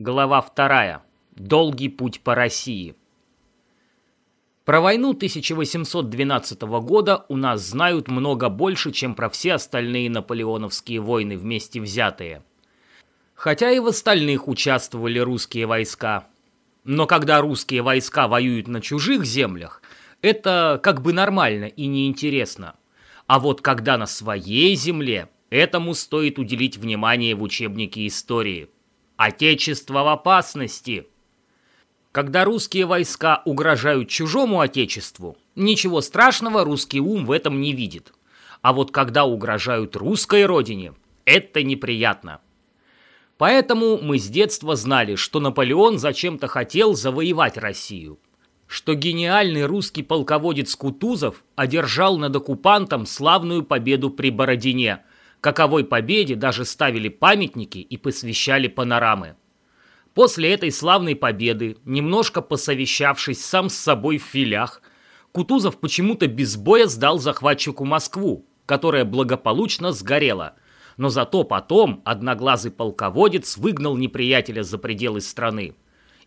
Глава вторая. Долгий путь по России. Про войну 1812 года у нас знают много больше, чем про все остальные наполеоновские войны вместе взятые. Хотя и в остальных участвовали русские войска. Но когда русские войска воюют на чужих землях, это как бы нормально и неинтересно. А вот когда на своей земле, этому стоит уделить внимание в учебнике истории. Отечество в опасности. Когда русские войска угрожают чужому отечеству, ничего страшного русский ум в этом не видит. А вот когда угрожают русской родине, это неприятно. Поэтому мы с детства знали, что Наполеон зачем-то хотел завоевать Россию. Что гениальный русский полководец Кутузов одержал над оккупантом славную победу при Бородине, каковой победе даже ставили памятники и посвящали панорамы. После этой славной победы, немножко посовещавшись сам с собой в филях, Кутузов почему-то без боя сдал захватчику Москву, которая благополучно сгорела. Но зато потом одноглазый полководец выгнал неприятеля за пределы страны.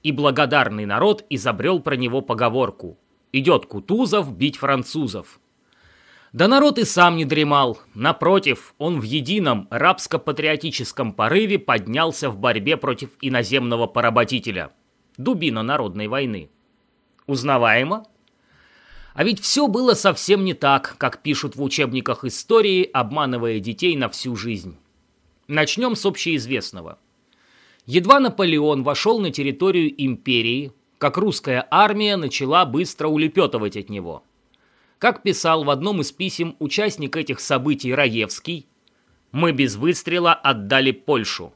И благодарный народ изобрел про него поговорку «Идет Кутузов бить французов». Да народ и сам не дремал. Напротив, он в едином рабско-патриотическом порыве поднялся в борьбе против иноземного поработителя. Дубина народной войны. Узнаваемо? А ведь все было совсем не так, как пишут в учебниках истории, обманывая детей на всю жизнь. Начнем с общеизвестного. Едва Наполеон вошел на территорию империи, как русская армия начала быстро улепетывать от него – как писал в одном из писем участник этих событий Раевский, «Мы без выстрела отдали Польшу»,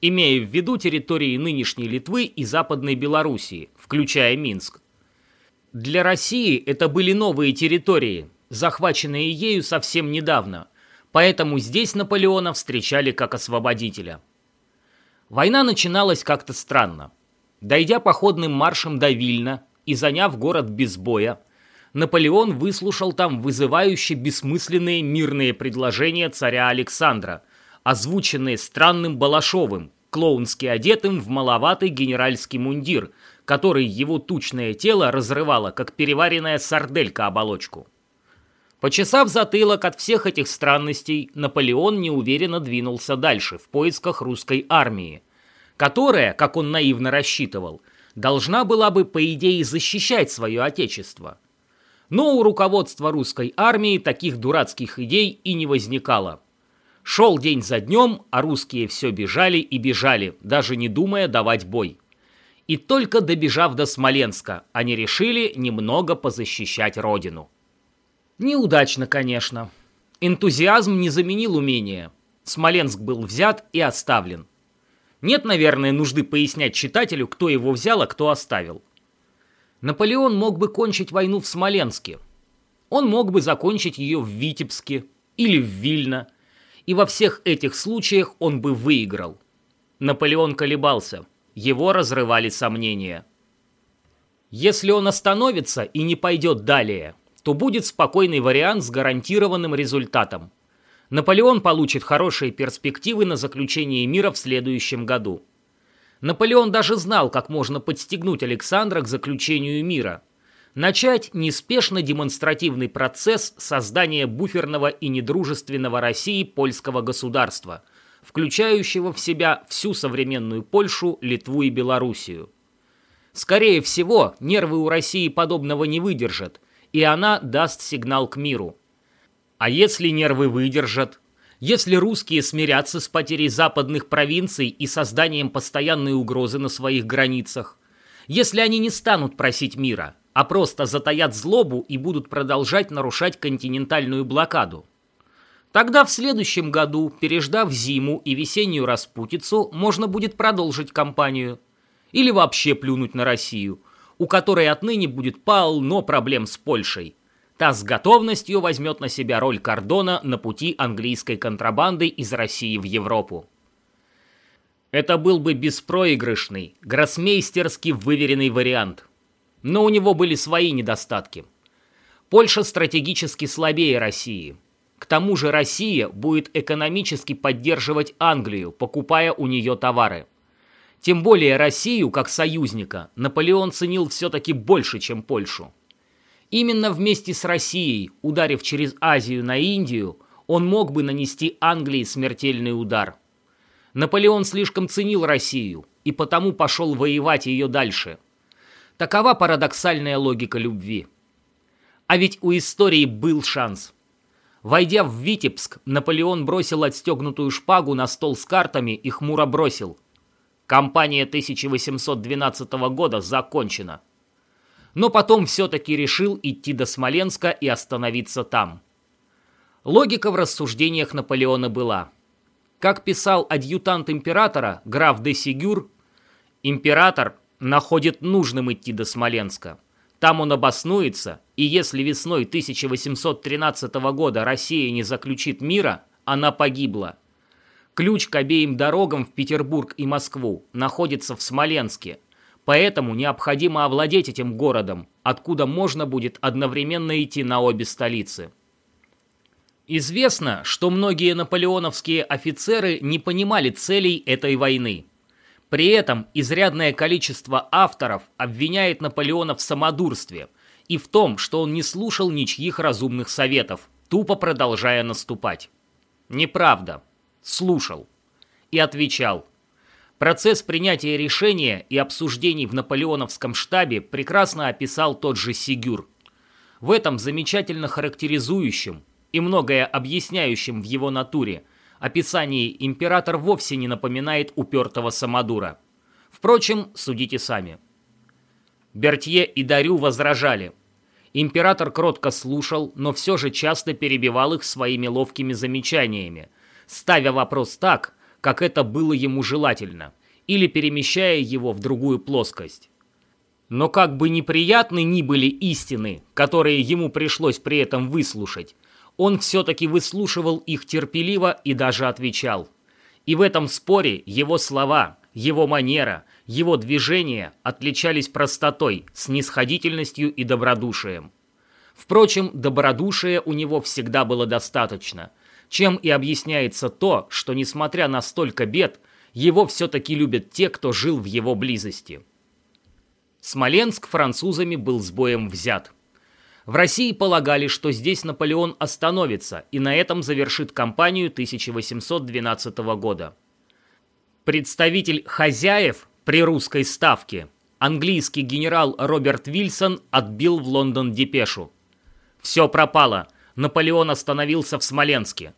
имея в виду территории нынешней Литвы и Западной Белоруссии, включая Минск. Для России это были новые территории, захваченные ею совсем недавно, поэтому здесь Наполеона встречали как освободителя. Война начиналась как-то странно. Дойдя походным маршем до Вильна и заняв город без боя, Наполеон выслушал там вызывающие бессмысленные мирные предложения царя Александра, озвученные странным Балашовым, клоунски одетым в маловатый генеральский мундир, который его тучное тело разрывало, как переваренная сарделька оболочку. Почесав затылок от всех этих странностей, Наполеон неуверенно двинулся дальше в поисках русской армии, которая, как он наивно рассчитывал, должна была бы, по идее, защищать свое отечество – но у руководства русской армии таких дурацких идей и не возникало. Шел день за днем, а русские все бежали и бежали, даже не думая давать бой. И только добежав до Смоленска, они решили немного позащищать родину. Неудачно, конечно. Энтузиазм не заменил умения. Смоленск был взят и оставлен. Нет, наверное, нужды пояснять читателю, кто его взял, а кто оставил. Наполеон мог бы кончить войну в Смоленске. Он мог бы закончить ее в Витебске или в Вильно. И во всех этих случаях он бы выиграл. Наполеон колебался. Его разрывали сомнения. Если он остановится и не пойдет далее, то будет спокойный вариант с гарантированным результатом. Наполеон получит хорошие перспективы на заключение мира в следующем году. Наполеон даже знал, как можно подстегнуть Александра к заключению мира. Начать неспешно демонстративный процесс создания буферного и недружественного России польского государства, включающего в себя всю современную Польшу, Литву и Белоруссию. Скорее всего, нервы у России подобного не выдержат, и она даст сигнал к миру. А если нервы выдержат, если русские смирятся с потерей западных провинций и созданием постоянной угрозы на своих границах, если они не станут просить мира, а просто затаят злобу и будут продолжать нарушать континентальную блокаду, Тогда в следующем году, переждав зиму и весеннюю распутицу, можно будет продолжить кампанию. Или вообще плюнуть на Россию, у которой отныне будет полно проблем с Польшей. Та с готовностью возьмет на себя роль кордона на пути английской контрабанды из России в Европу. Это был бы беспроигрышный, гроссмейстерски выверенный вариант. Но у него были свои недостатки. Польша стратегически слабее России. К тому же Россия будет экономически поддерживать Англию, покупая у нее товары. Тем более Россию, как союзника, Наполеон ценил все-таки больше, чем Польшу. Именно вместе с Россией, ударив через Азию на Индию, он мог бы нанести Англии смертельный удар. Наполеон слишком ценил Россию и потому пошел воевать ее дальше. Такова парадоксальная логика любви. А ведь у истории был шанс. Войдя в Витебск, Наполеон бросил отстегнутую шпагу на стол с картами и хмуро бросил. Кампания 1812 года закончена. Но потом все-таки решил идти до Смоленска и остановиться там. Логика в рассуждениях Наполеона была. Как писал адъютант императора, граф де Сигюр, император находит нужным идти до Смоленска. Там он обоснуется, и если весной 1813 года Россия не заключит мира, она погибла. Ключ к обеим дорогам в Петербург и Москву находится в Смоленске, поэтому необходимо овладеть этим городом, откуда можно будет одновременно идти на обе столицы. Известно, что многие наполеоновские офицеры не понимали целей этой войны. При этом изрядное количество авторов обвиняет Наполеона в самодурстве и в том, что он не слушал ничьих разумных советов, тупо продолжая наступать. Неправда. Слушал. И отвечал. Процесс принятия решения и обсуждений в наполеоновском штабе прекрасно описал тот же Сигюр. В этом замечательно характеризующем и многое объясняющим в его натуре, описании император вовсе не напоминает упертого самодура. Впрочем, судите сами. Бертье и Дарю возражали. Император кротко слушал, но все же часто перебивал их своими ловкими замечаниями, ставя вопрос так, как это было ему желательно, или перемещая его в другую плоскость. Но как бы неприятны ни были истины, которые ему пришлось при этом выслушать, он все-таки выслушивал их терпеливо и даже отвечал. И в этом споре его слова, его манера, его движения отличались простотой, снисходительностью и добродушием. Впрочем, добродушия у него всегда было достаточно, чем и объясняется то, что, несмотря на столько бед, его все-таки любят те, кто жил в его близости. Смоленск французами был с боем взят – в России полагали, что здесь Наполеон остановится и на этом завершит кампанию 1812 года. Представитель хозяев при русской ставке, английский генерал Роберт Вильсон, отбил в Лондон депешу. Все пропало, Наполеон остановился в Смоленске.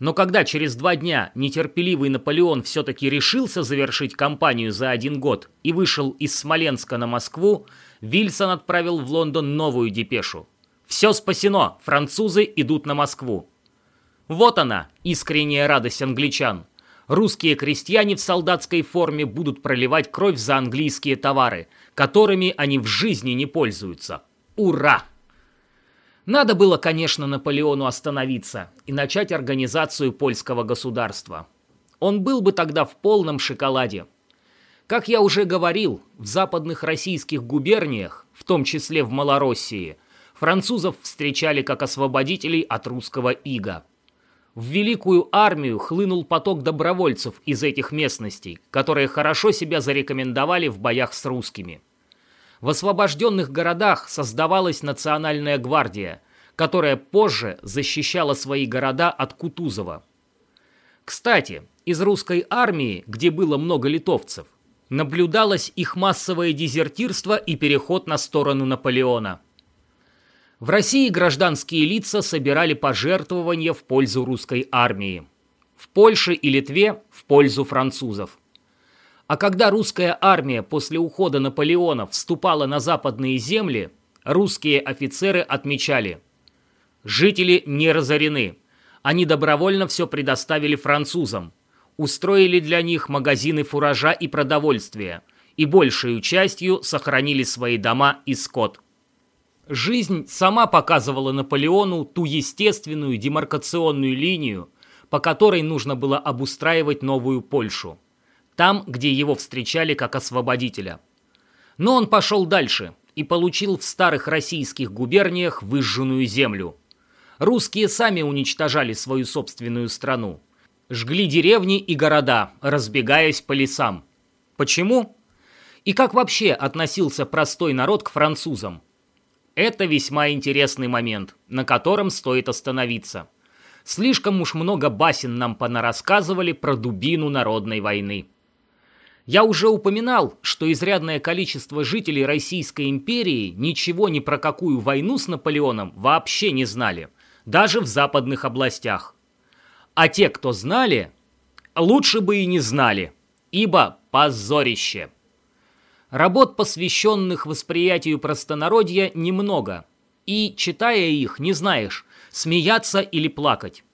Но когда через два дня нетерпеливый Наполеон все-таки решился завершить кампанию за один год и вышел из Смоленска на Москву, Вильсон отправил в Лондон новую депешу. «Все спасено, французы идут на Москву». Вот она, искренняя радость англичан. Русские крестьяне в солдатской форме будут проливать кровь за английские товары, которыми они в жизни не пользуются. Ура! Надо было, конечно, Наполеону остановиться и начать организацию польского государства. Он был бы тогда в полном шоколаде. Как я уже говорил, в западных российских губерниях, в том числе в Малороссии, французов встречали как освободителей от русского ига. В Великую армию хлынул поток добровольцев из этих местностей, которые хорошо себя зарекомендовали в боях с русскими. В освобожденных городах создавалась национальная гвардия, которая позже защищала свои города от Кутузова. Кстати, из русской армии, где было много литовцев, наблюдалось их массовое дезертирство и переход на сторону Наполеона. В России гражданские лица собирали пожертвования в пользу русской армии. В Польше и Литве – в пользу французов. А когда русская армия после ухода Наполеона вступала на западные земли, русские офицеры отмечали – жители не разорены, они добровольно все предоставили французам – устроили для них магазины фуража и продовольствия и большей частью сохранили свои дома и скот. Жизнь сама показывала Наполеону ту естественную демаркационную линию, по которой нужно было обустраивать новую Польшу. Там, где его встречали как освободителя. Но он пошел дальше и получил в старых российских губерниях выжженную землю. Русские сами уничтожали свою собственную страну жгли деревни и города, разбегаясь по лесам. Почему? И как вообще относился простой народ к французам? Это весьма интересный момент, на котором стоит остановиться. Слишком уж много басен нам понарассказывали про дубину народной войны. Я уже упоминал, что изрядное количество жителей Российской империи ничего ни про какую войну с Наполеоном вообще не знали, даже в западных областях. А те, кто знали, лучше бы и не знали, ибо позорище. Работ, посвященных восприятию простонародья, немного, и, читая их, не знаешь, смеяться или плакать.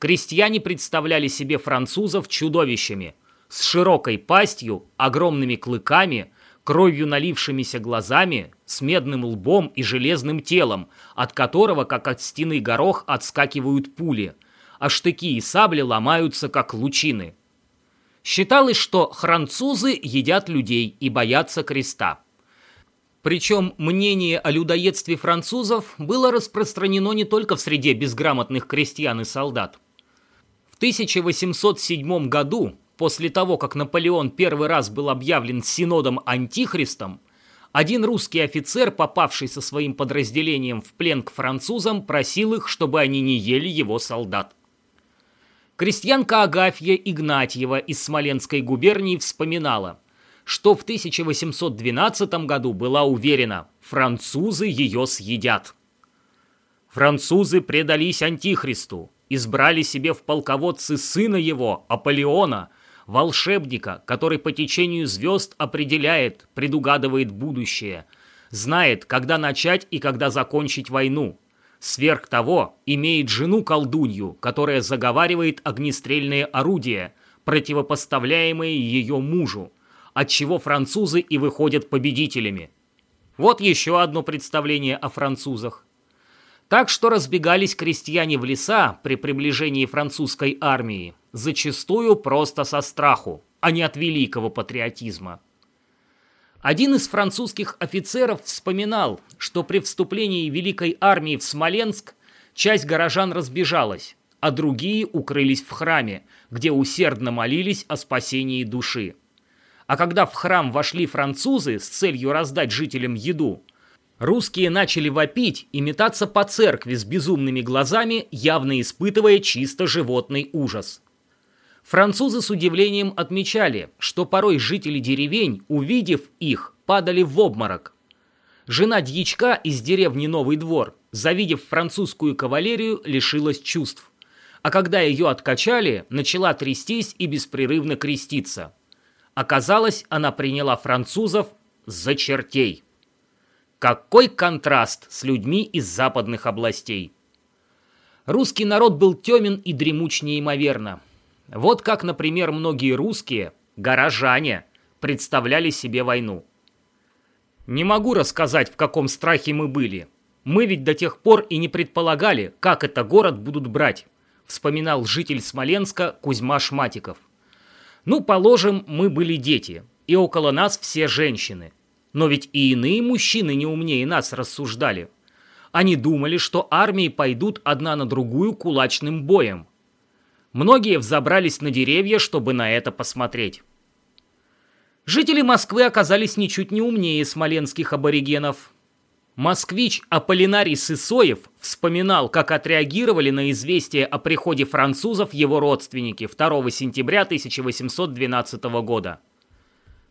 Крестьяне представляли себе французов чудовищами – с широкой пастью, огромными клыками, кровью налившимися глазами, с медным лбом и железным телом, от которого, как от стены горох, отскакивают пули, а штыки и сабли ломаются, как лучины. Считалось, что французы едят людей и боятся креста. Причем мнение о людоедстве французов было распространено не только в среде безграмотных крестьян и солдат. В 1807 году После того, как Наполеон первый раз был объявлен синодом-антихристом, один русский офицер, попавший со своим подразделением в плен к французам, просил их, чтобы они не ели его солдат. Крестьянка Агафья Игнатьева из Смоленской губернии вспоминала, что в 1812 году была уверена, французы ее съедят. Французы предались антихристу, избрали себе в полководцы сына его, Аполеона, волшебника, который по течению звезд определяет, предугадывает будущее, знает, когда начать и когда закончить войну. Сверх того, имеет жену-колдунью, которая заговаривает огнестрельные орудия, противопоставляемые ее мужу, от чего французы и выходят победителями. Вот еще одно представление о французах. Так что разбегались крестьяне в леса при приближении французской армии, зачастую просто со страху, а не от великого патриотизма. Один из французских офицеров вспоминал, что при вступлении Великой армии в Смоленск часть горожан разбежалась, а другие укрылись в храме, где усердно молились о спасении души. А когда в храм вошли французы с целью раздать жителям еду – Русские начали вопить и метаться по церкви с безумными глазами, явно испытывая чисто животный ужас. Французы с удивлением отмечали, что порой жители деревень, увидев их, падали в обморок. Жена дьячка из деревни Новый двор, завидев французскую кавалерию, лишилась чувств. А когда ее откачали, начала трястись и беспрерывно креститься. Оказалось, она приняла французов за чертей. Какой контраст с людьми из западных областей! Русский народ был темен и дремуч неимоверно. Вот как, например, многие русские, горожане, представляли себе войну. Не могу рассказать, в каком страхе мы были. Мы ведь до тех пор и не предполагали, как это город будут брать, вспоминал житель Смоленска Кузьма Шматиков. Ну, положим, мы были дети, и около нас все женщины. Но ведь и иные мужчины не умнее нас рассуждали. Они думали, что армии пойдут одна на другую кулачным боем. Многие взобрались на деревья, чтобы на это посмотреть. Жители Москвы оказались ничуть не умнее смоленских аборигенов. Москвич Аполлинарий Сысоев вспоминал, как отреагировали на известие о приходе французов его родственники 2 сентября 1812 года.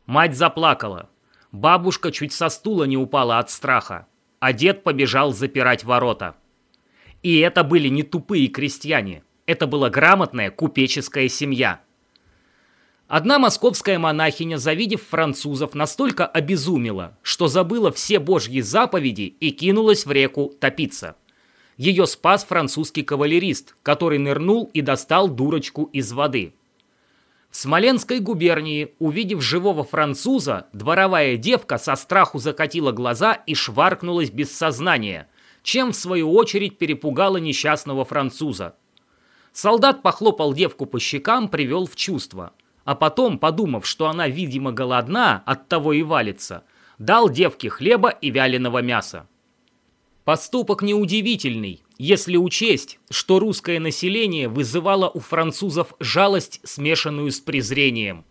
Мать заплакала. Бабушка чуть со стула не упала от страха, а дед побежал запирать ворота. И это были не тупые крестьяне, это была грамотная купеческая семья. Одна московская монахиня, завидев французов, настолько обезумела, что забыла все божьи заповеди и кинулась в реку топиться. Ее спас французский кавалерист, который нырнул и достал дурочку из воды – в Смоленской губернии, увидев живого француза, дворовая девка со страху закатила глаза и шваркнулась без сознания, чем в свою очередь перепугала несчастного француза. Солдат похлопал девку по щекам, привел в чувство. А потом, подумав, что она, видимо, голодна, от того и валится, дал девке хлеба и вяленого мяса. Поступок неудивительный, если учесть, что русское население вызывало у французов жалость, смешанную с презрением.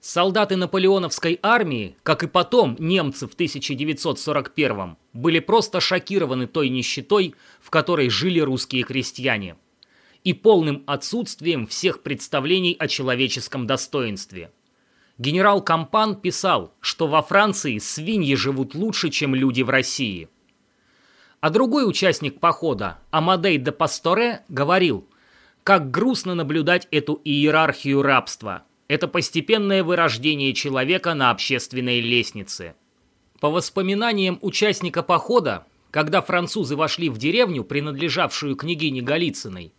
Солдаты наполеоновской армии, как и потом немцы в 1941 были просто шокированы той нищетой, в которой жили русские крестьяне, и полным отсутствием всех представлений о человеческом достоинстве. Генерал Кампан писал, что во Франции свиньи живут лучше, чем люди в России. А другой участник похода, Амадей де Пасторе, говорил, как грустно наблюдать эту иерархию рабства – это постепенное вырождение человека на общественной лестнице. По воспоминаниям участника похода, когда французы вошли в деревню, принадлежавшую княгине Голицыной,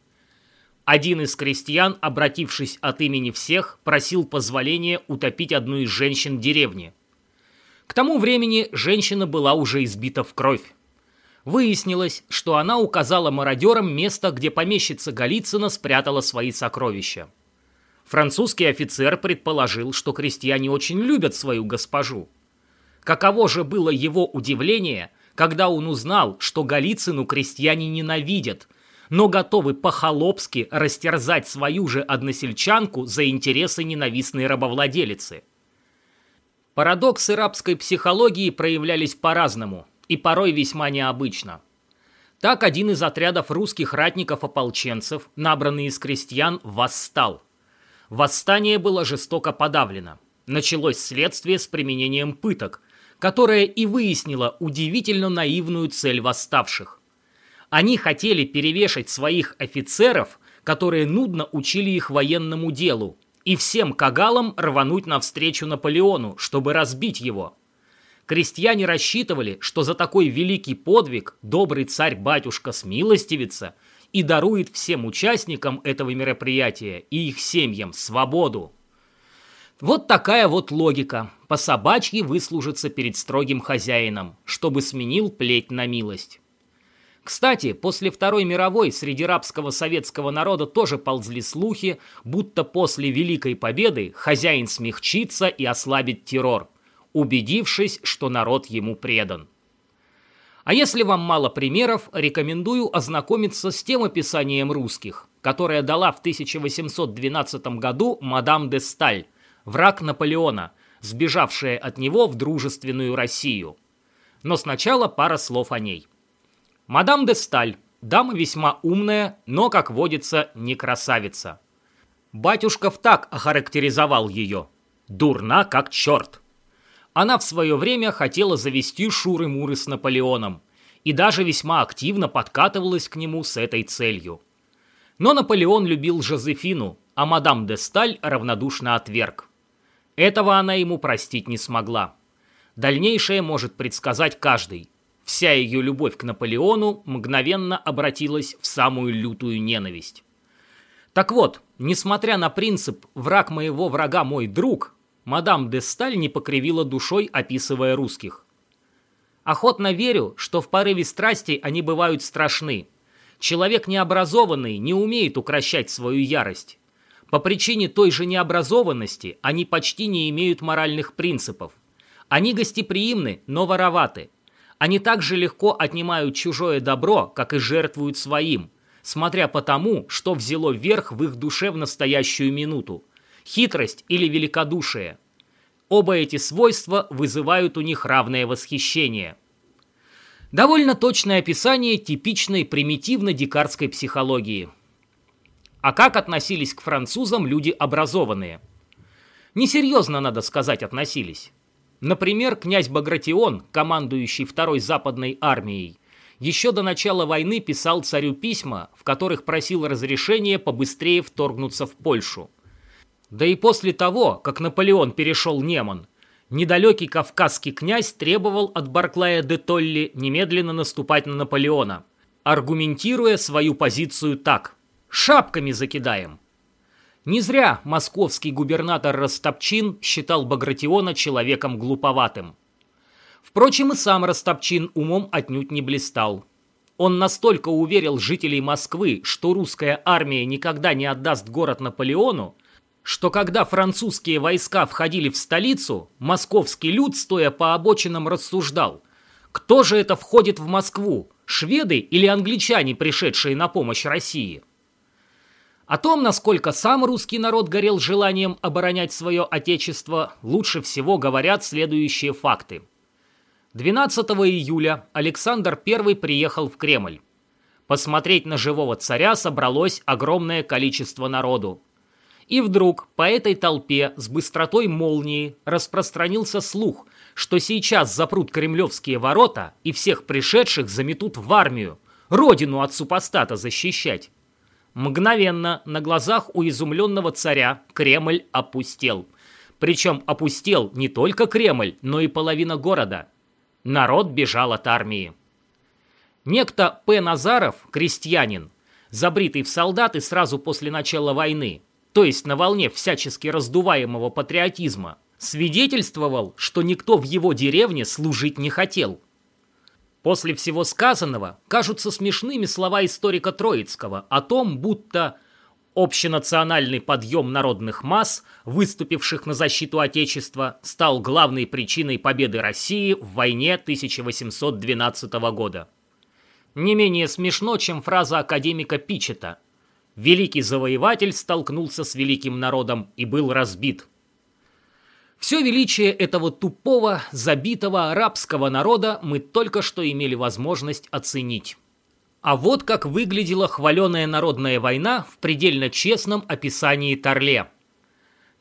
один из крестьян, обратившись от имени всех, просил позволения утопить одну из женщин деревни. К тому времени женщина была уже избита в кровь. Выяснилось, что она указала мародерам место, где помещица Голицына спрятала свои сокровища. Французский офицер предположил, что крестьяне очень любят свою госпожу. Каково же было его удивление, когда он узнал, что Голицыну крестьяне ненавидят, но готовы по-холопски растерзать свою же односельчанку за интересы ненавистной рабовладелицы. Парадоксы рабской психологии проявлялись по-разному и порой весьма необычно. Так один из отрядов русских ратников-ополченцев, набранный из крестьян, восстал – Восстание было жестоко подавлено. Началось следствие с применением пыток, которое и выяснило удивительно наивную цель восставших. Они хотели перевешать своих офицеров, которые нудно учили их военному делу, и всем кагалам рвануть навстречу Наполеону, чтобы разбить его. Крестьяне рассчитывали, что за такой великий подвиг добрый царь-батюшка смилостивится – и дарует всем участникам этого мероприятия и их семьям свободу. Вот такая вот логика. По собачьи выслужиться перед строгим хозяином, чтобы сменил плеть на милость. Кстати, после Второй мировой среди рабского советского народа тоже ползли слухи, будто после Великой Победы хозяин смягчится и ослабит террор, убедившись, что народ ему предан. А если вам мало примеров, рекомендую ознакомиться с тем описанием русских, которое дала в 1812 году мадам де Сталь, враг Наполеона, сбежавшая от него в дружественную Россию. Но сначала пара слов о ней. Мадам де Сталь – дама весьма умная, но, как водится, не красавица. Батюшков так охарактеризовал ее – дурна как черт. Она в свое время хотела завести шуры-муры с Наполеоном и даже весьма активно подкатывалась к нему с этой целью. Но Наполеон любил Жозефину, а мадам де Сталь равнодушно отверг. Этого она ему простить не смогла. Дальнейшее может предсказать каждый. Вся ее любовь к Наполеону мгновенно обратилась в самую лютую ненависть. Так вот, несмотря на принцип «враг моего врага мой друг», мадам де Сталь не покривила душой, описывая русских. Охотно верю, что в порыве страсти они бывают страшны. Человек необразованный не умеет укращать свою ярость. По причине той же необразованности они почти не имеют моральных принципов. Они гостеприимны, но вороваты. Они так же легко отнимают чужое добро, как и жертвуют своим, смотря по тому, что взяло верх в их душе в настоящую минуту хитрость или великодушие. Оба эти свойства вызывают у них равное восхищение. Довольно точное описание типичной примитивно-дикарской психологии. А как относились к французам люди образованные? Несерьезно, надо сказать, относились. Например, князь Багратион, командующий второй западной армией, еще до начала войны писал царю письма, в которых просил разрешения побыстрее вторгнуться в Польшу. Да и после того, как Наполеон перешел Неман, недалекий кавказский князь требовал от Барклая де Толли немедленно наступать на Наполеона, аргументируя свою позицию так «шапками закидаем». Не зря московский губернатор Растопчин считал Багратиона человеком глуповатым. Впрочем, и сам Растопчин умом отнюдь не блистал. Он настолько уверил жителей Москвы, что русская армия никогда не отдаст город Наполеону, что когда французские войска входили в столицу, московский люд, стоя по обочинам, рассуждал, кто же это входит в Москву, шведы или англичане, пришедшие на помощь России? О том, насколько сам русский народ горел желанием оборонять свое отечество, лучше всего говорят следующие факты. 12 июля Александр I приехал в Кремль. Посмотреть на живого царя собралось огромное количество народу. И вдруг по этой толпе с быстротой молнии распространился слух, что сейчас запрут кремлевские ворота и всех пришедших заметут в армию, родину от супостата защищать. Мгновенно на глазах у изумленного царя Кремль опустел. Причем опустел не только Кремль, но и половина города. Народ бежал от армии. Некто П. Назаров, крестьянин, забритый в солдаты сразу после начала войны, то есть на волне всячески раздуваемого патриотизма, свидетельствовал, что никто в его деревне служить не хотел – После всего сказанного кажутся смешными слова историка Троицкого о том, будто общенациональный подъем народных масс, выступивших на защиту Отечества, стал главной причиной победы России в войне 1812 года. Не менее смешно, чем фраза академика Пичета «Великий завоеватель столкнулся с великим народом и был разбит». Все величие этого тупого, забитого арабского народа мы только что имели возможность оценить. А вот как выглядела хваленая народная война в предельно честном описании Торле.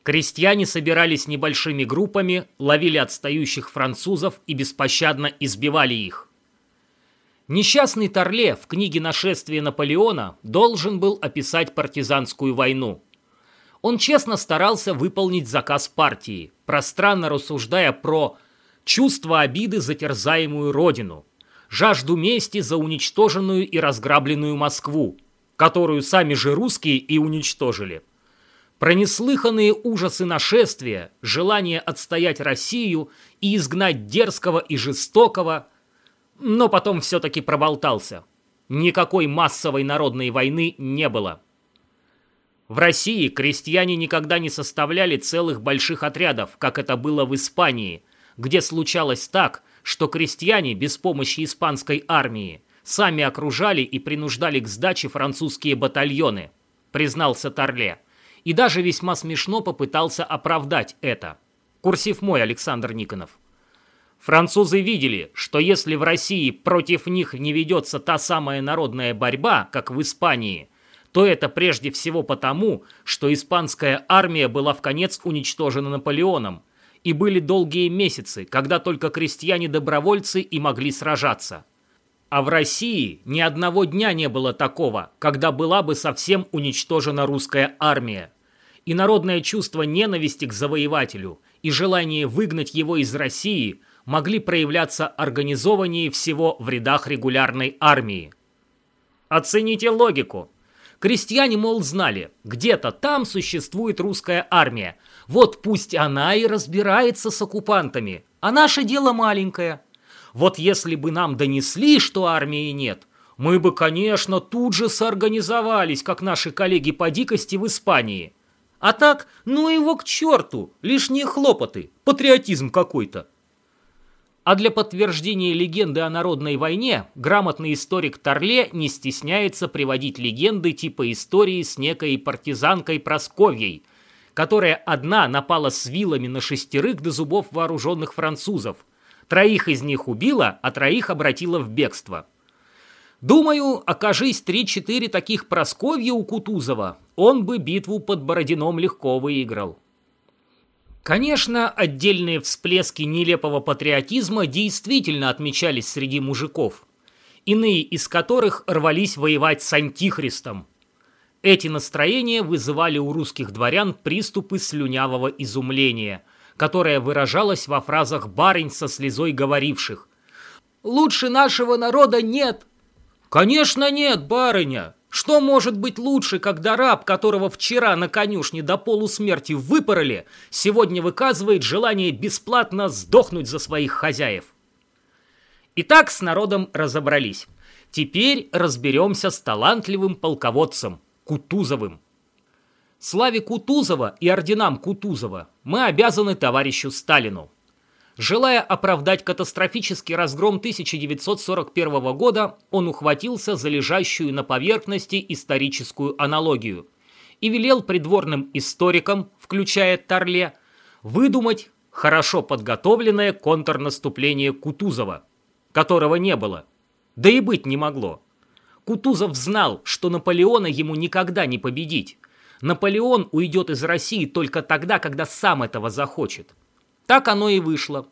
Крестьяне собирались небольшими группами, ловили отстающих французов и беспощадно избивали их. Несчастный Торле в книге «Нашествие Наполеона» должен был описать партизанскую войну – он честно старался выполнить заказ партии, пространно рассуждая про чувство обиды за терзаемую родину, жажду мести за уничтоженную и разграбленную Москву, которую сами же русские и уничтожили. Про неслыханные ужасы нашествия, желание отстоять Россию и изгнать дерзкого и жестокого, но потом все-таки проболтался. Никакой массовой народной войны не было. В России крестьяне никогда не составляли целых больших отрядов, как это было в Испании, где случалось так, что крестьяне без помощи испанской армии сами окружали и принуждали к сдаче французские батальоны, признался Торле, и даже весьма смешно попытался оправдать это. Курсив мой, Александр Никонов. Французы видели, что если в России против них не ведется та самая народная борьба, как в Испании – то это прежде всего потому, что испанская армия была в конец уничтожена Наполеоном, и были долгие месяцы, когда только крестьяне-добровольцы и могли сражаться. А в России ни одного дня не было такого, когда была бы совсем уничтожена русская армия. И народное чувство ненависти к завоевателю и желание выгнать его из России могли проявляться организованнее всего в рядах регулярной армии. Оцените логику. Крестьяне, мол, знали, где-то там существует русская армия. Вот пусть она и разбирается с оккупантами, а наше дело маленькое. Вот если бы нам донесли, что армии нет, мы бы, конечно, тут же соорганизовались, как наши коллеги по дикости в Испании. А так, ну его к черту, лишние хлопоты, патриотизм какой-то. А для подтверждения легенды о народной войне грамотный историк Торле не стесняется приводить легенды типа истории с некой партизанкой Просковьей, которая одна напала с вилами на шестерых до зубов вооруженных французов. Троих из них убила, а троих обратила в бегство. Думаю, окажись три-четыре таких Просковья у Кутузова, он бы битву под Бородином легко выиграл. Конечно, отдельные всплески нелепого патриотизма действительно отмечались среди мужиков, иные из которых рвались воевать с антихристом. Эти настроения вызывали у русских дворян приступы слюнявого изумления, которое выражалось во фразах барынь со слезой говоривших «Лучше нашего народа нет!» «Конечно нет, барыня!» Что может быть лучше, когда раб, которого вчера на конюшне до полусмерти выпороли, сегодня выказывает желание бесплатно сдохнуть за своих хозяев? Итак, с народом разобрались. Теперь разберемся с талантливым полководцем Кутузовым. Славе Кутузова и орденам Кутузова мы обязаны товарищу Сталину. Желая оправдать катастрофический разгром 1941 года, он ухватился за лежащую на поверхности историческую аналогию и велел придворным историкам, включая Торле, выдумать хорошо подготовленное контрнаступление Кутузова, которого не было, да и быть не могло. Кутузов знал, что Наполеона ему никогда не победить. Наполеон уйдет из России только тогда, когда сам этого захочет. Так оно и вышло.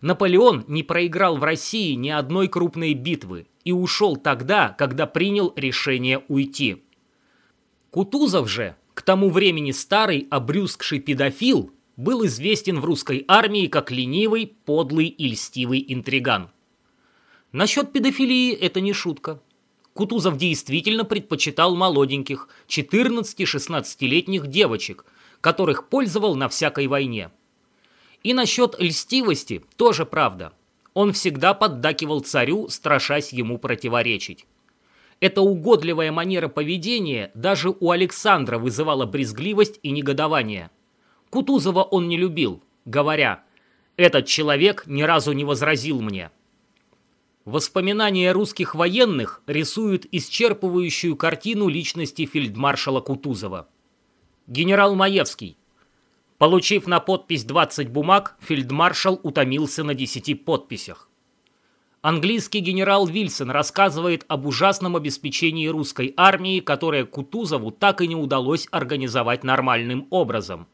Наполеон не проиграл в России ни одной крупной битвы и ушел тогда, когда принял решение уйти. Кутузов же, к тому времени старый обрюзгший педофил, был известен в русской армии как ленивый, подлый и льстивый интриган. Насчет педофилии это не шутка. Кутузов действительно предпочитал молоденьких, 14-16-летних девочек, которых пользовал на всякой войне. И насчет льстивости тоже правда. Он всегда поддакивал царю, страшась ему противоречить. Эта угодливая манера поведения даже у Александра вызывала брезгливость и негодование. Кутузова он не любил, говоря «Этот человек ни разу не возразил мне». Воспоминания русских военных рисуют исчерпывающую картину личности фельдмаршала Кутузова. Генерал Маевский. Получив на подпись 20 бумаг, фельдмаршал утомился на 10 подписях. Английский генерал Вильсон рассказывает об ужасном обеспечении русской армии, которое Кутузову так и не удалось организовать нормальным образом.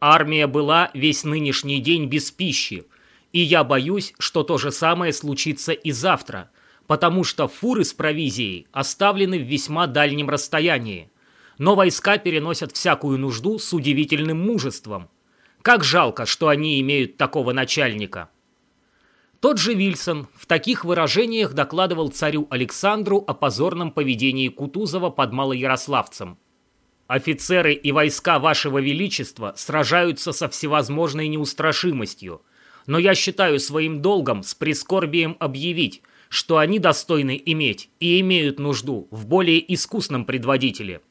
Армия была весь нынешний день без пищи, и я боюсь, что то же самое случится и завтра, потому что фуры с провизией оставлены в весьма дальнем расстоянии. Но войска переносят всякую нужду с удивительным мужеством. Как жалко, что они имеют такого начальника. Тот же Вильсон в таких выражениях докладывал царю Александру о позорном поведении Кутузова под Малоярославцем. «Офицеры и войска вашего величества сражаются со всевозможной неустрашимостью, но я считаю своим долгом с прискорбием объявить, что они достойны иметь и имеют нужду в более искусном предводителе».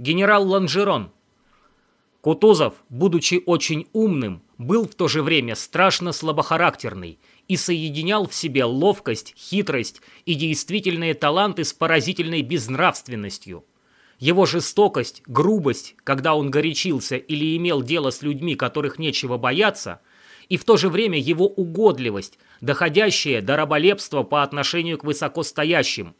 Генерал Ланжерон. Кутузов, будучи очень умным, был в то же время страшно слабохарактерный и соединял в себе ловкость, хитрость и действительные таланты с поразительной безнравственностью. Его жестокость, грубость, когда он горячился или имел дело с людьми, которых нечего бояться, и в то же время его угодливость, доходящая до раболепства по отношению к высокостоящим,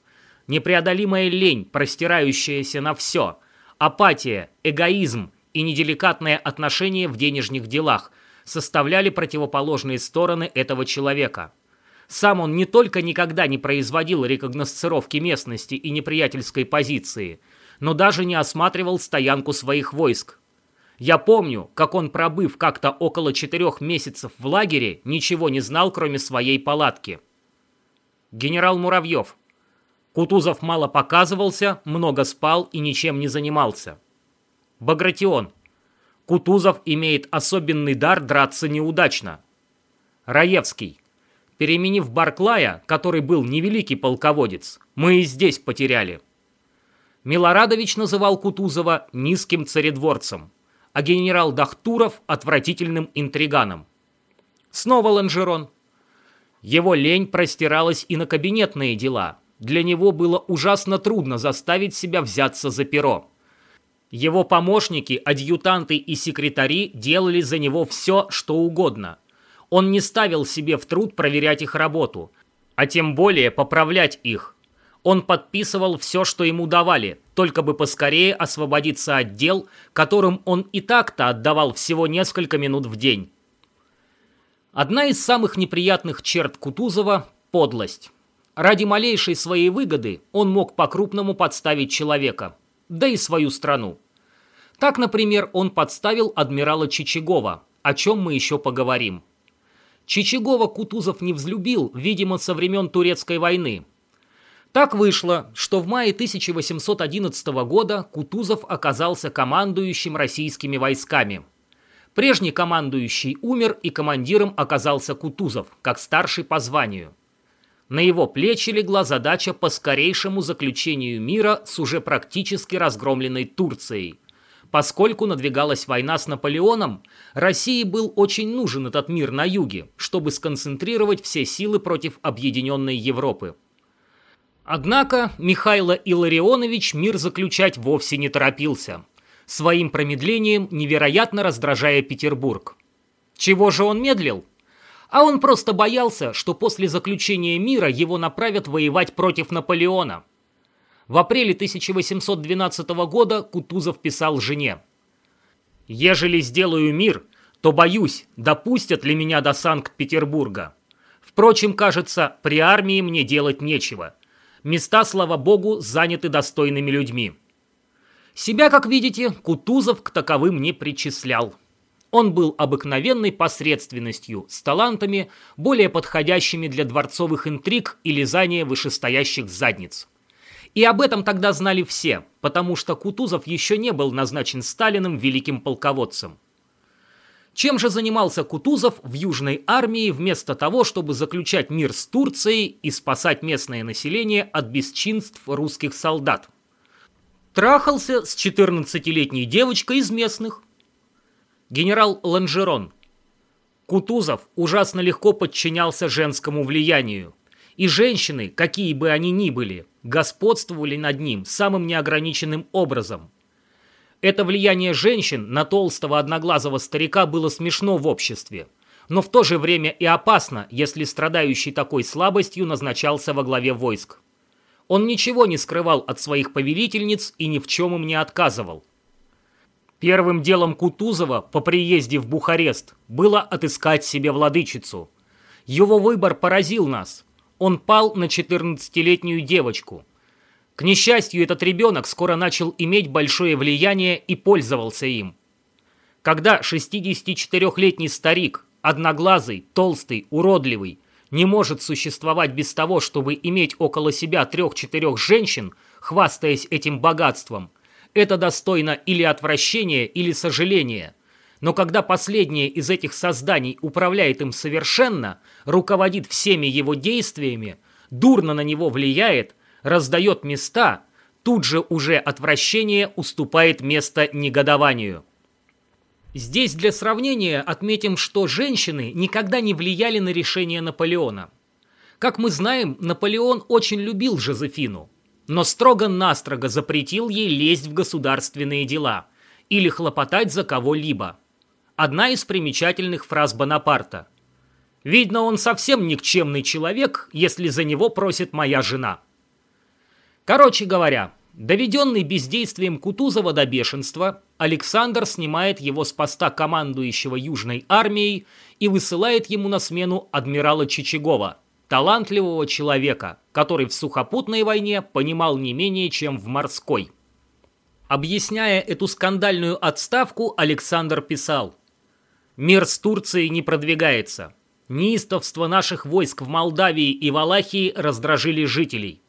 непреодолимая лень, простирающаяся на все, апатия, эгоизм и неделикатное отношение в денежных делах – составляли противоположные стороны этого человека. Сам он не только никогда не производил рекогносцировки местности и неприятельской позиции, но даже не осматривал стоянку своих войск. Я помню, как он, пробыв как-то около четырех месяцев в лагере, ничего не знал, кроме своей палатки. Генерал Муравьев. Кутузов мало показывался, много спал и ничем не занимался. Багратион. Кутузов имеет особенный дар драться неудачно. Раевский. Переменив Барклая, который был невеликий полководец, мы и здесь потеряли. Милорадович называл Кутузова низким царедворцем, а генерал Дахтуров – отвратительным интриганом. Снова Ланжерон. Его лень простиралась и на кабинетные дела. Для него было ужасно трудно заставить себя взяться за перо. Его помощники, адъютанты и секретари делали за него все, что угодно. Он не ставил себе в труд проверять их работу, а тем более поправлять их. Он подписывал все, что ему давали, только бы поскорее освободиться от дел, которым он и так-то отдавал всего несколько минут в день. Одна из самых неприятных черт Кутузова – подлость. Ради малейшей своей выгоды он мог по-крупному подставить человека – да и свою страну. Так, например, он подставил адмирала Чичагова, о чем мы еще поговорим. Чичагова Кутузов не взлюбил, видимо, со времен Турецкой войны. Так вышло, что в мае 1811 года Кутузов оказался командующим российскими войсками. Прежний командующий умер, и командиром оказался Кутузов, как старший по званию. На его плечи легла задача по скорейшему заключению мира с уже практически разгромленной Турцией. Поскольку надвигалась война с Наполеоном, России был очень нужен этот мир на юге, чтобы сконцентрировать все силы против объединенной Европы. Однако Михайло Илларионович мир заключать вовсе не торопился, своим промедлением невероятно раздражая Петербург. Чего же он медлил? А он просто боялся, что после заключения мира его направят воевать против Наполеона. В апреле 1812 года Кутузов писал жене. «Ежели сделаю мир, то боюсь, допустят ли меня до Санкт-Петербурга. Впрочем, кажется, при армии мне делать нечего. Места, слава богу, заняты достойными людьми». Себя, как видите, Кутузов к таковым не причислял. Он был обыкновенной посредственностью, с талантами, более подходящими для дворцовых интриг и лизания вышестоящих задниц. И об этом тогда знали все, потому что Кутузов еще не был назначен Сталиным великим полководцем. Чем же занимался Кутузов в Южной армии вместо того, чтобы заключать мир с Турцией и спасать местное население от бесчинств русских солдат? Трахался с 14-летней девочкой из местных – Генерал Ланжерон. Кутузов ужасно легко подчинялся женскому влиянию. И женщины, какие бы они ни были, господствовали над ним самым неограниченным образом. Это влияние женщин на толстого одноглазого старика было смешно в обществе, но в то же время и опасно, если страдающий такой слабостью назначался во главе войск. Он ничего не скрывал от своих повелительниц и ни в чем им не отказывал. Первым делом Кутузова по приезде в Бухарест было отыскать себе владычицу. Его выбор поразил нас. Он пал на 14-летнюю девочку. К несчастью, этот ребенок скоро начал иметь большое влияние и пользовался им. Когда 64-летний старик, одноглазый, толстый, уродливый, не может существовать без того, чтобы иметь около себя трех-четырех женщин, хвастаясь этим богатством – это достойно или отвращения, или сожаления. Но когда последнее из этих созданий управляет им совершенно, руководит всеми его действиями, дурно на него влияет, раздает места, тут же уже отвращение уступает место негодованию. Здесь для сравнения отметим, что женщины никогда не влияли на решение Наполеона. Как мы знаем, Наполеон очень любил Жозефину – но строго-настрого запретил ей лезть в государственные дела или хлопотать за кого-либо. Одна из примечательных фраз Бонапарта. «Видно, он совсем никчемный человек, если за него просит моя жена». Короче говоря, доведенный бездействием Кутузова до бешенства, Александр снимает его с поста командующего Южной армией и высылает ему на смену адмирала Чичагова – талантливого человека, который в сухопутной войне понимал не менее, чем в морской. Объясняя эту скандальную отставку, Александр писал «Мир с Турцией не продвигается. Неистовство наших войск в Молдавии и Валахии раздражили жителей.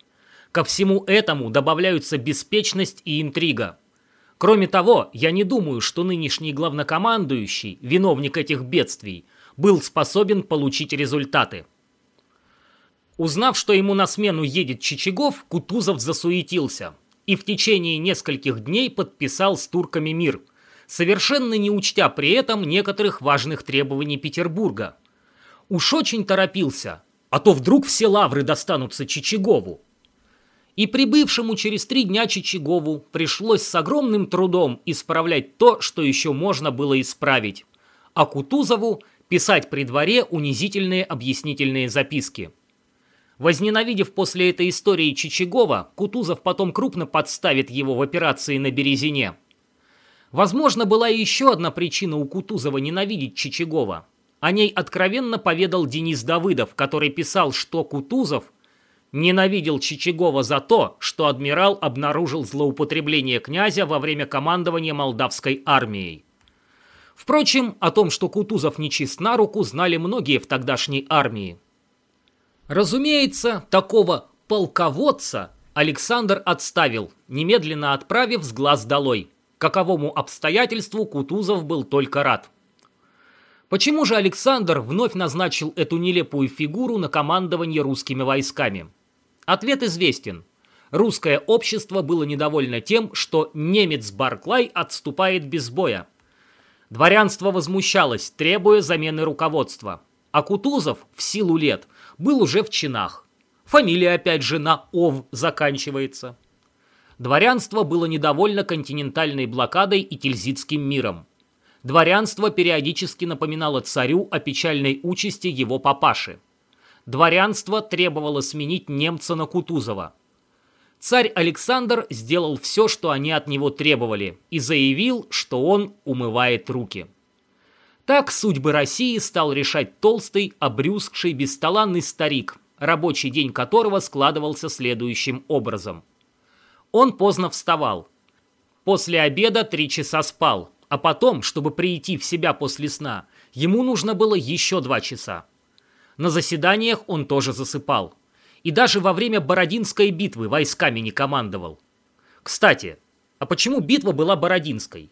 Ко всему этому добавляются беспечность и интрига. Кроме того, я не думаю, что нынешний главнокомандующий, виновник этих бедствий, был способен получить результаты. Узнав, что ему на смену едет Чичагов, Кутузов засуетился и в течение нескольких дней подписал с турками мир, совершенно не учтя при этом некоторых важных требований Петербурга. Уж очень торопился, а то вдруг все лавры достанутся Чичагову. И прибывшему через три дня Чичагову пришлось с огромным трудом исправлять то, что еще можно было исправить, а Кутузову писать при дворе унизительные объяснительные записки – Возненавидев после этой истории Чичагова, Кутузов потом крупно подставит его в операции на Березине. Возможно, была еще одна причина у Кутузова ненавидеть Чичагова. О ней откровенно поведал Денис Давыдов, который писал, что Кутузов ненавидел Чичагова за то, что адмирал обнаружил злоупотребление князя во время командования молдавской армией. Впрочем, о том, что Кутузов нечист на руку, знали многие в тогдашней армии. Разумеется, такого полководца Александр отставил, немедленно отправив с глаз долой. Каковому обстоятельству Кутузов был только рад. Почему же Александр вновь назначил эту нелепую фигуру на командование русскими войсками? Ответ известен. Русское общество было недовольно тем, что немец Барклай отступает без боя. Дворянство возмущалось, требуя замены руководства. А Кутузов в силу лет был уже в чинах. Фамилия опять же на «ов» заканчивается. Дворянство было недовольно континентальной блокадой и тильзитским миром. Дворянство периодически напоминало царю о печальной участи его папаши. Дворянство требовало сменить немца на Кутузова. Царь Александр сделал все, что они от него требовали, и заявил, что он умывает руки. Так судьбы России стал решать толстый, обрюзгший, бесталанный старик, рабочий день которого складывался следующим образом. Он поздно вставал. После обеда три часа спал, а потом, чтобы прийти в себя после сна, ему нужно было еще два часа. На заседаниях он тоже засыпал. И даже во время Бородинской битвы войсками не командовал. Кстати, а почему битва была Бородинской?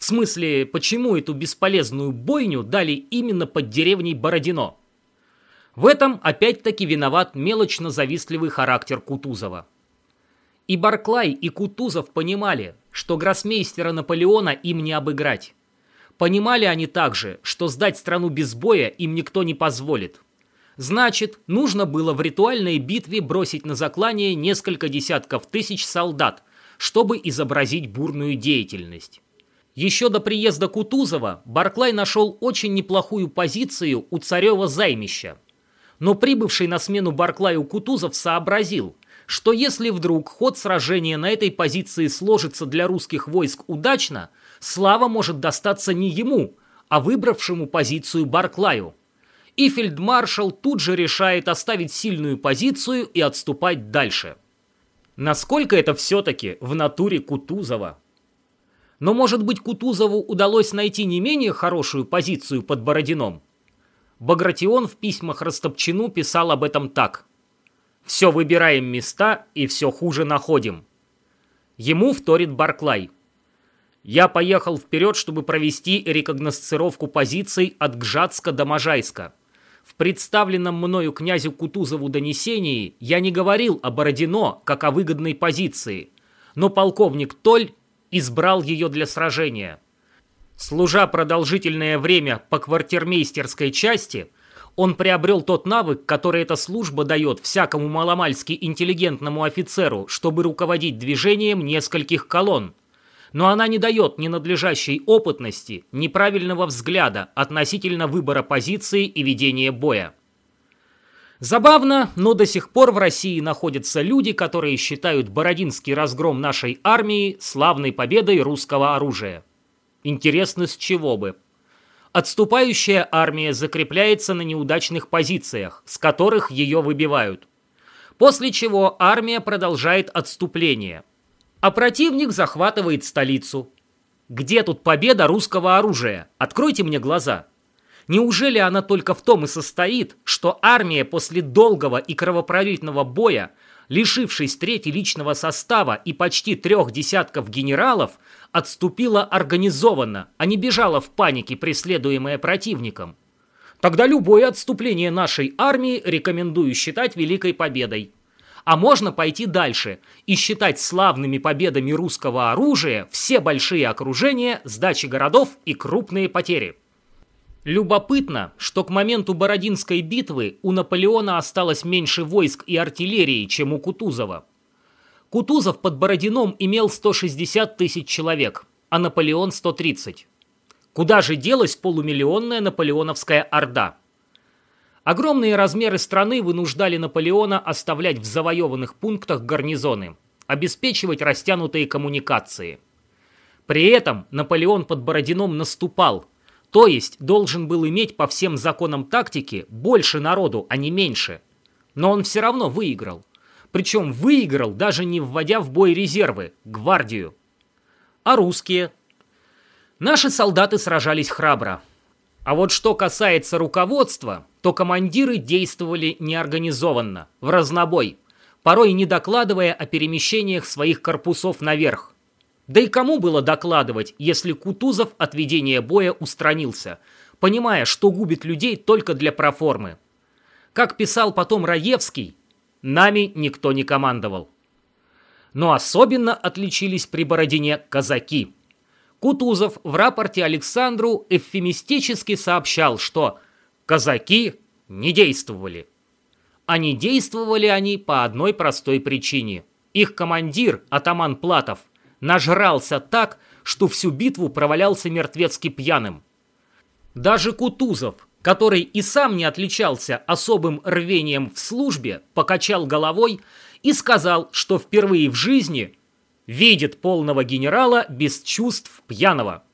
В смысле, почему эту бесполезную бойню дали именно под деревней Бородино? В этом опять-таки виноват мелочно-завистливый характер Кутузова. И Барклай, и Кутузов понимали, что гроссмейстера Наполеона им не обыграть. Понимали они также, что сдать страну без боя им никто не позволит. Значит, нужно было в ритуальной битве бросить на заклание несколько десятков тысяч солдат, чтобы изобразить бурную деятельность. Еще до приезда Кутузова Барклай нашел очень неплохую позицию у царева займища. Но прибывший на смену Барклаю Кутузов сообразил, что если вдруг ход сражения на этой позиции сложится для русских войск удачно, слава может достаться не ему, а выбравшему позицию Барклаю. И фельдмаршал тут же решает оставить сильную позицию и отступать дальше. Насколько это все-таки в натуре Кутузова? Но, может быть, Кутузову удалось найти не менее хорошую позицию под Бородином? Багратион в письмах Растопчину писал об этом так – все выбираем места и все хуже находим. Ему вторит Барклай. Я поехал вперед, чтобы провести рекогносцировку позиций от Гжатска до Можайска. В представленном мною князю Кутузову донесении я не говорил о Бородино как о выгодной позиции, но полковник Толь избрал ее для сражения. Служа продолжительное время по квартирмейстерской части – он приобрел тот навык, который эта служба дает всякому маломальски интеллигентному офицеру, чтобы руководить движением нескольких колонн. Но она не дает ни надлежащей опытности, ни правильного взгляда относительно выбора позиции и ведения боя. Забавно, но до сих пор в России находятся люди, которые считают Бородинский разгром нашей армии славной победой русского оружия. Интересно, с чего бы? Отступающая армия закрепляется на неудачных позициях, с которых ее выбивают. После чего армия продолжает отступление. А противник захватывает столицу. Где тут победа русского оружия? Откройте мне глаза. Неужели она только в том и состоит, что армия после долгого и кровопролитного боя, лишившись трети личного состава и почти трех десятков генералов, отступила организованно, а не бежала в панике, преследуемая противником. Тогда любое отступление нашей армии рекомендую считать великой победой. А можно пойти дальше и считать славными победами русского оружия все большие окружения, сдачи городов и крупные потери. Любопытно, что к моменту Бородинской битвы у Наполеона осталось меньше войск и артиллерии, чем у Кутузова. Кутузов под Бородином имел 160 тысяч человек, а Наполеон 130. Куда же делась полумиллионная наполеоновская орда? Огромные размеры страны вынуждали Наполеона оставлять в завоеванных пунктах гарнизоны, обеспечивать растянутые коммуникации. При этом Наполеон под Бородином наступал, то есть должен был иметь по всем законам тактики больше народу, а не меньше. Но он все равно выиграл. Причем выиграл, даже не вводя в бой резервы, гвардию. А русские? Наши солдаты сражались храбро. А вот что касается руководства, то командиры действовали неорганизованно, в разнобой, порой не докладывая о перемещениях своих корпусов наверх. Да и кому было докладывать, если Кутузов от ведения боя устранился, понимая, что губит людей только для проформы? Как писал потом Раевский, Нами никто не командовал. Но особенно отличились при Бородине казаки. Кутузов в рапорте Александру эвфемистически сообщал, что казаки не действовали. А не действовали они по одной простой причине. Их командир, атаман Платов, нажрался так, что всю битву провалялся мертвецки пьяным. Даже Кутузов, который и сам не отличался особым рвением в службе, покачал головой и сказал, что впервые в жизни видит полного генерала без чувств пьяного.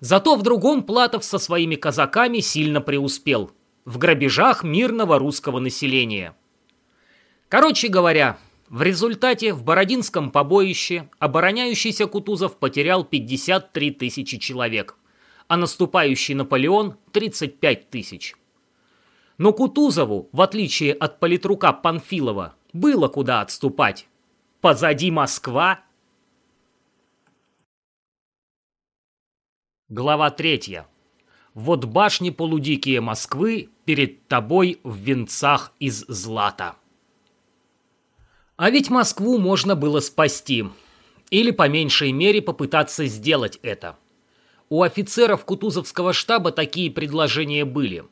Зато в другом Платов со своими казаками сильно преуспел в грабежах мирного русского населения. Короче говоря, в результате в Бородинском побоище обороняющийся Кутузов потерял 53 тысячи человек, а наступающий Наполеон – 35 тысяч. Но Кутузову, в отличие от политрука Панфилова, было куда отступать. Позади Москва. Глава третья. Вот башни полудикие Москвы перед тобой в венцах из злата. А ведь Москву можно было спасти. Или по меньшей мере попытаться сделать это. У офицеров Кутузовского штаба такие предложения были.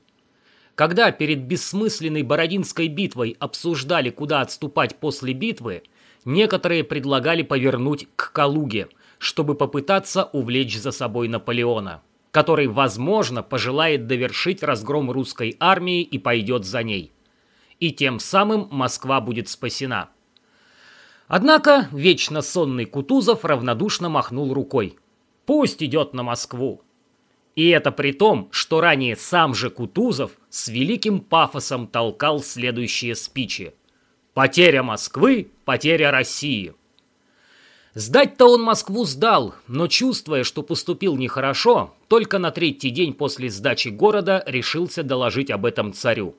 Когда перед бессмысленной Бородинской битвой обсуждали, куда отступать после битвы, некоторые предлагали повернуть к Калуге, чтобы попытаться увлечь за собой Наполеона, который, возможно, пожелает довершить разгром русской армии и пойдет за ней. И тем самым Москва будет спасена. Однако вечно сонный Кутузов равнодушно махнул рукой. Пусть идет на Москву. И это при том, что ранее сам же Кутузов с великим пафосом толкал следующие спичи. «Потеря Москвы, потеря России». Сдать-то он Москву сдал, но чувствуя, что поступил нехорошо, только на третий день после сдачи города решился доложить об этом царю.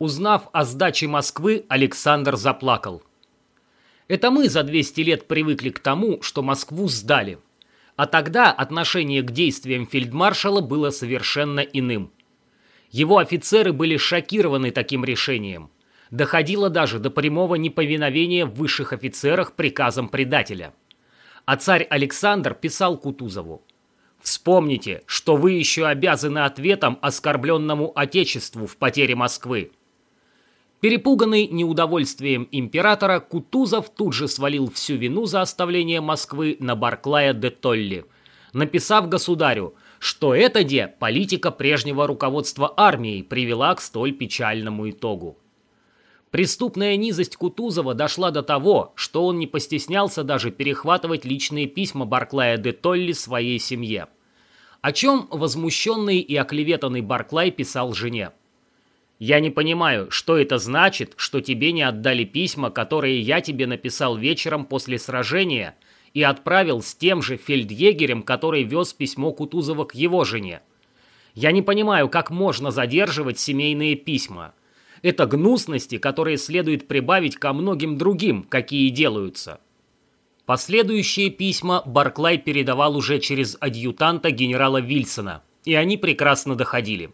Узнав о сдаче Москвы, Александр заплакал. Это мы за 200 лет привыкли к тому, что Москву сдали. А тогда отношение к действиям фельдмаршала было совершенно иным. Его офицеры были шокированы таким решением. Доходило даже до прямого неповиновения в высших офицерах приказам предателя. А царь Александр писал Кутузову. «Вспомните, что вы еще обязаны ответом оскорбленному Отечеству в потере Москвы. Перепуганный неудовольствием императора, Кутузов тут же свалил всю вину за оставление Москвы на Барклая де Толли, написав государю, что это де политика прежнего руководства армией привела к столь печальному итогу. Преступная низость Кутузова дошла до того, что он не постеснялся даже перехватывать личные письма Барклая де Толли своей семье. О чем возмущенный и оклеветанный Барклай писал жене. Я не понимаю, что это значит, что тебе не отдали письма, которые я тебе написал вечером после сражения и отправил с тем же фельдъегерем, который вез письмо Кутузова к его жене. Я не понимаю, как можно задерживать семейные письма. Это гнусности, которые следует прибавить ко многим другим, какие делаются. Последующие письма Барклай передавал уже через адъютанта генерала Вильсона, и они прекрасно доходили.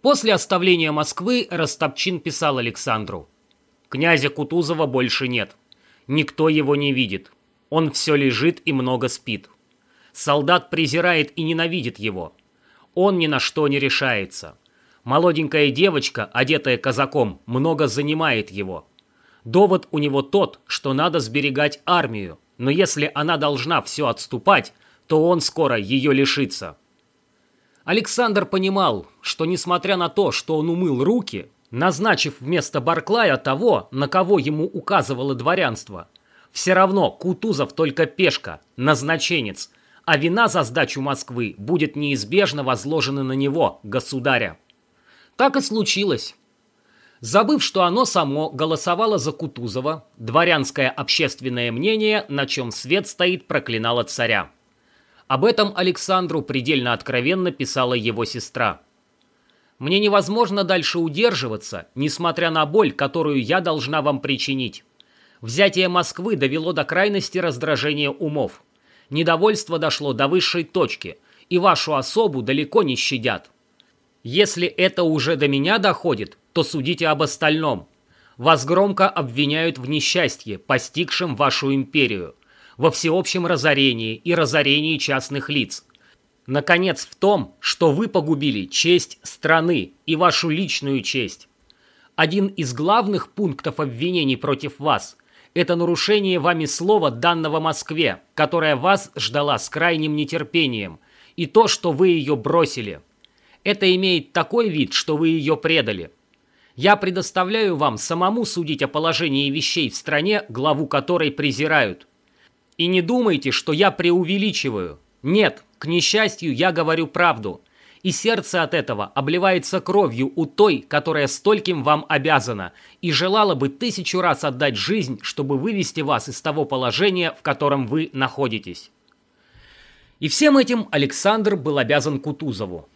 После оставления Москвы Ростопчин писал Александру. «Князя Кутузова больше нет. Никто его не видит. Он все лежит и много спит. Солдат презирает и ненавидит его. Он ни на что не решается. Молоденькая девочка, одетая казаком, много занимает его. Довод у него тот, что надо сберегать армию, но если она должна все отступать, то он скоро ее лишится». Александр понимал, что несмотря на то, что он умыл руки, назначив вместо Барклая того, на кого ему указывало дворянство, все равно Кутузов только пешка, назначенец, а вина за сдачу Москвы будет неизбежно возложена на него, государя. Так и случилось. Забыв, что оно само голосовало за Кутузова, дворянское общественное мнение, на чем свет стоит, проклинало царя. Об этом Александру предельно откровенно писала его сестра. «Мне невозможно дальше удерживаться, несмотря на боль, которую я должна вам причинить. Взятие Москвы довело до крайности раздражения умов. Недовольство дошло до высшей точки, и вашу особу далеко не щадят. Если это уже до меня доходит, то судите об остальном. Вас громко обвиняют в несчастье, постигшем вашу империю во всеобщем разорении и разорении частных лиц. Наконец, в том, что вы погубили честь страны и вашу личную честь. Один из главных пунктов обвинений против вас – это нарушение вами слова, данного Москве, которая вас ждала с крайним нетерпением, и то, что вы ее бросили. Это имеет такой вид, что вы ее предали. Я предоставляю вам самому судить о положении вещей в стране, главу которой презирают. И не думайте, что я преувеличиваю. Нет, к несчастью, я говорю правду. И сердце от этого обливается кровью у той, которая стольким вам обязана, и желала бы тысячу раз отдать жизнь, чтобы вывести вас из того положения, в котором вы находитесь. И всем этим Александр был обязан Кутузову.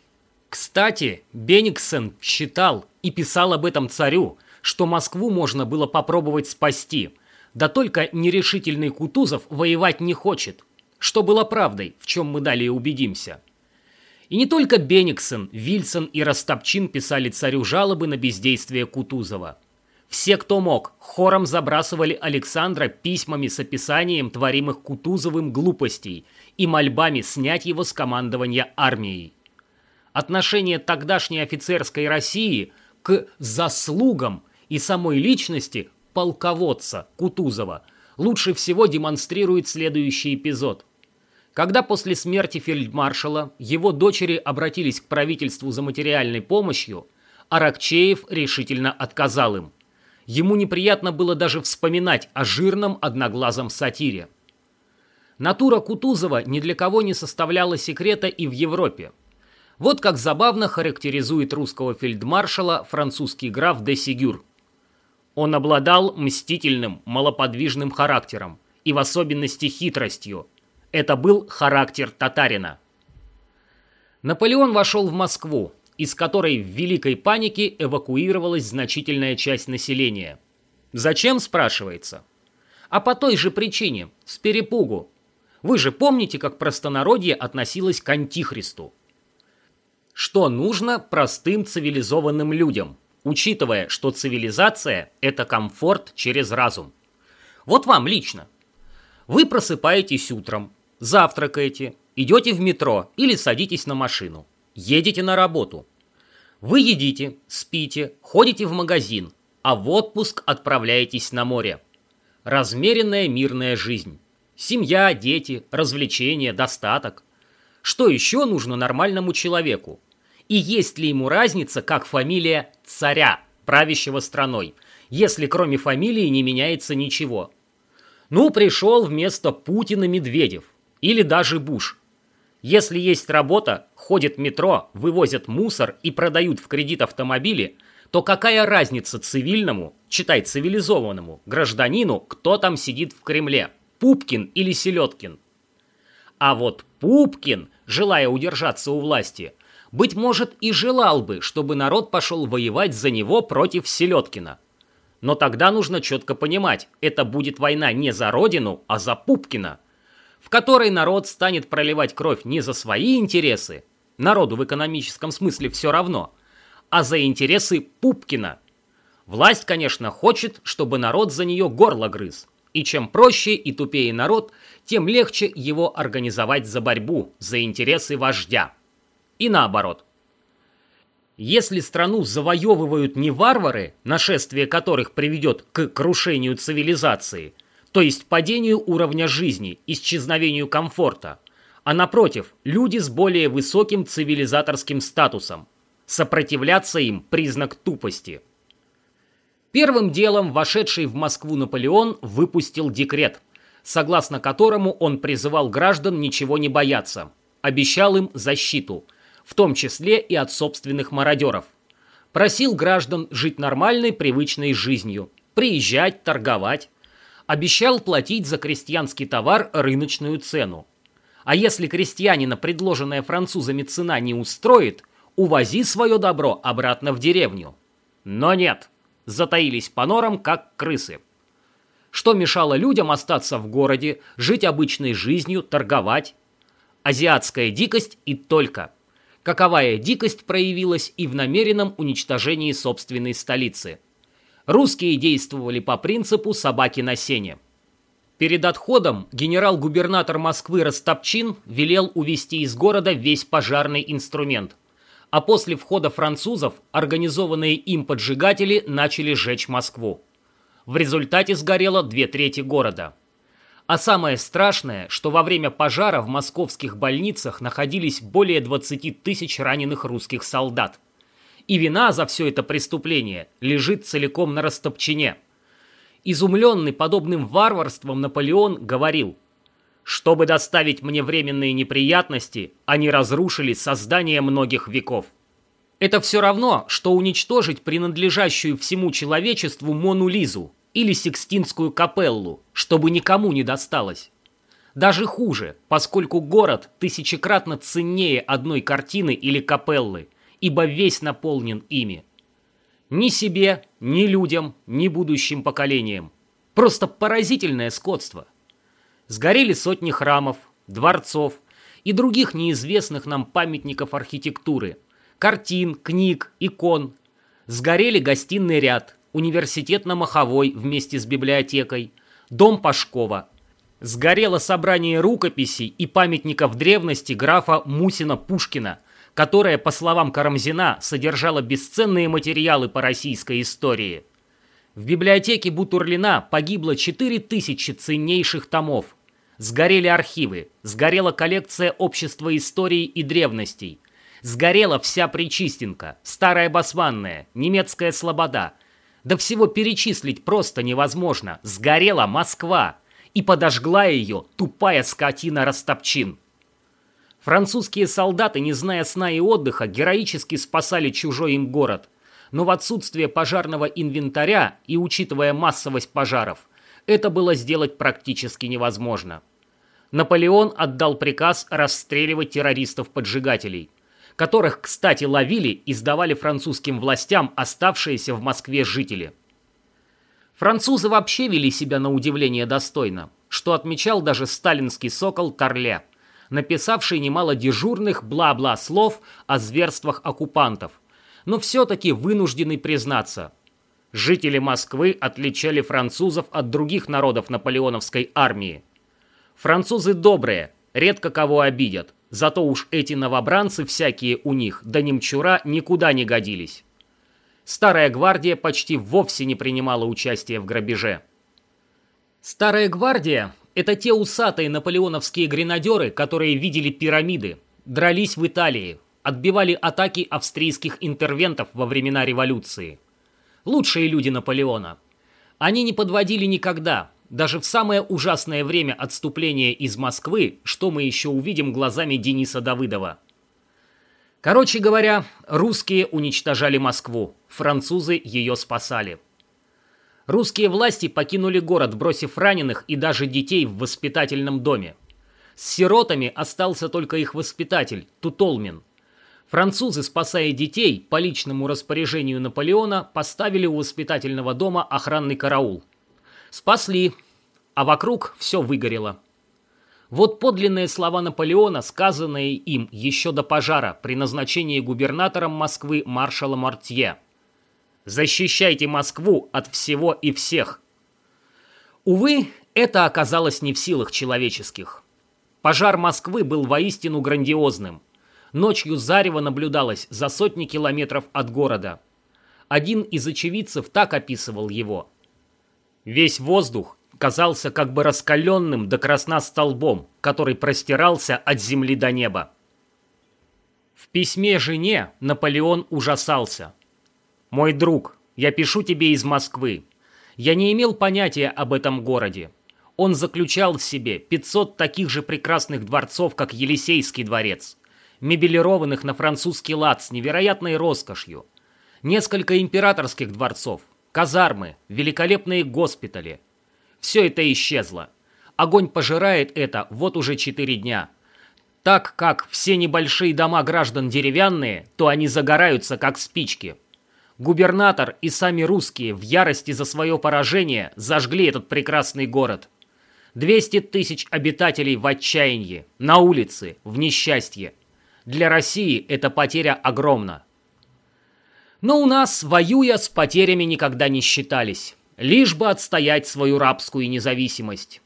Кстати, Бениксен считал и писал об этом царю, что Москву можно было попробовать спасти – да только нерешительный Кутузов воевать не хочет. Что было правдой, в чем мы далее убедимся. И не только Бениксон, Вильсон и Растопчин писали царю жалобы на бездействие Кутузова. Все, кто мог, хором забрасывали Александра письмами с описанием творимых Кутузовым глупостей и мольбами снять его с командования армией. Отношение тогдашней офицерской России к заслугам и самой личности полководца Кутузова лучше всего демонстрирует следующий эпизод. Когда после смерти фельдмаршала его дочери обратились к правительству за материальной помощью, Аракчеев решительно отказал им. Ему неприятно было даже вспоминать о жирном одноглазом сатире. Натура Кутузова ни для кого не составляла секрета и в Европе. Вот как забавно характеризует русского фельдмаршала французский граф де Сигюр – он обладал мстительным, малоподвижным характером и в особенности хитростью. Это был характер татарина. Наполеон вошел в Москву, из которой в великой панике эвакуировалась значительная часть населения. Зачем, спрашивается? А по той же причине, с перепугу. Вы же помните, как простонародье относилось к антихристу? Что нужно простым цивилизованным людям – учитывая, что цивилизация – это комфорт через разум. Вот вам лично. Вы просыпаетесь утром, завтракаете, идете в метро или садитесь на машину, едете на работу. Вы едите, спите, ходите в магазин, а в отпуск отправляетесь на море. Размеренная мирная жизнь. Семья, дети, развлечения, достаток. Что еще нужно нормальному человеку? И есть ли ему разница, как фамилия царя, правящего страной, если кроме фамилии не меняется ничего? Ну, пришел вместо Путина Медведев. Или даже Буш. Если есть работа, ходит метро, вывозят мусор и продают в кредит автомобили, то какая разница цивильному, читай цивилизованному, гражданину, кто там сидит в Кремле, Пупкин или Селедкин? А вот Пупкин, желая удержаться у власти, быть может, и желал бы, чтобы народ пошел воевать за него против Селедкина. Но тогда нужно четко понимать, это будет война не за родину, а за Пупкина, в которой народ станет проливать кровь не за свои интересы, народу в экономическом смысле все равно, а за интересы Пупкина. Власть, конечно, хочет, чтобы народ за нее горло грыз. И чем проще и тупее народ, тем легче его организовать за борьбу, за интересы вождя и наоборот. Если страну завоевывают не варвары, нашествие которых приведет к крушению цивилизации, то есть падению уровня жизни, исчезновению комфорта, а напротив, люди с более высоким цивилизаторским статусом, сопротивляться им – признак тупости. Первым делом вошедший в Москву Наполеон выпустил декрет, согласно которому он призывал граждан ничего не бояться, обещал им защиту – в том числе и от собственных мародеров. Просил граждан жить нормальной, привычной жизнью, приезжать, торговать. Обещал платить за крестьянский товар рыночную цену. А если крестьянина предложенная французами цена не устроит, увози свое добро обратно в деревню. Но нет, затаились по норам, как крысы. Что мешало людям остаться в городе, жить обычной жизнью, торговать? Азиатская дикость и только – каковая дикость проявилась и в намеренном уничтожении собственной столицы. Русские действовали по принципу «собаки на сене». Перед отходом генерал-губернатор Москвы Растопчин велел увести из города весь пожарный инструмент. а после входа французов организованные им поджигатели начали жечь Москву. В результате сгорело две трети города. А самое страшное, что во время пожара в московских больницах находились более 20 тысяч раненых русских солдат. И вина за все это преступление лежит целиком на Растопчине. Изумленный подобным варварством Наполеон говорил, чтобы доставить мне временные неприятности, они разрушили создание многих веков. Это все равно, что уничтожить принадлежащую всему человечеству Мону Лизу или Сикстинскую капеллу, чтобы никому не досталось. Даже хуже, поскольку город тысячекратно ценнее одной картины или капеллы, ибо весь наполнен ими. Ни себе, ни людям, ни будущим поколениям. Просто поразительное скотство. Сгорели сотни храмов, дворцов и других неизвестных нам памятников архитектуры, картин, книг, икон. Сгорели гостиный ряд, университет на Маховой вместе с библиотекой, дом Пашкова. Сгорело собрание рукописей и памятников древности графа Мусина-Пушкина, которое, по словам Карамзина, содержало бесценные материалы по российской истории. В библиотеке Бутурлина погибло 4000 ценнейших томов – Сгорели архивы, сгорела коллекция общества истории и древностей. Сгорела вся Причистенка, Старая Басванная, Немецкая Слобода. Да всего перечислить просто невозможно. Сгорела Москва. И подожгла ее тупая скотина Растопчин. Французские солдаты, не зная сна и отдыха, героически спасали чужой им город. Но в отсутствие пожарного инвентаря и учитывая массовость пожаров, это было сделать практически невозможно. Наполеон отдал приказ расстреливать террористов-поджигателей, которых, кстати, ловили и сдавали французским властям оставшиеся в Москве жители. Французы вообще вели себя на удивление достойно, что отмечал даже сталинский сокол Торле, написавший немало дежурных бла-бла слов о зверствах оккупантов, но все-таки вынужденный признаться. Жители Москвы отличали французов от других народов наполеоновской армии – Французы добрые, редко кого обидят, зато уж эти новобранцы всякие у них, да немчура, никуда не годились. Старая гвардия почти вовсе не принимала участия в грабеже. Старая гвардия – это те усатые наполеоновские гренадеры, которые видели пирамиды, дрались в Италии, отбивали атаки австрийских интервентов во времена революции. Лучшие люди Наполеона. Они не подводили никогда, даже в самое ужасное время отступления из Москвы, что мы еще увидим глазами Дениса Давыдова. Короче говоря, русские уничтожали Москву, французы ее спасали. Русские власти покинули город, бросив раненых и даже детей в воспитательном доме. С сиротами остался только их воспитатель, Тутолмин. Французы, спасая детей, по личному распоряжению Наполеона поставили у воспитательного дома охранный караул – Спасли, а вокруг все выгорело. Вот подлинные слова Наполеона, сказанные им еще до пожара при назначении губернатором Москвы маршала Мартье. «Защищайте Москву от всего и всех». Увы, это оказалось не в силах человеческих. Пожар Москвы был воистину грандиозным. Ночью зарево наблюдалось за сотни километров от города. Один из очевидцев так описывал его. Весь воздух казался как бы раскаленным до красна столбом, который простирался от земли до неба. В письме жене Наполеон ужасался. «Мой друг, я пишу тебе из Москвы. Я не имел понятия об этом городе. Он заключал в себе 500 таких же прекрасных дворцов, как Елисейский дворец, мебелированных на французский лад с невероятной роскошью, несколько императорских дворцов, казармы, великолепные госпитали. Все это исчезло. Огонь пожирает это вот уже четыре дня. Так как все небольшие дома граждан деревянные, то они загораются как спички. Губернатор и сами русские в ярости за свое поражение зажгли этот прекрасный город. 200 тысяч обитателей в отчаянии, на улице, в несчастье. Для России эта потеря огромна. Но у нас, воюя, с потерями никогда не считались, лишь бы отстоять свою рабскую независимость.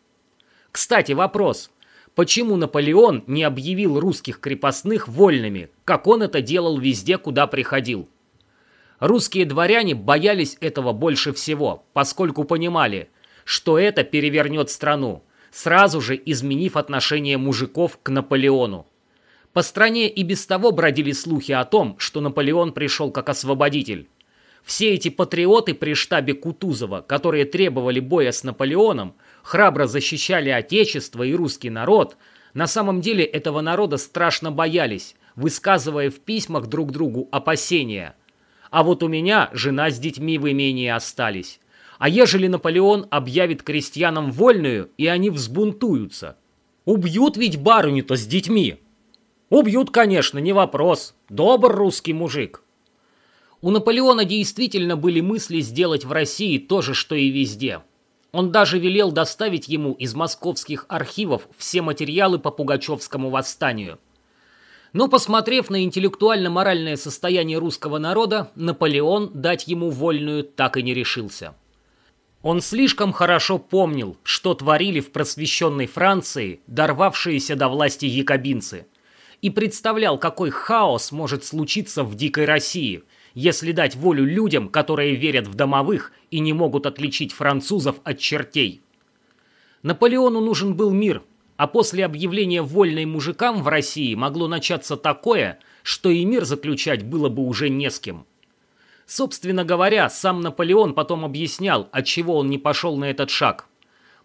Кстати, вопрос. Почему Наполеон не объявил русских крепостных вольными, как он это делал везде, куда приходил? Русские дворяне боялись этого больше всего, поскольку понимали, что это перевернет страну, сразу же изменив отношение мужиков к Наполеону. По стране и без того бродили слухи о том, что Наполеон пришел как освободитель. Все эти патриоты при штабе Кутузова, которые требовали боя с Наполеоном, храбро защищали Отечество и русский народ, на самом деле этого народа страшно боялись, высказывая в письмах друг другу опасения. А вот у меня жена с детьми в имении остались. А ежели Наполеон объявит крестьянам вольную, и они взбунтуются? Убьют ведь барыню-то с детьми. Убьют, конечно, не вопрос. Добр русский мужик. У Наполеона действительно были мысли сделать в России то же, что и везде. Он даже велел доставить ему из московских архивов все материалы по Пугачевскому восстанию. Но, посмотрев на интеллектуально-моральное состояние русского народа, Наполеон дать ему вольную так и не решился. Он слишком хорошо помнил, что творили в просвещенной Франции дорвавшиеся до власти якобинцы, и представлял, какой хаос может случиться в дикой России – если дать волю людям, которые верят в домовых и не могут отличить французов от чертей. Наполеону нужен был мир, а после объявления вольной мужикам в России могло начаться такое, что и мир заключать было бы уже не с кем. Собственно говоря, сам Наполеон потом объяснял, отчего он не пошел на этот шаг.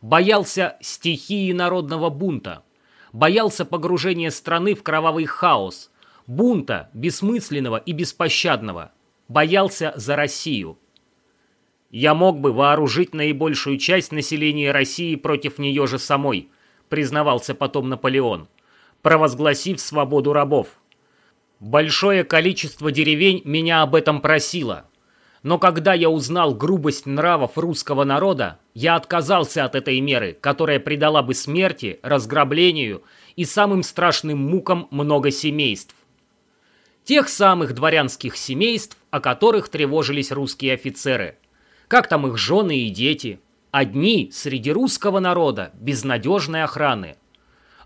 Боялся стихии народного бунта. Боялся погружения страны в кровавый хаос. Бунта, бессмысленного и беспощадного боялся за Россию. «Я мог бы вооружить наибольшую часть населения России против нее же самой», признавался потом Наполеон, провозгласив свободу рабов. «Большое количество деревень меня об этом просило. Но когда я узнал грубость нравов русского народа, я отказался от этой меры, которая придала бы смерти, разграблению и самым страшным мукам много семейств. Тех самых дворянских семейств, о которых тревожились русские офицеры. Как там их жены и дети? Одни среди русского народа, безнадежной охраны.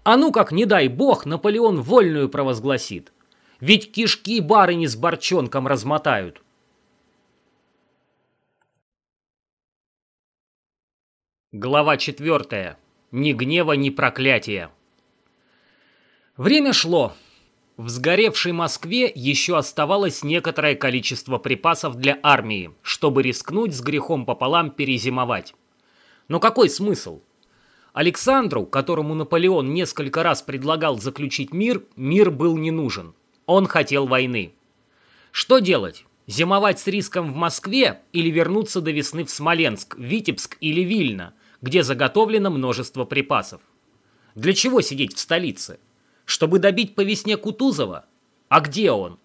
А ну как, не дай бог, Наполеон вольную провозгласит. Ведь кишки барыни с борчонком размотают. Глава четвертая. Ни гнева, ни проклятия. Время шло. В сгоревшей Москве еще оставалось некоторое количество припасов для армии, чтобы рискнуть с грехом пополам перезимовать. Но какой смысл? Александру, которому Наполеон несколько раз предлагал заключить мир, мир был не нужен. Он хотел войны. Что делать? Зимовать с риском в Москве или вернуться до весны в Смоленск, Витебск или Вильно, где заготовлено множество припасов? Для чего сидеть в столице? Чтобы добить по весне Кутузова? А где он?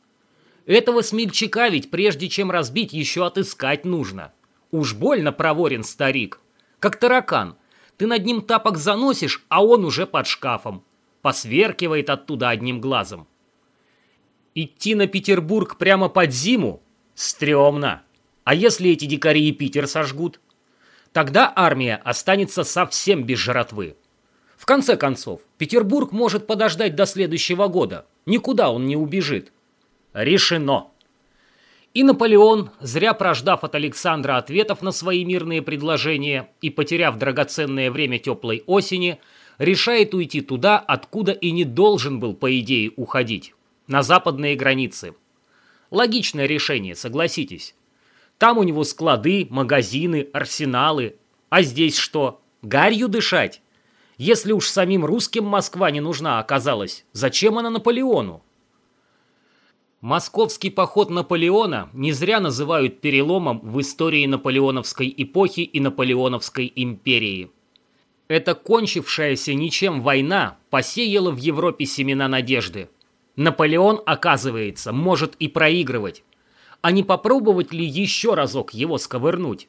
Этого смельчака ведь прежде чем разбить еще отыскать нужно. Уж больно проворен старик. Как таракан. Ты над ним тапок заносишь, а он уже под шкафом. Посверкивает оттуда одним глазом. Идти на Петербург прямо под зиму? Стремно. А если эти дикари и Питер сожгут? Тогда армия останется совсем без жратвы. В конце концов, Петербург может подождать до следующего года. Никуда он не убежит. Решено. И Наполеон, зря прождав от Александра ответов на свои мирные предложения и потеряв драгоценное время теплой осени, решает уйти туда, откуда и не должен был, по идее, уходить. На западные границы. Логичное решение, согласитесь. Там у него склады, магазины, арсеналы. А здесь что? Гарью дышать? Если уж самим русским Москва не нужна оказалась, зачем она Наполеону? Московский поход Наполеона не зря называют переломом в истории наполеоновской эпохи и наполеоновской империи. Эта кончившаяся ничем война посеяла в Европе семена надежды. Наполеон, оказывается, может и проигрывать. А не попробовать ли еще разок его сковырнуть?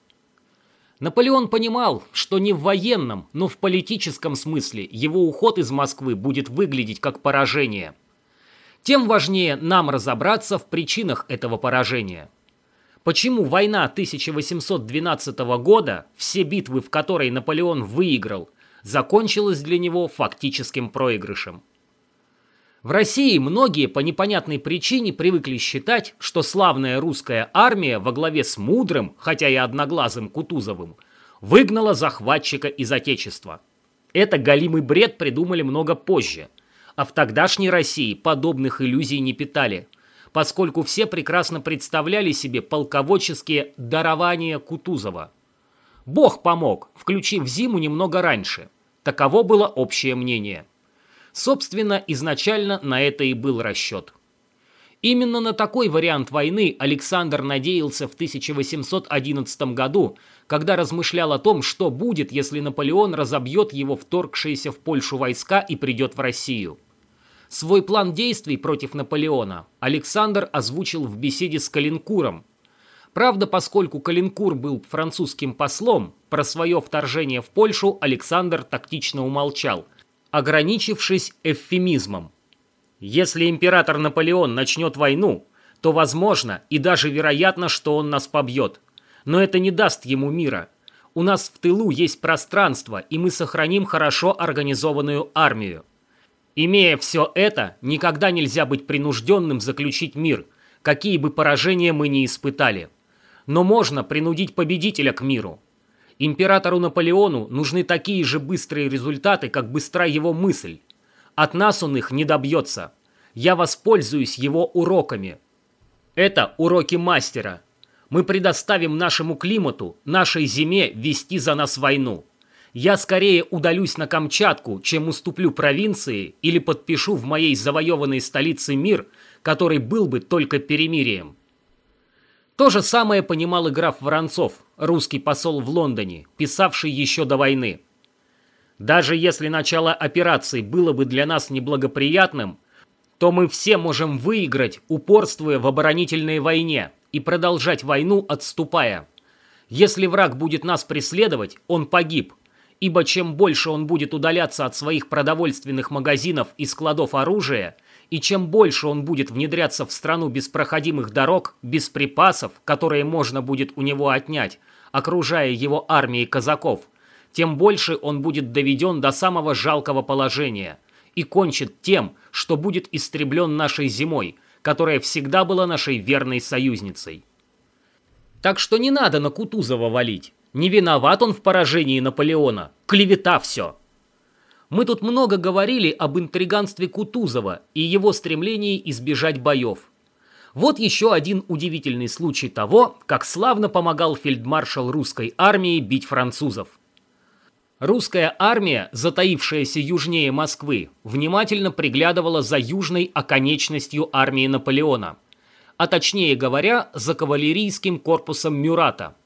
Наполеон понимал, что не в военном, но в политическом смысле его уход из Москвы будет выглядеть как поражение. Тем важнее нам разобраться в причинах этого поражения. Почему война 1812 года, все битвы в которой Наполеон выиграл, закончилась для него фактическим проигрышем. В России многие по непонятной причине привыкли считать, что славная русская армия во главе с мудрым, хотя и одноглазым Кутузовым, выгнала захватчика из Отечества. Это галимый бред придумали много позже, а в тогдашней России подобных иллюзий не питали, поскольку все прекрасно представляли себе полководческие дарования Кутузова. Бог помог, включив зиму немного раньше. Таково было общее мнение. Собственно, изначально на это и был расчет. Именно на такой вариант войны Александр надеялся в 1811 году, когда размышлял о том, что будет, если Наполеон разобьет его вторгшиеся в Польшу войска и придет в Россию. Свой план действий против Наполеона Александр озвучил в беседе с Калинкуром. Правда, поскольку Калинкур был французским послом, про свое вторжение в Польшу Александр тактично умолчал – ограничившись эвфемизмом. Если император Наполеон начнет войну, то возможно и даже вероятно, что он нас побьет. Но это не даст ему мира. У нас в тылу есть пространство, и мы сохраним хорошо организованную армию. Имея все это, никогда нельзя быть принужденным заключить мир, какие бы поражения мы ни испытали. Но можно принудить победителя к миру. Императору Наполеону нужны такие же быстрые результаты, как быстра его мысль. От нас он их не добьется. Я воспользуюсь его уроками. Это уроки мастера. Мы предоставим нашему климату, нашей зиме вести за нас войну. Я скорее удалюсь на Камчатку, чем уступлю провинции или подпишу в моей завоеванной столице мир, который был бы только перемирием. То же самое понимал и граф Воронцов, русский посол в Лондоне, писавший еще до войны. Даже если начало операции было бы для нас неблагоприятным, то мы все можем выиграть, упорствуя в оборонительной войне и продолжать войну, отступая. Если враг будет нас преследовать, он погиб, ибо чем больше он будет удаляться от своих продовольственных магазинов и складов оружия – и чем больше он будет внедряться в страну без проходимых дорог, без припасов, которые можно будет у него отнять, окружая его армией казаков, тем больше он будет доведен до самого жалкого положения и кончит тем, что будет истреблен нашей зимой, которая всегда была нашей верной союзницей. Так что не надо на Кутузова валить. Не виноват он в поражении Наполеона. Клевета все. Мы тут много говорили об интриганстве Кутузова и его стремлении избежать боев. Вот еще один удивительный случай того, как славно помогал фельдмаршал русской армии бить французов. Русская армия, затаившаяся южнее Москвы, внимательно приглядывала за южной оконечностью армии Наполеона, а точнее говоря, за кавалерийским корпусом Мюрата –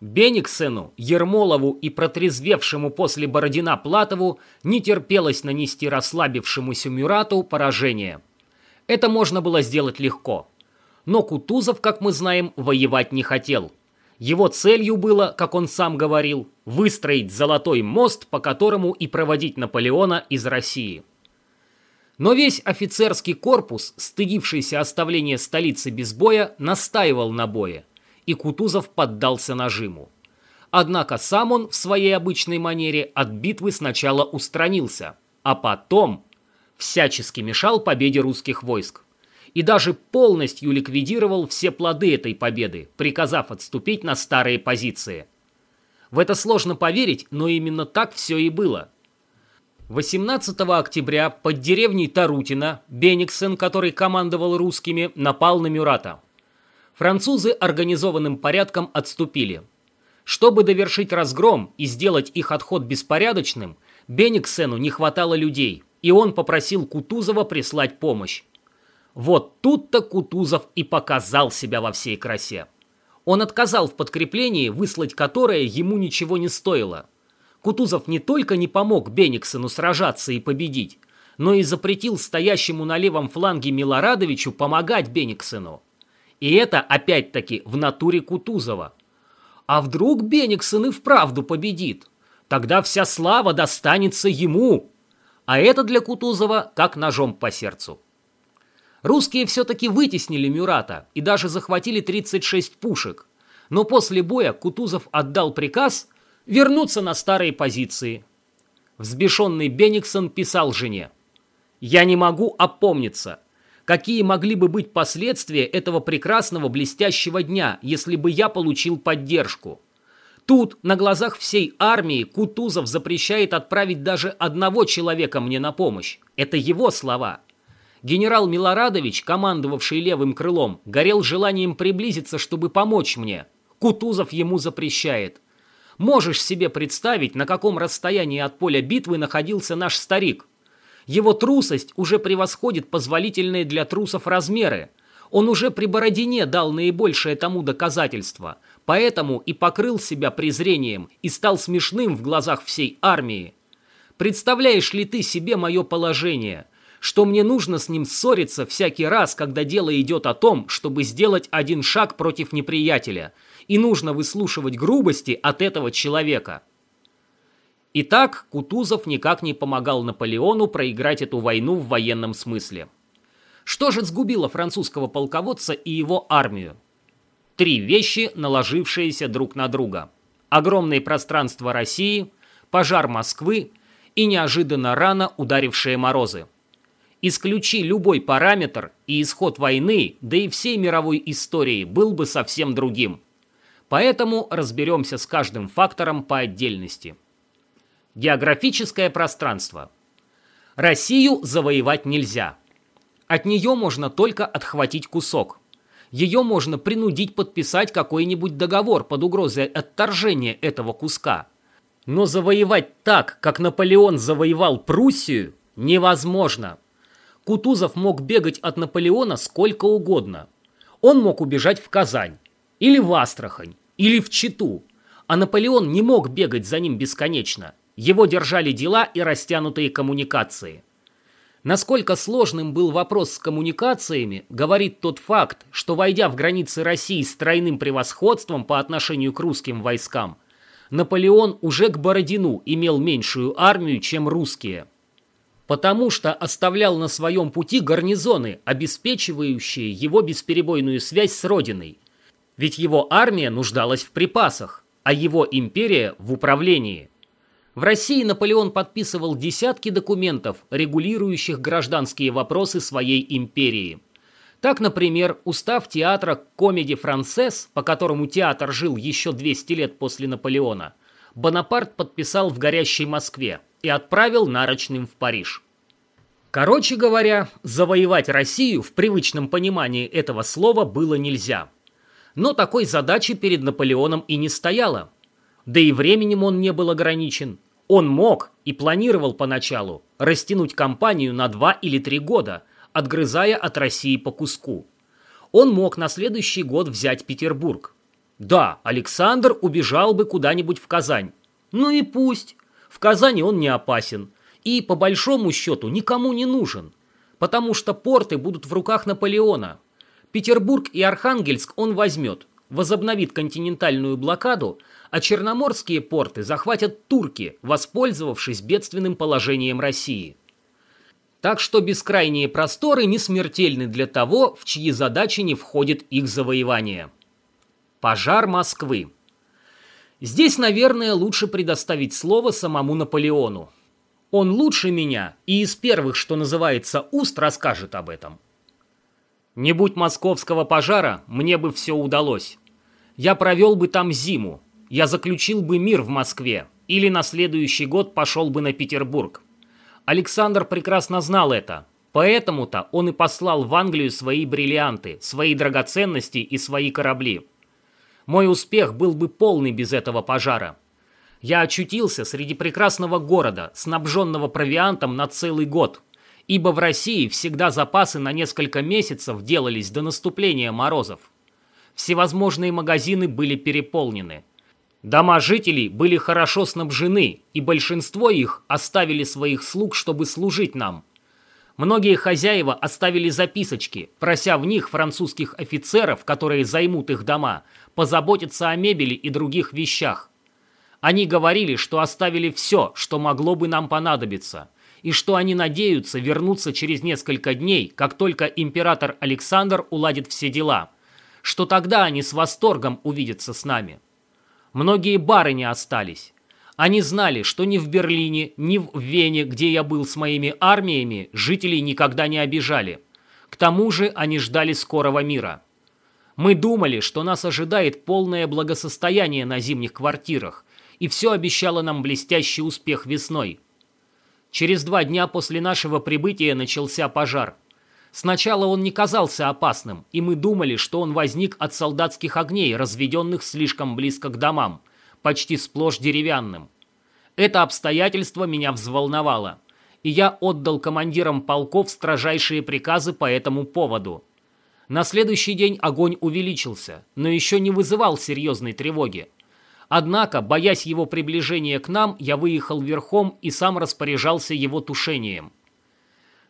Бениксену, Ермолову и протрезвевшему после Бородина Платову не терпелось нанести расслабившемуся Мюрату поражение. Это можно было сделать легко. Но Кутузов, как мы знаем, воевать не хотел. Его целью было, как он сам говорил, выстроить золотой мост, по которому и проводить Наполеона из России. Но весь офицерский корпус, стыдившийся оставления столицы без боя, настаивал на бое и Кутузов поддался нажиму. Однако сам он в своей обычной манере от битвы сначала устранился, а потом всячески мешал победе русских войск. И даже полностью ликвидировал все плоды этой победы, приказав отступить на старые позиции. В это сложно поверить, но именно так все и было. 18 октября под деревней Тарутина Бениксен, который командовал русскими, напал на Мюрата. Французы организованным порядком отступили. Чтобы довершить разгром и сделать их отход беспорядочным, Бениксену не хватало людей, и он попросил Кутузова прислать помощь. Вот тут-то Кутузов и показал себя во всей красе. Он отказал в подкреплении, выслать которое ему ничего не стоило. Кутузов не только не помог Бениксену сражаться и победить, но и запретил стоящему на левом фланге Милорадовичу помогать Бениксену. И это, опять-таки, в натуре Кутузова. А вдруг Бениксон и вправду победит? Тогда вся слава достанется ему. А это для Кутузова как ножом по сердцу. Русские все-таки вытеснили Мюрата и даже захватили 36 пушек. Но после боя Кутузов отдал приказ вернуться на старые позиции. Взбешенный Бениксон писал жене. «Я не могу опомниться. Какие могли бы быть последствия этого прекрасного блестящего дня, если бы я получил поддержку? Тут, на глазах всей армии, Кутузов запрещает отправить даже одного человека мне на помощь. Это его слова. Генерал Милорадович, командовавший левым крылом, горел желанием приблизиться, чтобы помочь мне. Кутузов ему запрещает. Можешь себе представить, на каком расстоянии от поля битвы находился наш старик? Его трусость уже превосходит позволительные для трусов размеры. Он уже при Бородине дал наибольшее тому доказательство – Поэтому и покрыл себя презрением и стал смешным в глазах всей армии. Представляешь ли ты себе мое положение, что мне нужно с ним ссориться всякий раз, когда дело идет о том, чтобы сделать один шаг против неприятеля, и нужно выслушивать грубости от этого человека? Итак, Кутузов никак не помогал Наполеону проиграть эту войну в военном смысле. Что же сгубило французского полководца и его армию? Три вещи, наложившиеся друг на друга. Огромное пространство России, пожар Москвы и неожиданно рано ударившие морозы. Исключи любой параметр, и исход войны, да и всей мировой истории был бы совсем другим. Поэтому разберемся с каждым фактором по отдельности. Географическое пространство. Россию завоевать нельзя. От нее можно только отхватить кусок – ее можно принудить подписать какой-нибудь договор под угрозой отторжения этого куска. Но завоевать так, как Наполеон завоевал Пруссию, невозможно. Кутузов мог бегать от Наполеона сколько угодно. Он мог убежать в Казань, или в Астрахань, или в Читу. А Наполеон не мог бегать за ним бесконечно. Его держали дела и растянутые коммуникации. Насколько сложным был вопрос с коммуникациями, говорит тот факт, что войдя в границы России с тройным превосходством по отношению к русским войскам, Наполеон уже к Бородину имел меньшую армию, чем русские. Потому что оставлял на своем пути гарнизоны, обеспечивающие его бесперебойную связь с родиной. Ведь его армия нуждалась в припасах, а его империя в управлении – в России Наполеон подписывал десятки документов, регулирующих гражданские вопросы своей империи. Так, например, устав театра «Комеди Францесс», по которому театр жил еще 200 лет после Наполеона, Бонапарт подписал в горящей Москве и отправил нарочным в Париж. Короче говоря, завоевать Россию в привычном понимании этого слова было нельзя. Но такой задачи перед Наполеоном и не стояло. Да и временем он не был ограничен. Он мог и планировал поначалу растянуть кампанию на два или три года, отгрызая от России по куску. Он мог на следующий год взять Петербург. Да, Александр убежал бы куда-нибудь в Казань. Ну и пусть. В Казани он не опасен. И, по большому счету, никому не нужен. Потому что порты будут в руках Наполеона. Петербург и Архангельск он возьмет, возобновит континентальную блокаду, а черноморские порты захватят турки, воспользовавшись бедственным положением России. Так что бескрайние просторы не смертельны для того, в чьи задачи не входит их завоевание. Пожар Москвы. Здесь, наверное, лучше предоставить слово самому Наполеону. Он лучше меня и из первых, что называется, уст расскажет об этом. Не будь московского пожара, мне бы все удалось. Я провел бы там зиму, я заключил бы мир в Москве или на следующий год пошел бы на Петербург. Александр прекрасно знал это, поэтому-то он и послал в Англию свои бриллианты, свои драгоценности и свои корабли. Мой успех был бы полный без этого пожара. Я очутился среди прекрасного города, снабженного провиантом на целый год, ибо в России всегда запасы на несколько месяцев делались до наступления морозов. Всевозможные магазины были переполнены. Дома жителей были хорошо снабжены, и большинство их оставили своих слуг, чтобы служить нам. Многие хозяева оставили записочки, прося в них французских офицеров, которые займут их дома, позаботиться о мебели и других вещах. Они говорили, что оставили все, что могло бы нам понадобиться, и что они надеются вернуться через несколько дней, как только император Александр уладит все дела, что тогда они с восторгом увидятся с нами. Многие барыни остались. Они знали, что ни в Берлине, ни в Вене, где я был с моими армиями, жителей никогда не обижали. К тому же они ждали скорого мира. Мы думали, что нас ожидает полное благосостояние на зимних квартирах, и все обещало нам блестящий успех весной. Через два дня после нашего прибытия начался пожар. Сначала он не казался опасным, и мы думали, что он возник от солдатских огней, разведенных слишком близко к домам, почти сплошь деревянным. Это обстоятельство меня взволновало, и я отдал командирам полков строжайшие приказы по этому поводу. На следующий день огонь увеличился, но еще не вызывал серьезной тревоги. Однако, боясь его приближения к нам, я выехал верхом и сам распоряжался его тушением.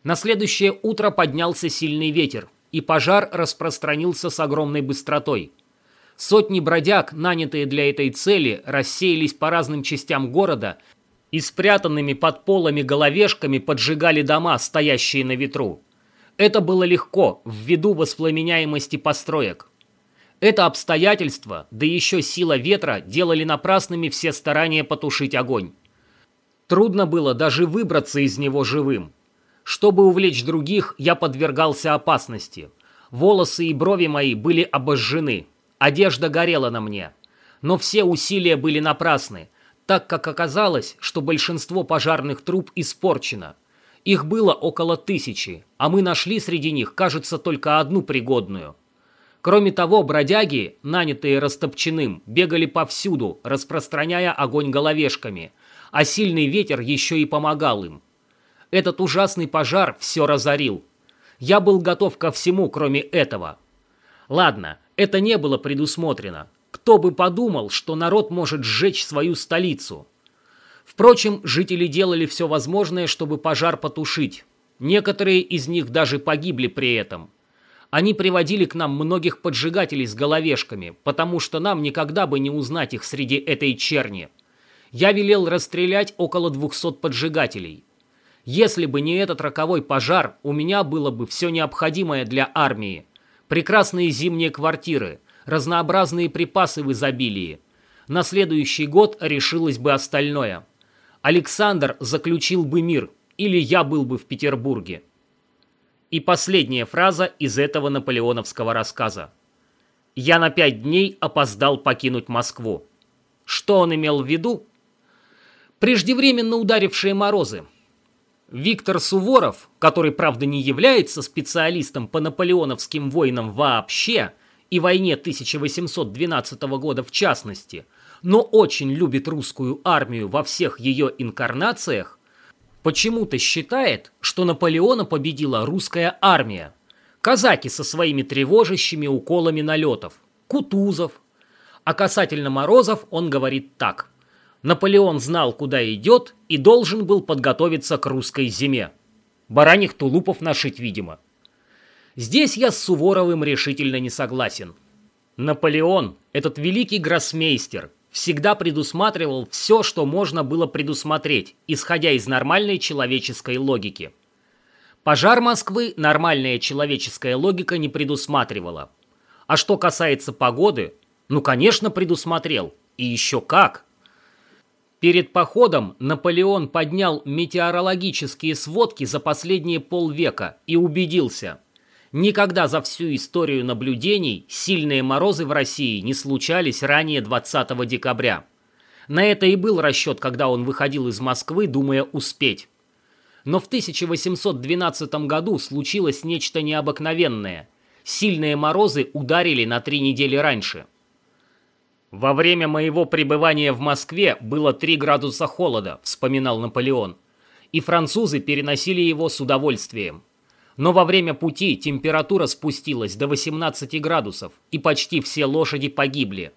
На следующее утро поднялся сильный ветер, и пожар распространился с огромной быстротой. Сотни бродяг, нанятые для этой цели, рассеялись по разным частям города и спрятанными под полами головешками поджигали дома, стоящие на ветру. Это было легко, ввиду воспламеняемости построек. Это обстоятельство, да еще сила ветра, делали напрасными все старания потушить огонь. Трудно было даже выбраться из него живым. Чтобы увлечь других, я подвергался опасности. Волосы и брови мои были обожжены. Одежда горела на мне. Но все усилия были напрасны, так как оказалось, что большинство пожарных труб испорчено. Их было около тысячи, а мы нашли среди них, кажется, только одну пригодную. Кроме того, бродяги, нанятые Растопчиным, бегали повсюду, распространяя огонь головешками, а сильный ветер еще и помогал им. Этот ужасный пожар все разорил. Я был готов ко всему, кроме этого. Ладно, это не было предусмотрено. Кто бы подумал, что народ может сжечь свою столицу. Впрочем, жители делали все возможное, чтобы пожар потушить. Некоторые из них даже погибли при этом. Они приводили к нам многих поджигателей с головешками, потому что нам никогда бы не узнать их среди этой черни. Я велел расстрелять около 200 поджигателей. Если бы не этот роковой пожар, у меня было бы все необходимое для армии. Прекрасные зимние квартиры, разнообразные припасы в изобилии. На следующий год решилось бы остальное. Александр заключил бы мир, или я был бы в Петербурге. И последняя фраза из этого наполеоновского рассказа. «Я на пять дней опоздал покинуть Москву». Что он имел в виду? Преждевременно ударившие морозы. Виктор Суворов, который, правда, не является специалистом по наполеоновским войнам вообще и войне 1812 года в частности, но очень любит русскую армию во всех ее инкарнациях, почему-то считает, что Наполеона победила русская армия. Казаки со своими тревожащими уколами налетов, Кутузов. А касательно Морозов он говорит так. Наполеон знал, куда идет, и должен был подготовиться к русской зиме. Бараньих тулупов нашить, видимо. Здесь я с Суворовым решительно не согласен. Наполеон, этот великий гроссмейстер, всегда предусматривал все, что можно было предусмотреть, исходя из нормальной человеческой логики. Пожар Москвы нормальная человеческая логика не предусматривала. А что касается погоды, ну, конечно, предусмотрел. И еще как. Перед походом Наполеон поднял метеорологические сводки за последние полвека и убедился – Никогда за всю историю наблюдений сильные морозы в России не случались ранее 20 декабря. На это и был расчет, когда он выходил из Москвы, думая успеть. Но в 1812 году случилось нечто необыкновенное. Сильные морозы ударили на три недели раньше. «Во время моего пребывания в Москве было 3 градуса холода», – вспоминал Наполеон. «И французы переносили его с удовольствием. Но во время пути температура спустилась до 18 градусов, и почти все лошади погибли.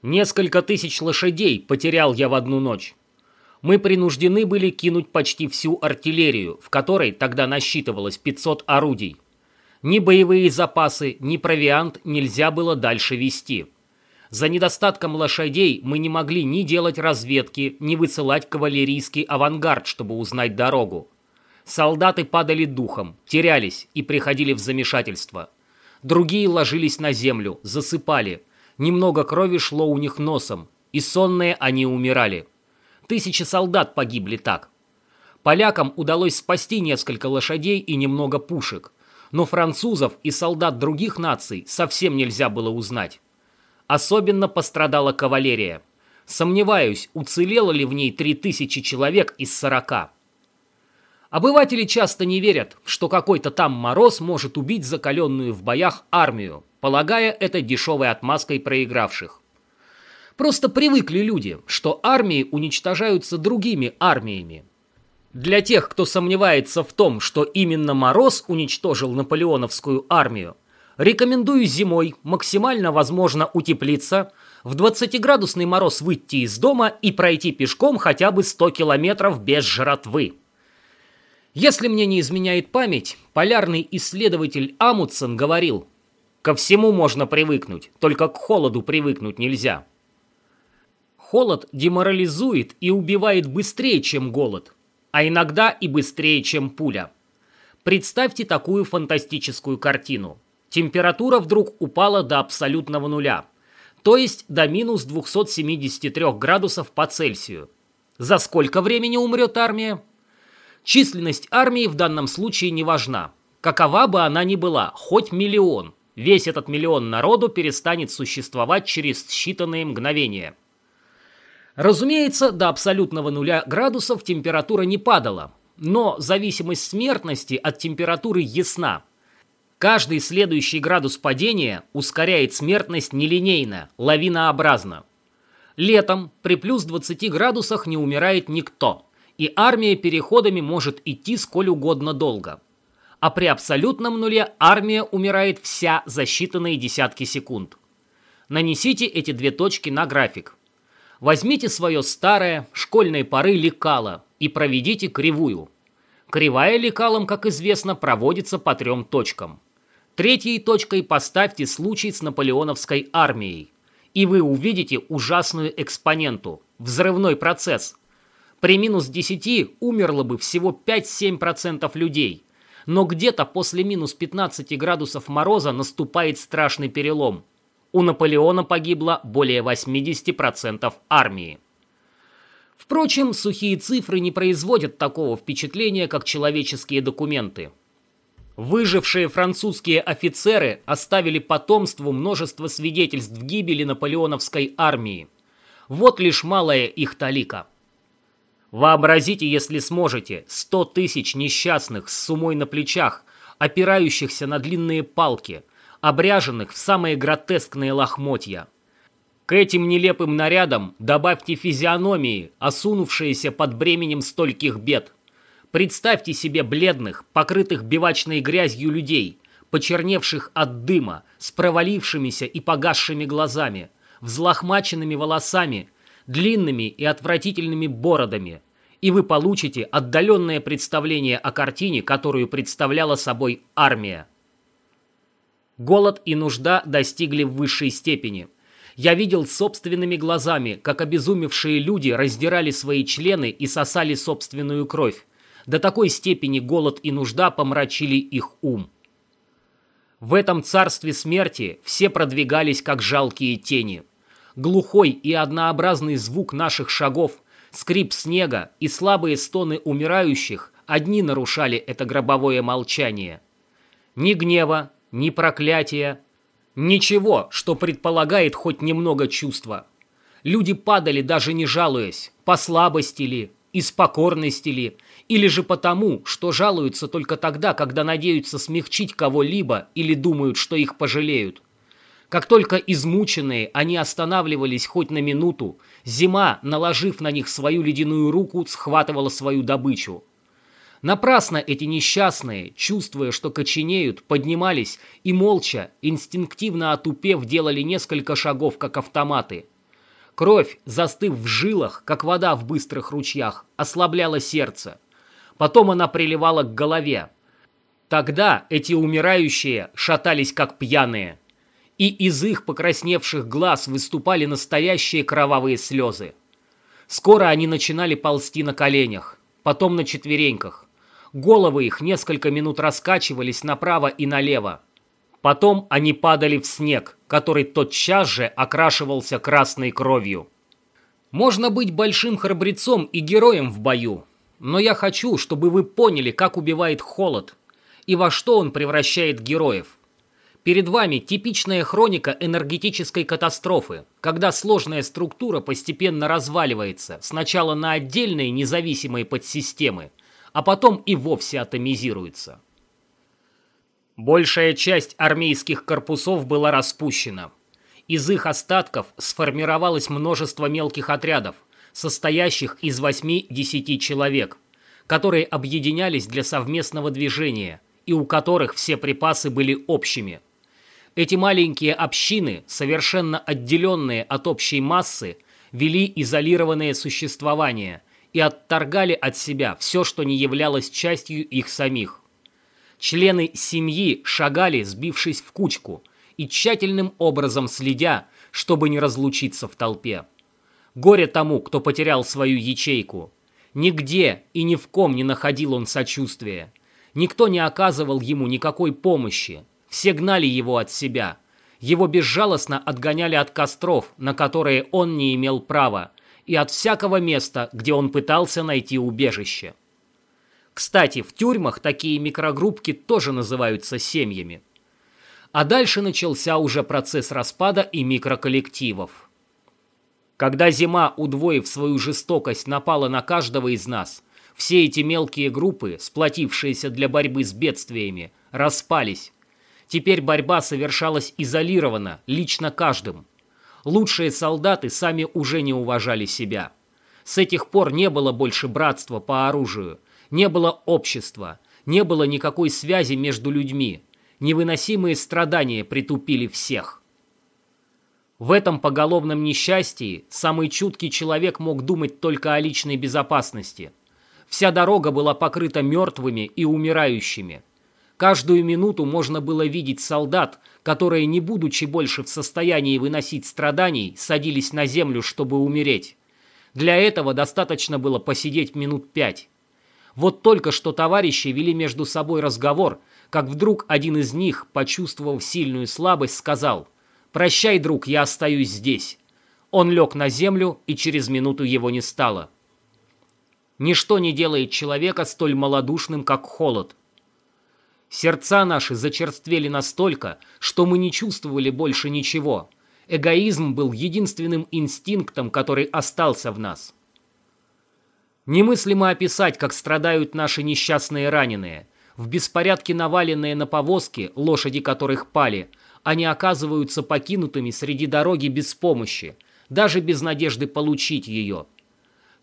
Несколько тысяч лошадей потерял я в одну ночь. Мы принуждены были кинуть почти всю артиллерию, в которой тогда насчитывалось 500 орудий. Ни боевые запасы, ни провиант нельзя было дальше вести. За недостатком лошадей мы не могли ни делать разведки, ни высылать кавалерийский авангард, чтобы узнать дорогу. Солдаты падали духом, терялись и приходили в замешательство. Другие ложились на землю, засыпали. Немного крови шло у них носом, и сонные они умирали. Тысячи солдат погибли так. Полякам удалось спасти несколько лошадей и немного пушек, но французов и солдат других наций совсем нельзя было узнать. Особенно пострадала кавалерия. Сомневаюсь, уцелело ли в ней 3000 человек из 40. Обыватели часто не верят, что какой-то там мороз может убить закаленную в боях армию, полагая это дешевой отмазкой проигравших. Просто привыкли люди, что армии уничтожаются другими армиями. Для тех, кто сомневается в том, что именно Мороз уничтожил наполеоновскую армию, рекомендую зимой максимально возможно утеплиться, в 20-градусный мороз выйти из дома и пройти пешком хотя бы 100 километров без жратвы. Если мне не изменяет память, полярный исследователь Амутсон говорил, «Ко всему можно привыкнуть, только к холоду привыкнуть нельзя». Холод деморализует и убивает быстрее, чем голод, а иногда и быстрее, чем пуля. Представьте такую фантастическую картину. Температура вдруг упала до абсолютного нуля, то есть до минус 273 градусов по Цельсию. За сколько времени умрет армия? Численность армии в данном случае не важна. Какова бы она ни была, хоть миллион. Весь этот миллион народу перестанет существовать через считанные мгновения – Разумеется, до абсолютного нуля градусов температура не падала, но зависимость смертности от температуры ясна. Каждый следующий градус падения ускоряет смертность нелинейно, лавинообразно. Летом при плюс 20 градусах не умирает никто, и армия переходами может идти сколь угодно долго. А при абсолютном нуле армия умирает вся за считанные десятки секунд. Нанесите эти две точки на график – Возьмите свое старое, школьной поры лекало и проведите кривую. Кривая лекалом, как известно, проводится по трем точкам. Третьей точкой поставьте случай с наполеоновской армией. И вы увидите ужасную экспоненту – взрывной процесс. При минус 10 умерло бы всего 5-7% людей. Но где-то после минус 15 градусов мороза наступает страшный перелом – у Наполеона погибло более 80% армии. Впрочем, сухие цифры не производят такого впечатления, как человеческие документы. Выжившие французские офицеры оставили потомству множество свидетельств гибели наполеоновской армии. Вот лишь малая их талика. Вообразите, если сможете, 100 тысяч несчастных с сумой на плечах, опирающихся на длинные палки – обряженных в самые гротескные лохмотья. К этим нелепым нарядам добавьте физиономии, осунувшиеся под бременем стольких бед. Представьте себе бледных, покрытых бивачной грязью людей, почерневших от дыма, с провалившимися и погасшими глазами, взлохмаченными волосами, длинными и отвратительными бородами, и вы получите отдаленное представление о картине, которую представляла собой армия. Голод и нужда достигли высшей степени. Я видел собственными глазами, как обезумевшие люди раздирали свои члены и сосали собственную кровь. До такой степени голод и нужда помрачили их ум. В этом царстве смерти все продвигались как жалкие тени. Глухой и однообразный звук наших шагов, скрип снега и слабые стоны умирающих одни нарушали это гробовое молчание. Ни гнева, ни проклятия, ничего, что предполагает хоть немного чувства. Люди падали, даже не жалуясь, по слабости ли, из покорности ли, или же потому, что жалуются только тогда, когда надеются смягчить кого-либо или думают, что их пожалеют. Как только измученные они останавливались хоть на минуту, зима, наложив на них свою ледяную руку, схватывала свою добычу. Напрасно эти несчастные, чувствуя, что коченеют, поднимались и молча, инстинктивно отупев, делали несколько шагов, как автоматы. Кровь, застыв в жилах, как вода в быстрых ручьях, ослабляла сердце. Потом она приливала к голове. Тогда эти умирающие шатались, как пьяные. И из их покрасневших глаз выступали настоящие кровавые слезы. Скоро они начинали ползти на коленях, потом на четвереньках. Головы их несколько минут раскачивались направо и налево. Потом они падали в снег, который тотчас же окрашивался красной кровью. Можно быть большим храбрецом и героем в бою, но я хочу, чтобы вы поняли, как убивает холод и во что он превращает героев. Перед вами типичная хроника энергетической катастрофы, когда сложная структура постепенно разваливается, сначала на отдельные независимые подсистемы, а потом и вовсе атомизируется. Большая часть армейских корпусов была распущена. Из их остатков сформировалось множество мелких отрядов, состоящих из 8-10 человек, которые объединялись для совместного движения и у которых все припасы были общими. Эти маленькие общины, совершенно отделенные от общей массы, вели изолированное существование и отторгали от себя все, что не являлось частью их самих. Члены семьи шагали, сбившись в кучку, и тщательным образом следя, чтобы не разлучиться в толпе. Горе тому, кто потерял свою ячейку. Нигде и ни в ком не находил он сочувствия. Никто не оказывал ему никакой помощи. Все гнали его от себя. Его безжалостно отгоняли от костров, на которые он не имел права, и от всякого места, где он пытался найти убежище. Кстати, в тюрьмах такие микрогруппки тоже называются семьями. А дальше начался уже процесс распада и микроколлективов. Когда зима, удвоив свою жестокость, напала на каждого из нас, все эти мелкие группы, сплотившиеся для борьбы с бедствиями, распались. Теперь борьба совершалась изолированно, лично каждым. Лучшие солдаты сами уже не уважали себя. С этих пор не было больше братства по оружию – не было общества, не было никакой связи между людьми. Невыносимые страдания притупили всех. В этом поголовном несчастье самый чуткий человек мог думать только о личной безопасности. Вся дорога была покрыта мертвыми и умирающими. Каждую минуту можно было видеть солдат, которые, не будучи больше в состоянии выносить страданий, садились на землю, чтобы умереть. Для этого достаточно было посидеть минут пять. Вот только что товарищи вели между собой разговор, как вдруг один из них, почувствовав сильную слабость, сказал «Прощай, друг, я остаюсь здесь». Он лег на землю, и через минуту его не стало. Ничто не делает человека столь малодушным, как холод. Сердца наши зачерствели настолько, что мы не чувствовали больше ничего. Эгоизм был единственным инстинктом, который остался в нас. Немыслимо описать, как страдают наши несчастные раненые. В беспорядке наваленные на повозки, лошади которых пали, они оказываются покинутыми среди дороги без помощи, даже без надежды получить ее.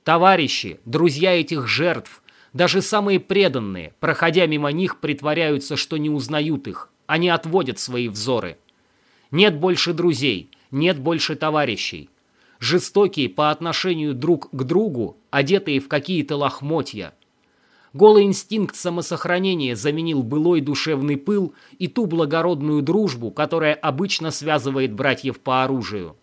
Товарищи, друзья этих жертв, даже самые преданные, проходя мимо них, притворяются, что не узнают их. Они отводят свои взоры. Нет больше друзей, нет больше товарищей жестокие по отношению друг к другу, одетые в какие-то лохмотья. Голый инстинкт самосохранения заменил былой душевный пыл и ту благородную дружбу, которая обычно связывает братьев по оружию.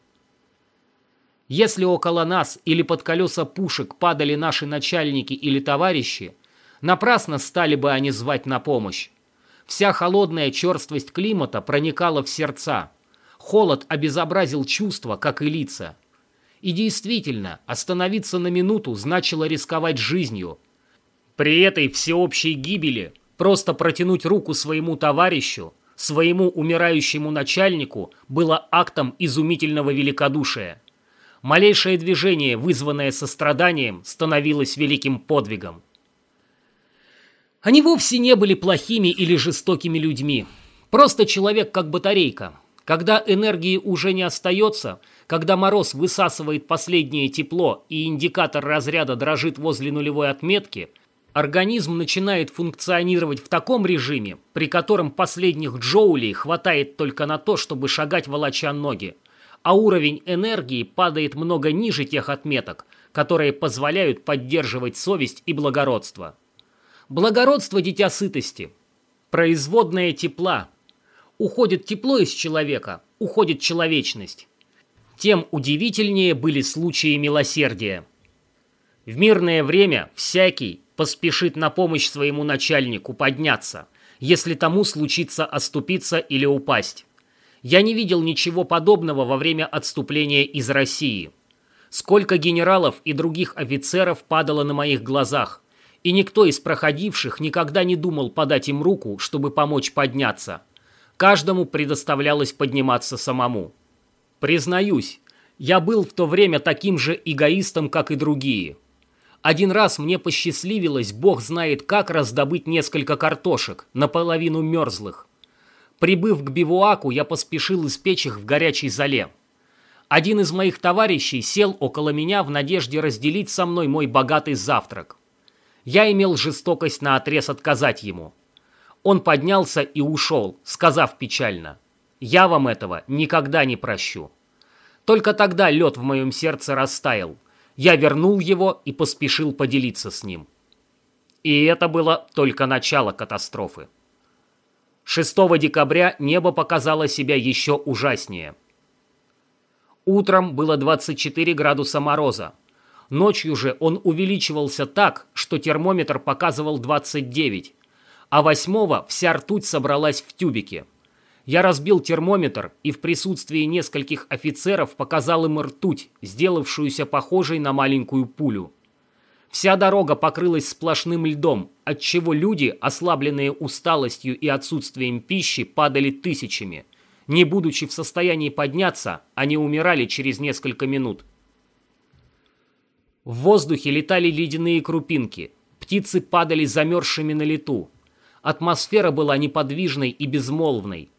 Если около нас или под колеса пушек падали наши начальники или товарищи, напрасно стали бы они звать на помощь. Вся холодная черствость климата проникала в сердца. Холод обезобразил чувства, как и лица. И действительно, остановиться на минуту значило рисковать жизнью. При этой всеобщей гибели просто протянуть руку своему товарищу, своему умирающему начальнику, было актом изумительного великодушия. Малейшее движение, вызванное состраданием, становилось великим подвигом. Они вовсе не были плохими или жестокими людьми. Просто человек как батарейка. Когда энергии уже не остается – когда мороз высасывает последнее тепло и индикатор разряда дрожит возле нулевой отметки, организм начинает функционировать в таком режиме, при котором последних джоулей хватает только на то, чтобы шагать волоча ноги, а уровень энергии падает много ниже тех отметок, которые позволяют поддерживать совесть и благородство. Благородство – дитя сытости. Производное тепла. Уходит тепло из человека, уходит человечность тем удивительнее были случаи милосердия. В мирное время всякий поспешит на помощь своему начальнику подняться, если тому случится оступиться или упасть. Я не видел ничего подобного во время отступления из России. Сколько генералов и других офицеров падало на моих глазах, и никто из проходивших никогда не думал подать им руку, чтобы помочь подняться. Каждому предоставлялось подниматься самому. Признаюсь, я был в то время таким же эгоистом, как и другие. Один раз мне посчастливилось, бог знает как, раздобыть несколько картошек, наполовину мерзлых. Прибыв к бивуаку, я поспешил испечь их в горячей зале. Один из моих товарищей сел около меня в надежде разделить со мной мой богатый завтрак. Я имел жестокость на отрез отказать ему. Он поднялся и ушел, сказав печально, «Я вам этого никогда не прощу». Только тогда лед в моем сердце растаял. Я вернул его и поспешил поделиться с ним. И это было только начало катастрофы. 6 декабря небо показало себя еще ужаснее. Утром было 24 градуса мороза. Ночью же он увеличивался так, что термометр показывал 29, а 8 вся ртуть собралась в тюбике – я разбил термометр и в присутствии нескольких офицеров показал им ртуть, сделавшуюся похожей на маленькую пулю. Вся дорога покрылась сплошным льдом, отчего люди, ослабленные усталостью и отсутствием пищи, падали тысячами. Не будучи в состоянии подняться, они умирали через несколько минут. В воздухе летали ледяные крупинки. Птицы падали замерзшими на лету. Атмосфера была неподвижной и безмолвной.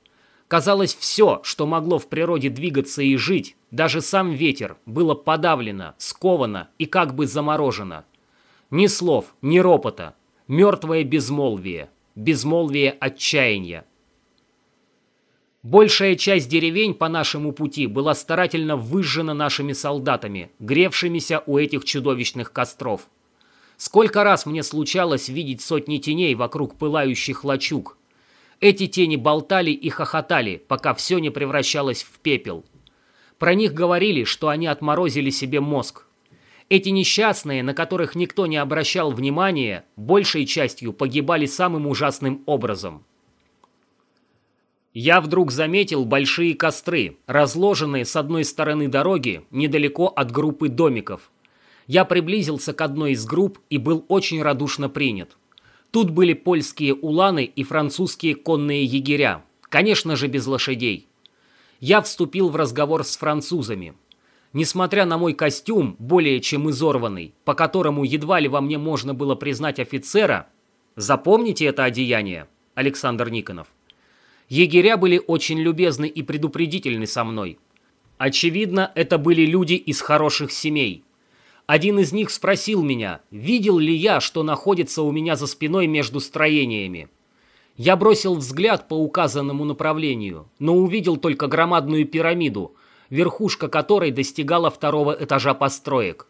Казалось, все, что могло в природе двигаться и жить, даже сам ветер, было подавлено, сковано и как бы заморожено. Ни слов, ни ропота, мертвое безмолвие, безмолвие отчаяния. Большая часть деревень по нашему пути была старательно выжжена нашими солдатами, гревшимися у этих чудовищных костров. Сколько раз мне случалось видеть сотни теней вокруг пылающих лачуг, эти тени болтали и хохотали, пока все не превращалось в пепел. Про них говорили, что они отморозили себе мозг. Эти несчастные, на которых никто не обращал внимания, большей частью погибали самым ужасным образом. Я вдруг заметил большие костры, разложенные с одной стороны дороги, недалеко от группы домиков. Я приблизился к одной из групп и был очень радушно принят. Тут были польские уланы и французские конные егеря, конечно же без лошадей. Я вступил в разговор с французами. Несмотря на мой костюм, более чем изорванный, по которому едва ли во мне можно было признать офицера, запомните это одеяние, Александр Никонов. Егеря были очень любезны и предупредительны со мной. Очевидно, это были люди из хороших семей – один из них спросил меня, видел ли я, что находится у меня за спиной между строениями. Я бросил взгляд по указанному направлению, но увидел только громадную пирамиду, верхушка которой достигала второго этажа построек.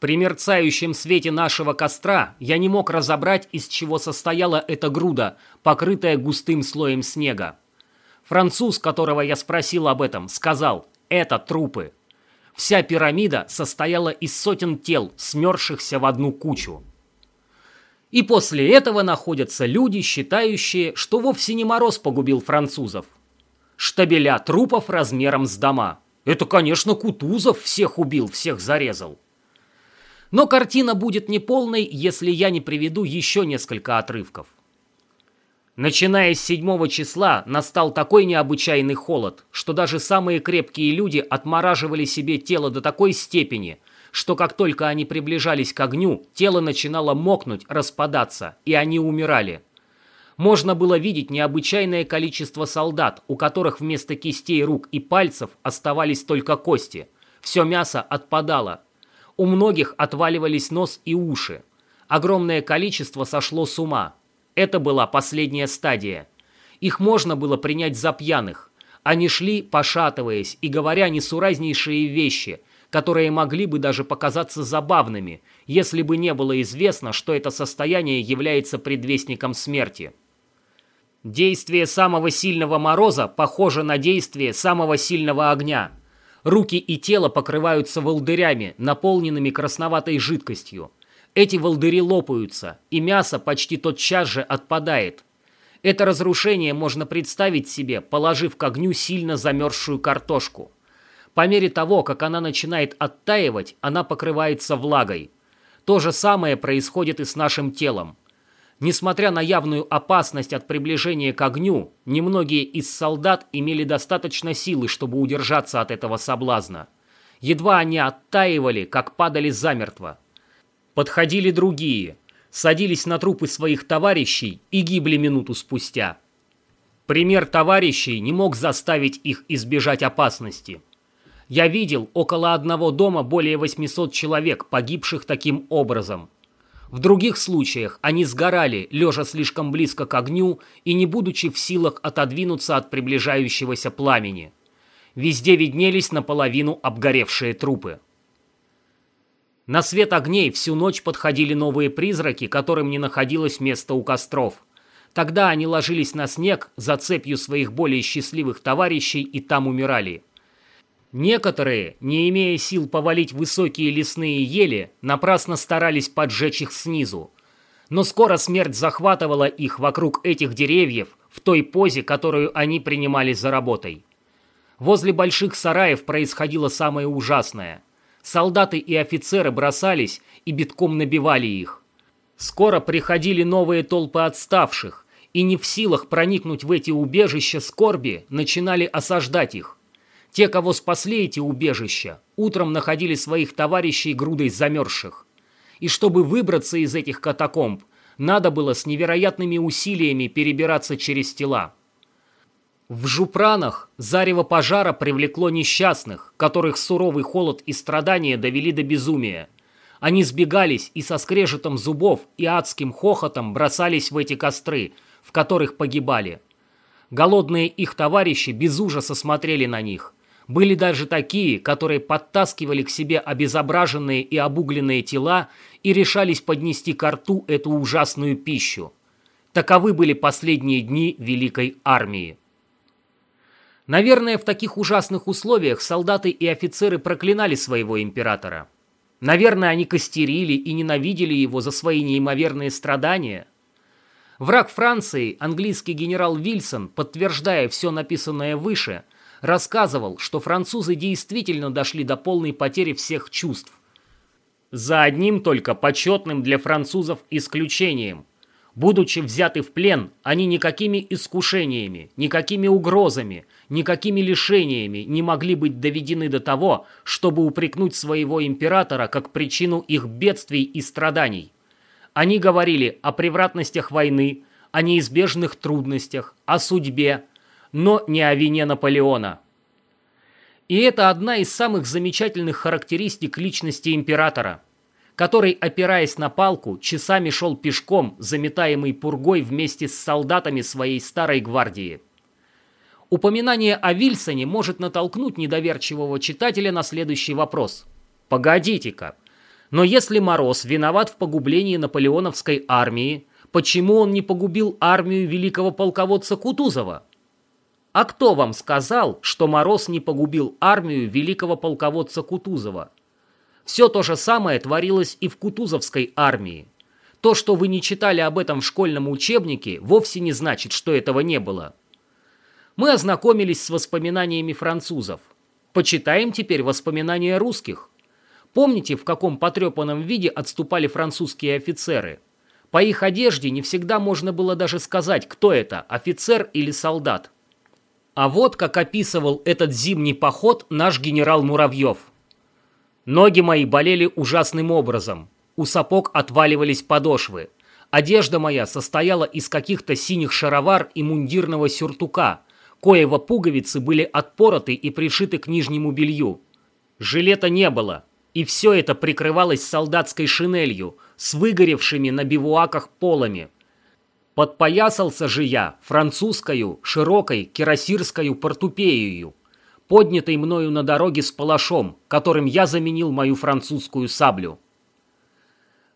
При мерцающем свете нашего костра я не мог разобрать, из чего состояла эта груда, покрытая густым слоем снега. Француз, которого я спросил об этом, сказал «это трупы». Вся пирамида состояла из сотен тел, смерзшихся в одну кучу. И после этого находятся люди, считающие, что вовсе не мороз погубил французов. Штабеля трупов размером с дома. Это, конечно, Кутузов всех убил, всех зарезал. Но картина будет неполной, если я не приведу еще несколько отрывков. Начиная с 7 числа настал такой необычайный холод, что даже самые крепкие люди отмораживали себе тело до такой степени, что как только они приближались к огню, тело начинало мокнуть, распадаться, и они умирали. Можно было видеть необычайное количество солдат, у которых вместо кистей рук и пальцев оставались только кости. Все мясо отпадало. У многих отваливались нос и уши. Огромное количество сошло с ума. Это была последняя стадия. Их можно было принять за пьяных. Они шли, пошатываясь и говоря несуразнейшие вещи, которые могли бы даже показаться забавными, если бы не было известно, что это состояние является предвестником смерти. Действие самого сильного мороза похоже на действие самого сильного огня. Руки и тело покрываются волдырями, наполненными красноватой жидкостью. Эти волдыри лопаются, и мясо почти тотчас же отпадает. Это разрушение можно представить себе, положив к огню сильно замерзшую картошку. По мере того, как она начинает оттаивать, она покрывается влагой. То же самое происходит и с нашим телом. Несмотря на явную опасность от приближения к огню, немногие из солдат имели достаточно силы, чтобы удержаться от этого соблазна. Едва они оттаивали, как падали замертво. Подходили другие, садились на трупы своих товарищей и гибли минуту спустя. Пример товарищей не мог заставить их избежать опасности. Я видел около одного дома более 800 человек, погибших таким образом. В других случаях они сгорали, лежа слишком близко к огню и не будучи в силах отодвинуться от приближающегося пламени. Везде виднелись наполовину обгоревшие трупы. На свет огней всю ночь подходили новые призраки, которым не находилось места у костров. Тогда они ложились на снег за цепью своих более счастливых товарищей и там умирали. Некоторые, не имея сил повалить высокие лесные ели, напрасно старались поджечь их снизу. Но скоро смерть захватывала их вокруг этих деревьев в той позе, которую они принимали за работой. Возле больших сараев происходило самое ужасное. Солдаты и офицеры бросались и битком набивали их. Скоро приходили новые толпы отставших, и не в силах проникнуть в эти убежища скорби, начинали осаждать их. Те, кого спасли эти убежища, утром находили своих товарищей грудой замерзших. И чтобы выбраться из этих катакомб, надо было с невероятными усилиями перебираться через тела. В Жупранах зарево пожара привлекло несчастных, которых суровый холод и страдания довели до безумия. Они сбегались и со скрежетом зубов и адским хохотом бросались в эти костры, в которых погибали. Голодные их товарищи без ужаса смотрели на них. Были даже такие, которые подтаскивали к себе обезображенные и обугленные тела и решались поднести к рту эту ужасную пищу. Таковы были последние дни Великой Армии. Наверное, в таких ужасных условиях солдаты и офицеры проклинали своего императора. Наверное, они костерили и ненавидели его за свои неимоверные страдания. Враг Франции, английский генерал Вильсон, подтверждая все написанное выше – рассказывал, что французы действительно дошли до полной потери всех чувств. За одним только почетным для французов исключением. Будучи взяты в плен, они никакими искушениями, никакими угрозами, никакими лишениями не могли быть доведены до того, чтобы упрекнуть своего императора как причину их бедствий и страданий. Они говорили о превратностях войны, о неизбежных трудностях, о судьбе, но не о вине Наполеона. И это одна из самых замечательных характеристик личности императора, который, опираясь на палку, часами шел пешком, заметаемый пургой вместе с солдатами своей старой гвардии. Упоминание о Вильсоне может натолкнуть недоверчивого читателя на следующий вопрос. Погодите-ка, но если Мороз виноват в погублении наполеоновской армии, почему он не погубил армию великого полководца Кутузова? А кто вам сказал, что Мороз не погубил армию великого полководца Кутузова? Все то же самое творилось и в Кутузовской армии. То, что вы не читали об этом в школьном учебнике, вовсе не значит, что этого не было. Мы ознакомились с воспоминаниями французов. Почитаем теперь воспоминания русских. Помните, в каком потрепанном виде отступали французские офицеры? По их одежде не всегда можно было даже сказать, кто это, офицер или солдат. А вот как описывал этот зимний поход наш генерал Муравьев. Ноги мои болели ужасным образом. У сапог отваливались подошвы. Одежда моя состояла из каких-то синих шаровар и мундирного сюртука, коего пуговицы были отпороты и пришиты к нижнему белью. Жилета не было, и все это прикрывалось солдатской шинелью с выгоревшими на бивуаках полами – Подпоясался же я французскою, широкой, кирасирскою портупею, поднятой мною на дороге с палашом, которым я заменил мою французскую саблю.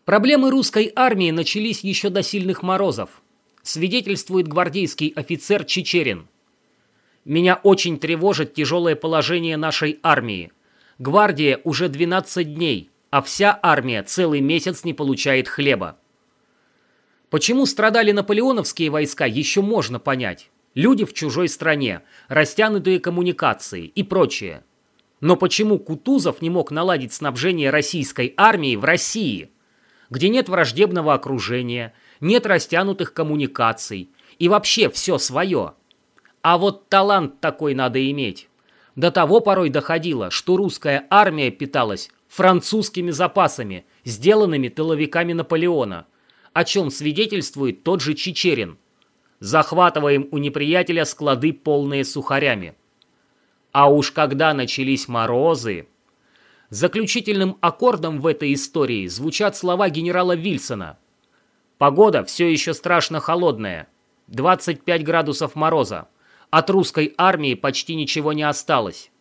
Проблемы русской армии начались еще до сильных морозов, свидетельствует гвардейский офицер Чечерин. Меня очень тревожит тяжелое положение нашей армии. Гвардия уже 12 дней, а вся армия целый месяц не получает хлеба. Почему страдали наполеоновские войска, еще можно понять. Люди в чужой стране, растянутые коммуникации и прочее. Но почему Кутузов не мог наладить снабжение российской армии в России, где нет враждебного окружения, нет растянутых коммуникаций и вообще все свое? А вот талант такой надо иметь. До того порой доходило, что русская армия питалась французскими запасами, сделанными тыловиками Наполеона, о чем свидетельствует тот же Чечерин. Захватываем у неприятеля склады, полные сухарями. А уж когда начались морозы... Заключительным аккордом в этой истории звучат слова генерала Вильсона. Погода все еще страшно холодная. 25 градусов мороза. От русской армии почти ничего не осталось.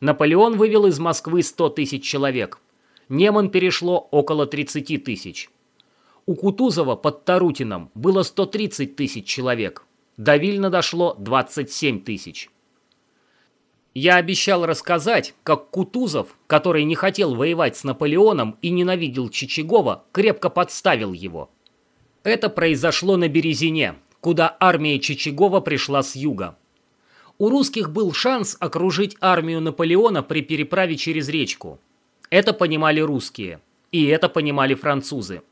Наполеон вывел из Москвы 100 тысяч человек. Неман перешло около 30 тысяч. У Кутузова под Тарутином было 130 тысяч человек. До Вильна дошло 27 тысяч. Я обещал рассказать, как Кутузов, который не хотел воевать с Наполеоном и ненавидел Чичагова, крепко подставил его. Это произошло на Березине, куда армия Чичагова пришла с юга. У русских был шанс окружить армию Наполеона при переправе через речку. Это понимали русские, и это понимали французы.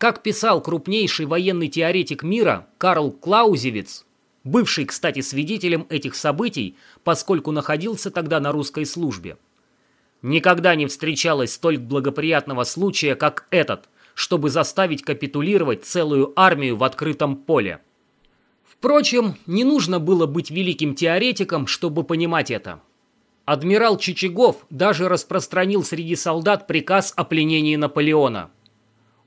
Как писал крупнейший военный теоретик мира Карл Клаузевиц, бывший, кстати, свидетелем этих событий, поскольку находился тогда на русской службе. Никогда не встречалось столь благоприятного случая, как этот, чтобы заставить капитулировать целую армию в открытом поле. Впрочем, не нужно было быть великим теоретиком, чтобы понимать это. Адмирал Чичагов даже распространил среди солдат приказ о пленении Наполеона.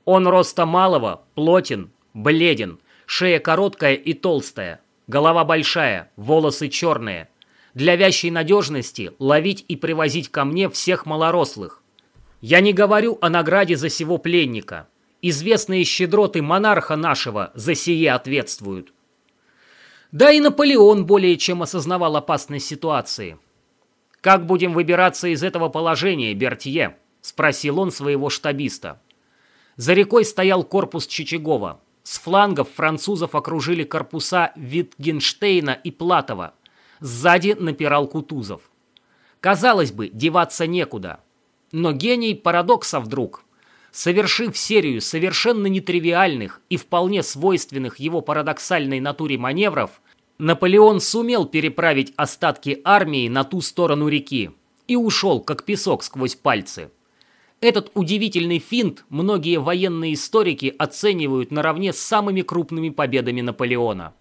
Он роста малого, плотен, бледен, шея короткая и толстая, Голова большая, волосы черные. Для вящей надежности ловить и привозить ко мне всех малорослых. Я не говорю о награде за сего пленника. Известные щедроты монарха нашего за сие ответствуют. Да и Наполеон более чем осознавал опасность ситуации. «Как будем выбираться из этого положения, Бертье?» – спросил он своего штабиста. За рекой стоял корпус Чичагова. С флангов французов окружили корпуса Витгенштейна и Платова. Сзади напирал Кутузов. Казалось бы, деваться некуда. Но гений парадокса вдруг, совершив серию совершенно нетривиальных и вполне свойственных его парадоксальной натуре маневров, Наполеон сумел переправить остатки армии на ту сторону реки и ушел, как песок сквозь пальцы. Этот удивительный финт многие военные историки оценивают наравне с самыми крупными победами Наполеона.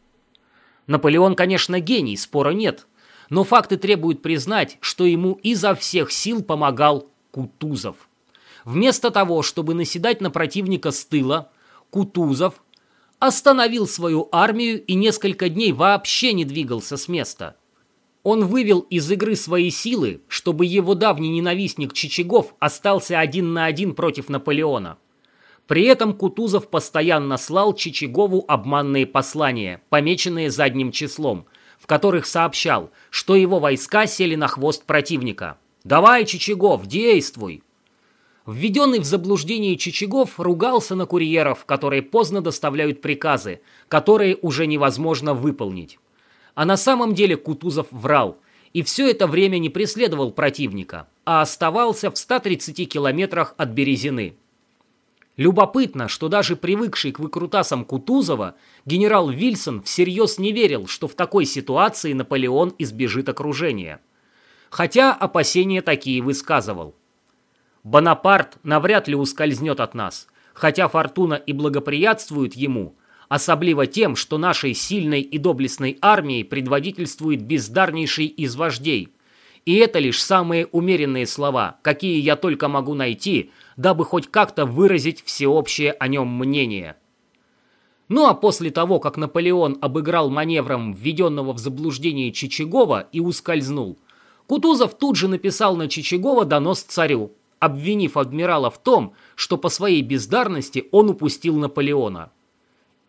Наполеон, конечно, гений, спора нет, но факты требуют признать, что ему изо всех сил помогал Кутузов. Вместо того, чтобы наседать на противника с тыла, Кутузов остановил свою армию и несколько дней вообще не двигался с места – он вывел из игры свои силы, чтобы его давний ненавистник Чичагов остался один на один против Наполеона. При этом Кутузов постоянно слал Чичагову обманные послания, помеченные задним числом, в которых сообщал, что его войска сели на хвост противника. «Давай, Чичагов, действуй!» Введенный в заблуждение Чичагов ругался на курьеров, которые поздно доставляют приказы, которые уже невозможно выполнить. А на самом деле Кутузов врал, и все это время не преследовал противника, а оставался в 130 километрах от Березины. Любопытно, что даже привыкший к выкрутасам Кутузова, генерал Вильсон всерьез не верил, что в такой ситуации Наполеон избежит окружения. Хотя опасения такие высказывал. Бонапарт навряд ли ускользнет от нас, хотя фортуна и благоприятствует ему, особливо тем, что нашей сильной и доблестной армией предводительствует бездарнейший из вождей. И это лишь самые умеренные слова, какие я только могу найти, дабы хоть как-то выразить всеобщее о нем мнение. Ну а после того, как Наполеон обыграл маневром введенного в заблуждение Чичагова и ускользнул, Кутузов тут же написал на Чичагова донос царю, обвинив адмирала в том, что по своей бездарности он упустил Наполеона.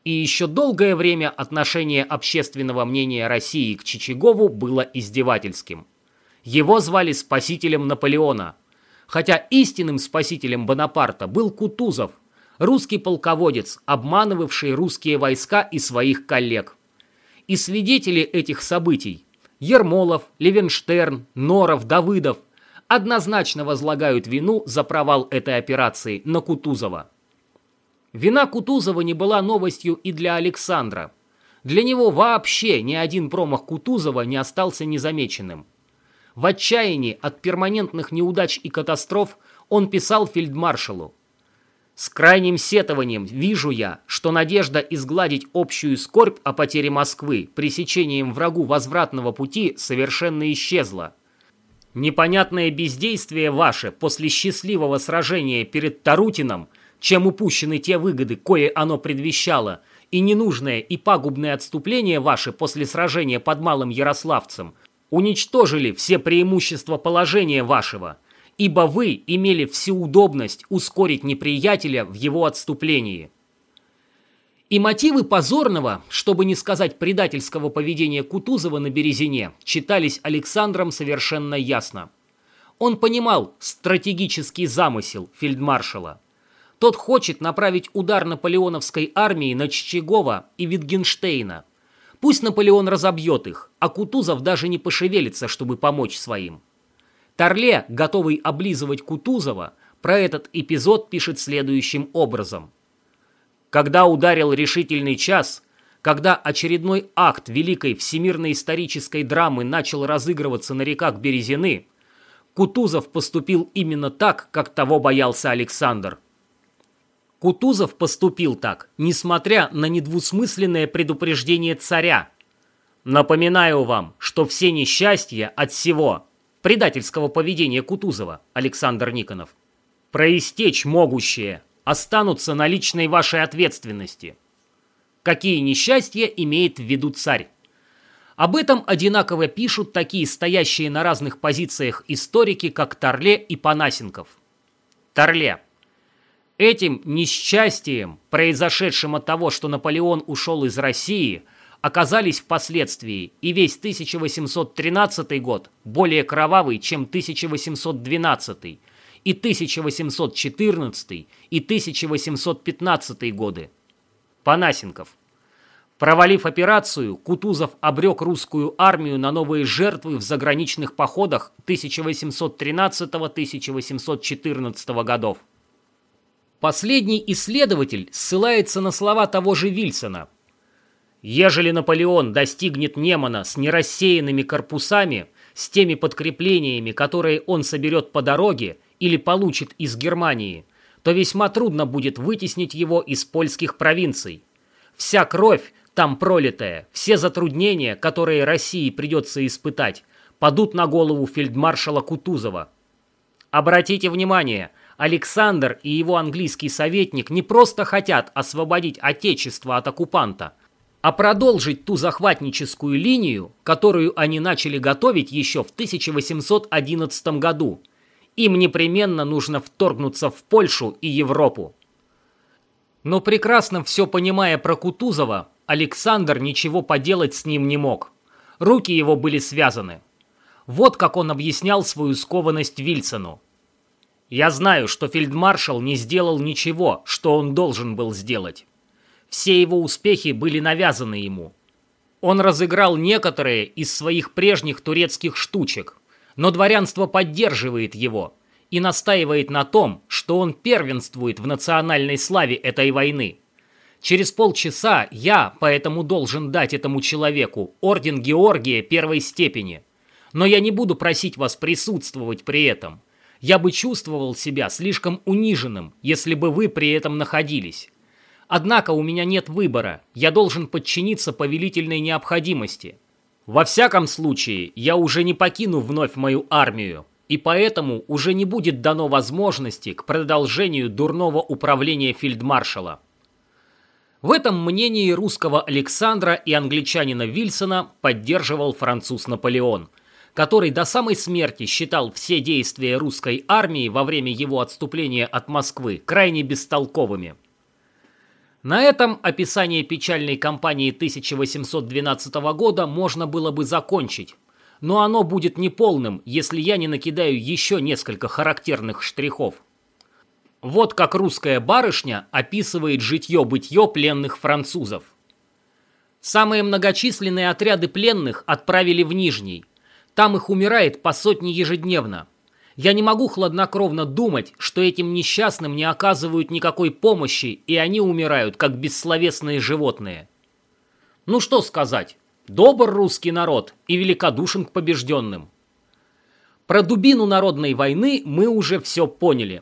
И еще долгое время отношение общественного мнения России к Чичагову было издевательским. Его звали спасителем Наполеона. Хотя истинным спасителем Бонапарта был Кутузов, русский полководец, обманывавший русские войска и своих коллег. И свидетели этих событий Ермолов, Левенштерн, Норов, Давыдов однозначно возлагают вину за провал этой операции на Кутузова. Вина Кутузова не была новостью и для Александра. Для него вообще ни один промах Кутузова не остался незамеченным. В отчаянии от перманентных неудач и катастроф он писал фельдмаршалу с крайним сетованием вижу я, что надежда изгладить общую скорбь о потере Москвы пресечением врагу возвратного пути совершенно исчезла. Непонятное бездействие ваше после счастливого сражения перед Тарутином, чем упущены те выгоды, кое оно предвещало, и ненужное и пагубное отступление ваше после сражения под Малым Ярославцем, уничтожили все преимущества положения вашего – ибо вы имели всю удобность ускорить неприятеля в его отступлении. И мотивы позорного, чтобы не сказать предательского поведения Кутузова на Березине, читались Александром совершенно ясно. Он понимал стратегический замысел фельдмаршала. Тот хочет направить удар наполеоновской армии на Чичагова и Витгенштейна. Пусть Наполеон разобьет их, а Кутузов даже не пошевелится, чтобы помочь своим. Торле, готовый облизывать Кутузова, про этот эпизод пишет следующим образом. Когда ударил решительный час, когда очередной акт великой всемирной исторической драмы начал разыгрываться на реках Березины, Кутузов поступил именно так, как того боялся Александр. Кутузов поступил так, несмотря на недвусмысленное предупреждение царя. Напоминаю вам, что все несчастья от всего предательского поведения Кутузова, Александр Никонов. Проистечь могущие останутся на личной вашей ответственности. Какие несчастья имеет в виду царь? Об этом одинаково пишут такие стоящие на разных позициях историки, как Торле и Панасенков. Торле. Этим несчастьем, произошедшим от того, что Наполеон ушел из России – оказались впоследствии и весь 1813 год более кровавый, чем 1812, и 1814 и 1815 годы. Панасенков. Провалив операцию, Кутузов обрек русскую армию на новые жертвы в заграничных походах 1813-1814 годов. Последний исследователь ссылается на слова того же Вильсона – Ежели Наполеон достигнет Немана с нерассеянными корпусами, с теми подкреплениями, которые он соберет по дороге или получит из Германии, то весьма трудно будет вытеснить его из польских провинций. Вся кровь, там пролитая, все затруднения, которые России придется испытать, падут на голову фельдмаршала Кутузова. Обратите внимание, Александр и его английский советник не просто хотят освободить Отечество от оккупанта – а продолжить ту захватническую линию, которую они начали готовить еще в 1811 году. Им непременно нужно вторгнуться в Польшу и Европу. Но прекрасно все понимая про Кутузова, Александр ничего поделать с ним не мог. Руки его были связаны. Вот как он объяснял свою скованность Вильсону. «Я знаю, что фельдмаршал не сделал ничего, что он должен был сделать. Все его успехи были навязаны ему. Он разыграл некоторые из своих прежних турецких штучек, но дворянство поддерживает его и настаивает на том, что он первенствует в национальной славе этой войны. Через полчаса я поэтому должен дать этому человеку орден Георгия первой степени. Но я не буду просить вас присутствовать при этом. Я бы чувствовал себя слишком униженным, если бы вы при этом находились. Однако у меня нет выбора, я должен подчиниться повелительной необходимости. Во всяком случае, я уже не покину вновь мою армию, и поэтому уже не будет дано возможности к продолжению дурного управления фельдмаршала. В этом мнении русского Александра и англичанина Вильсона поддерживал француз Наполеон, который до самой смерти считал все действия русской армии во время его отступления от Москвы крайне бестолковыми – на этом описание печальной кампании 1812 года можно было бы закончить, но оно будет неполным, если я не накидаю еще несколько характерных штрихов. Вот как русская барышня описывает житье-бытье пленных французов. Самые многочисленные отряды пленных отправили в Нижний. Там их умирает по сотне ежедневно. Я не могу хладнокровно думать, что этим несчастным не оказывают никакой помощи, и они умирают, как бессловесные животные. Ну что сказать, добр русский народ и великодушен к побежденным. Про дубину народной войны мы уже все поняли.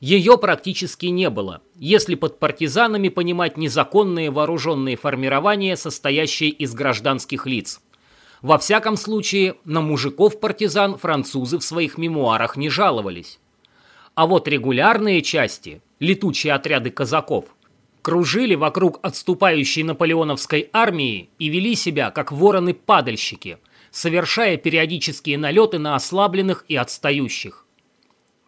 Ее практически не было, если под партизанами понимать незаконные вооруженные формирования, состоящие из гражданских лиц. Во всяком случае, на мужиков-партизан французы в своих мемуарах не жаловались. А вот регулярные части, летучие отряды казаков, кружили вокруг отступающей наполеоновской армии и вели себя как вороны-падальщики, совершая периодические налеты на ослабленных и отстающих.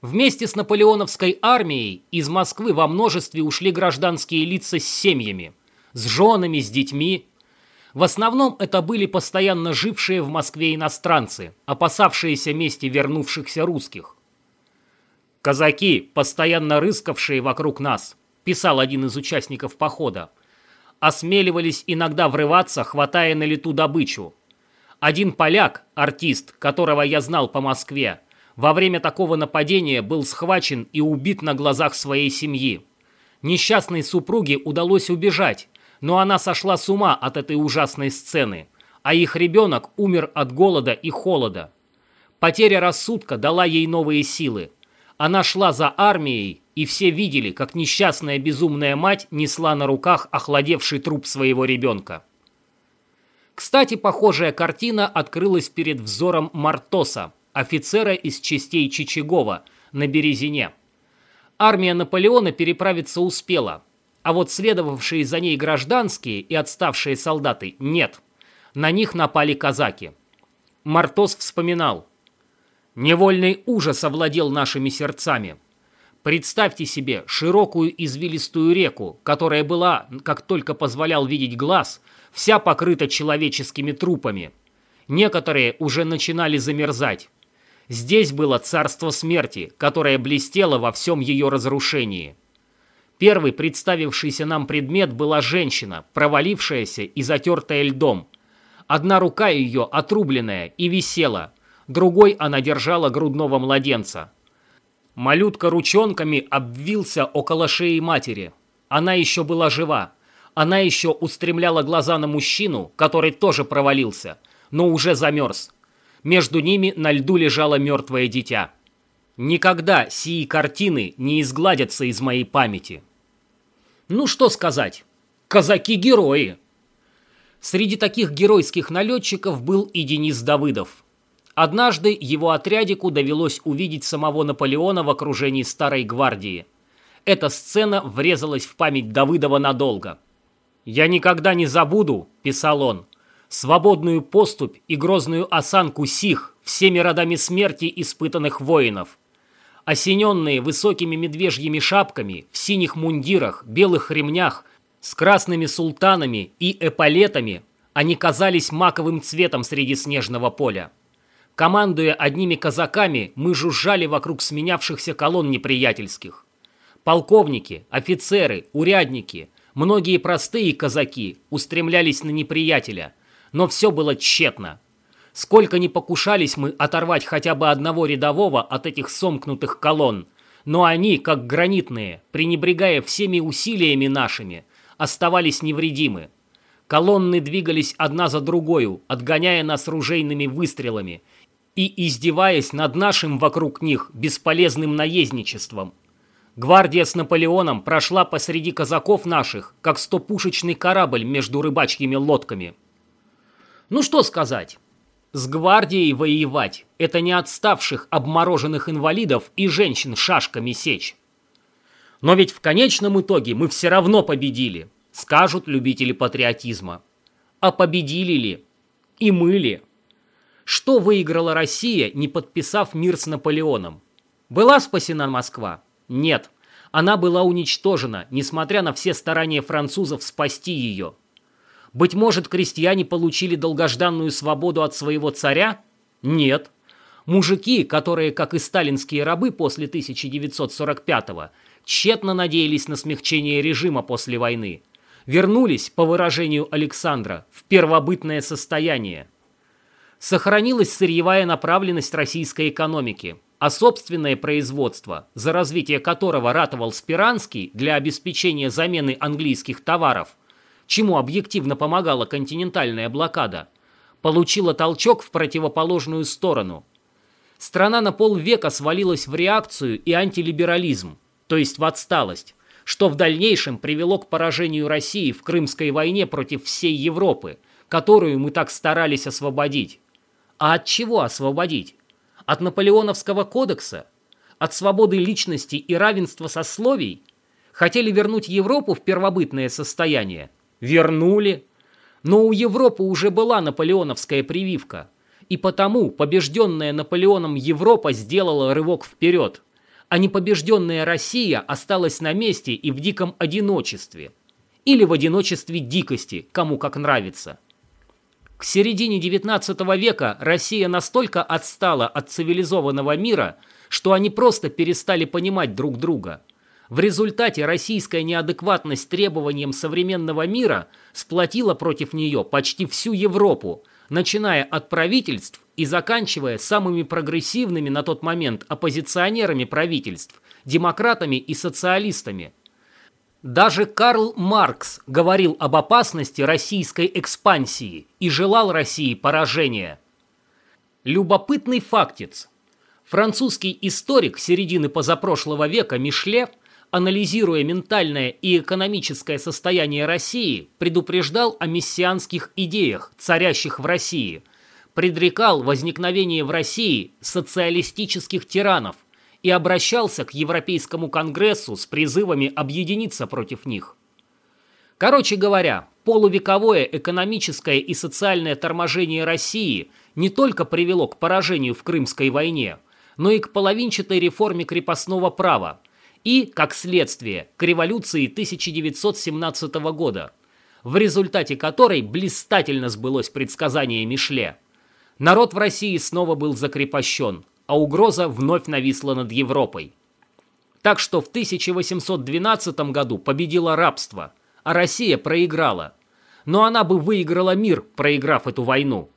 Вместе с наполеоновской армией из Москвы во множестве ушли гражданские лица с семьями, с женами, с детьми, в основном это были постоянно жившие в Москве иностранцы, опасавшиеся мести вернувшихся русских. «Казаки, постоянно рыскавшие вокруг нас», – писал один из участников похода, осмеливались иногда врываться, хватая на лету добычу. Один поляк, артист, которого я знал по Москве, во время такого нападения был схвачен и убит на глазах своей семьи. Несчастной супруге удалось убежать, но она сошла с ума от этой ужасной сцены, а их ребенок умер от голода и холода. Потеря рассудка дала ей новые силы. Она шла за армией, и все видели, как несчастная безумная мать несла на руках охладевший труп своего ребенка. Кстати, похожая картина открылась перед взором Мартоса, офицера из частей Чичагова, на Березине. Армия Наполеона переправиться успела – а вот следовавшие за ней гражданские и отставшие солдаты нет. На них напали казаки. Мартос вспоминал. Невольный ужас овладел нашими сердцами. Представьте себе широкую извилистую реку, которая была, как только позволял видеть глаз, вся покрыта человеческими трупами. Некоторые уже начинали замерзать. Здесь было царство смерти, которое блестело во всем ее разрушении. Первый представившийся нам предмет была женщина, провалившаяся и затертая льдом. Одна рука ее отрубленная и висела, другой она держала грудного младенца. Малютка ручонками обвился около шеи матери. Она еще была жива. Она еще устремляла глаза на мужчину, который тоже провалился, но уже замерз. Между ними на льду лежало мертвое дитя. Никогда сии картины не изгладятся из моей памяти. Ну что сказать, казаки-герои. Среди таких геройских налетчиков был и Денис Давыдов. Однажды его отрядику довелось увидеть самого Наполеона в окружении Старой Гвардии. Эта сцена врезалась в память Давыдова надолго. «Я никогда не забуду», – писал он, – «свободную поступь и грозную осанку сих, всеми родами смерти испытанных воинов, осененные высокими медвежьими шапками, в синих мундирах, белых ремнях, с красными султанами и эполетами, они казались маковым цветом среди снежного поля. Командуя одними казаками, мы жужжали вокруг сменявшихся колонн неприятельских. Полковники, офицеры, урядники, многие простые казаки устремлялись на неприятеля, но все было тщетно. Сколько ни покушались мы оторвать хотя бы одного рядового от этих сомкнутых колонн, но они, как гранитные, пренебрегая всеми усилиями нашими, оставались невредимы. Колонны двигались одна за другою, отгоняя нас ружейными выстрелами и издеваясь над нашим вокруг них бесполезным наездничеством. Гвардия с Наполеоном прошла посреди казаков наших, как стопушечный корабль между рыбачьими лодками. Ну что сказать, с гвардией воевать – это не отставших обмороженных инвалидов и женщин шашками сечь. Но ведь в конечном итоге мы все равно победили, скажут любители патриотизма. А победили ли? И мы ли? Что выиграла Россия, не подписав мир с Наполеоном? Была спасена Москва? Нет. Она была уничтожена, несмотря на все старания французов спасти ее – быть может, крестьяне получили долгожданную свободу от своего царя? Нет. Мужики, которые, как и сталинские рабы после 1945-го, тщетно надеялись на смягчение режима после войны. вернулись, по выражению Александра, в первобытное состояние. Сохранилась сырьевая направленность российской экономики, а собственное производство, за развитие которого ратовал Спиранский для обеспечения замены английских товаров, чему объективно помогала континентальная блокада, получило толчок в противоположную сторону. Страна на полвека свалилась в реакцию и антилиберализм, то есть в отсталость, что в дальнейшем привело к поражению России в Крымской войне против всей Европы, которую мы так старались освободить. А от чего освободить? От Наполеоновского кодекса? От свободы личности и равенства сословий? Хотели вернуть Европу в первобытное состояние? Вернули. Но у Европы уже была наполеоновская прививка. И потому побежденная Наполеоном Европа сделала рывок вперед – а непобежденная Россия осталась на месте и в диком одиночестве. Или в одиночестве дикости, кому как нравится. К середине XIX века Россия настолько отстала от цивилизованного мира, что они просто перестали понимать друг друга. В результате российская неадекватность требованиям современного мира сплотила против нее почти всю Европу, начиная от правительств и заканчивая самыми прогрессивными на тот момент оппозиционерами правительств, демократами и социалистами. Даже Карл Маркс говорил об опасности российской экспансии и желал России поражения. Любопытный фактец. Французский историк середины позапрошлого века Мишле, анализируя ментальное и экономическое состояние России, предупреждал о мессианских идеях, царящих в России – предрекал возникновение в России социалистических тиранов и обращался к Европейскому конгрессу с призывами объединиться против них. Короче говоря, полувековое экономическое и социальное торможение России не только привело к поражению в Крымской войне, но и к половинчатой реформе крепостного права и, как следствие, к революции 1917 года, в результате которой блистательно сбылось предсказание Мишле – Народ в России снова был закрепощен, а угроза вновь нависла над Европой. Так что в 1812 году победило рабство, а Россия проиграла. Но она бы выиграла мир, проиграв эту войну.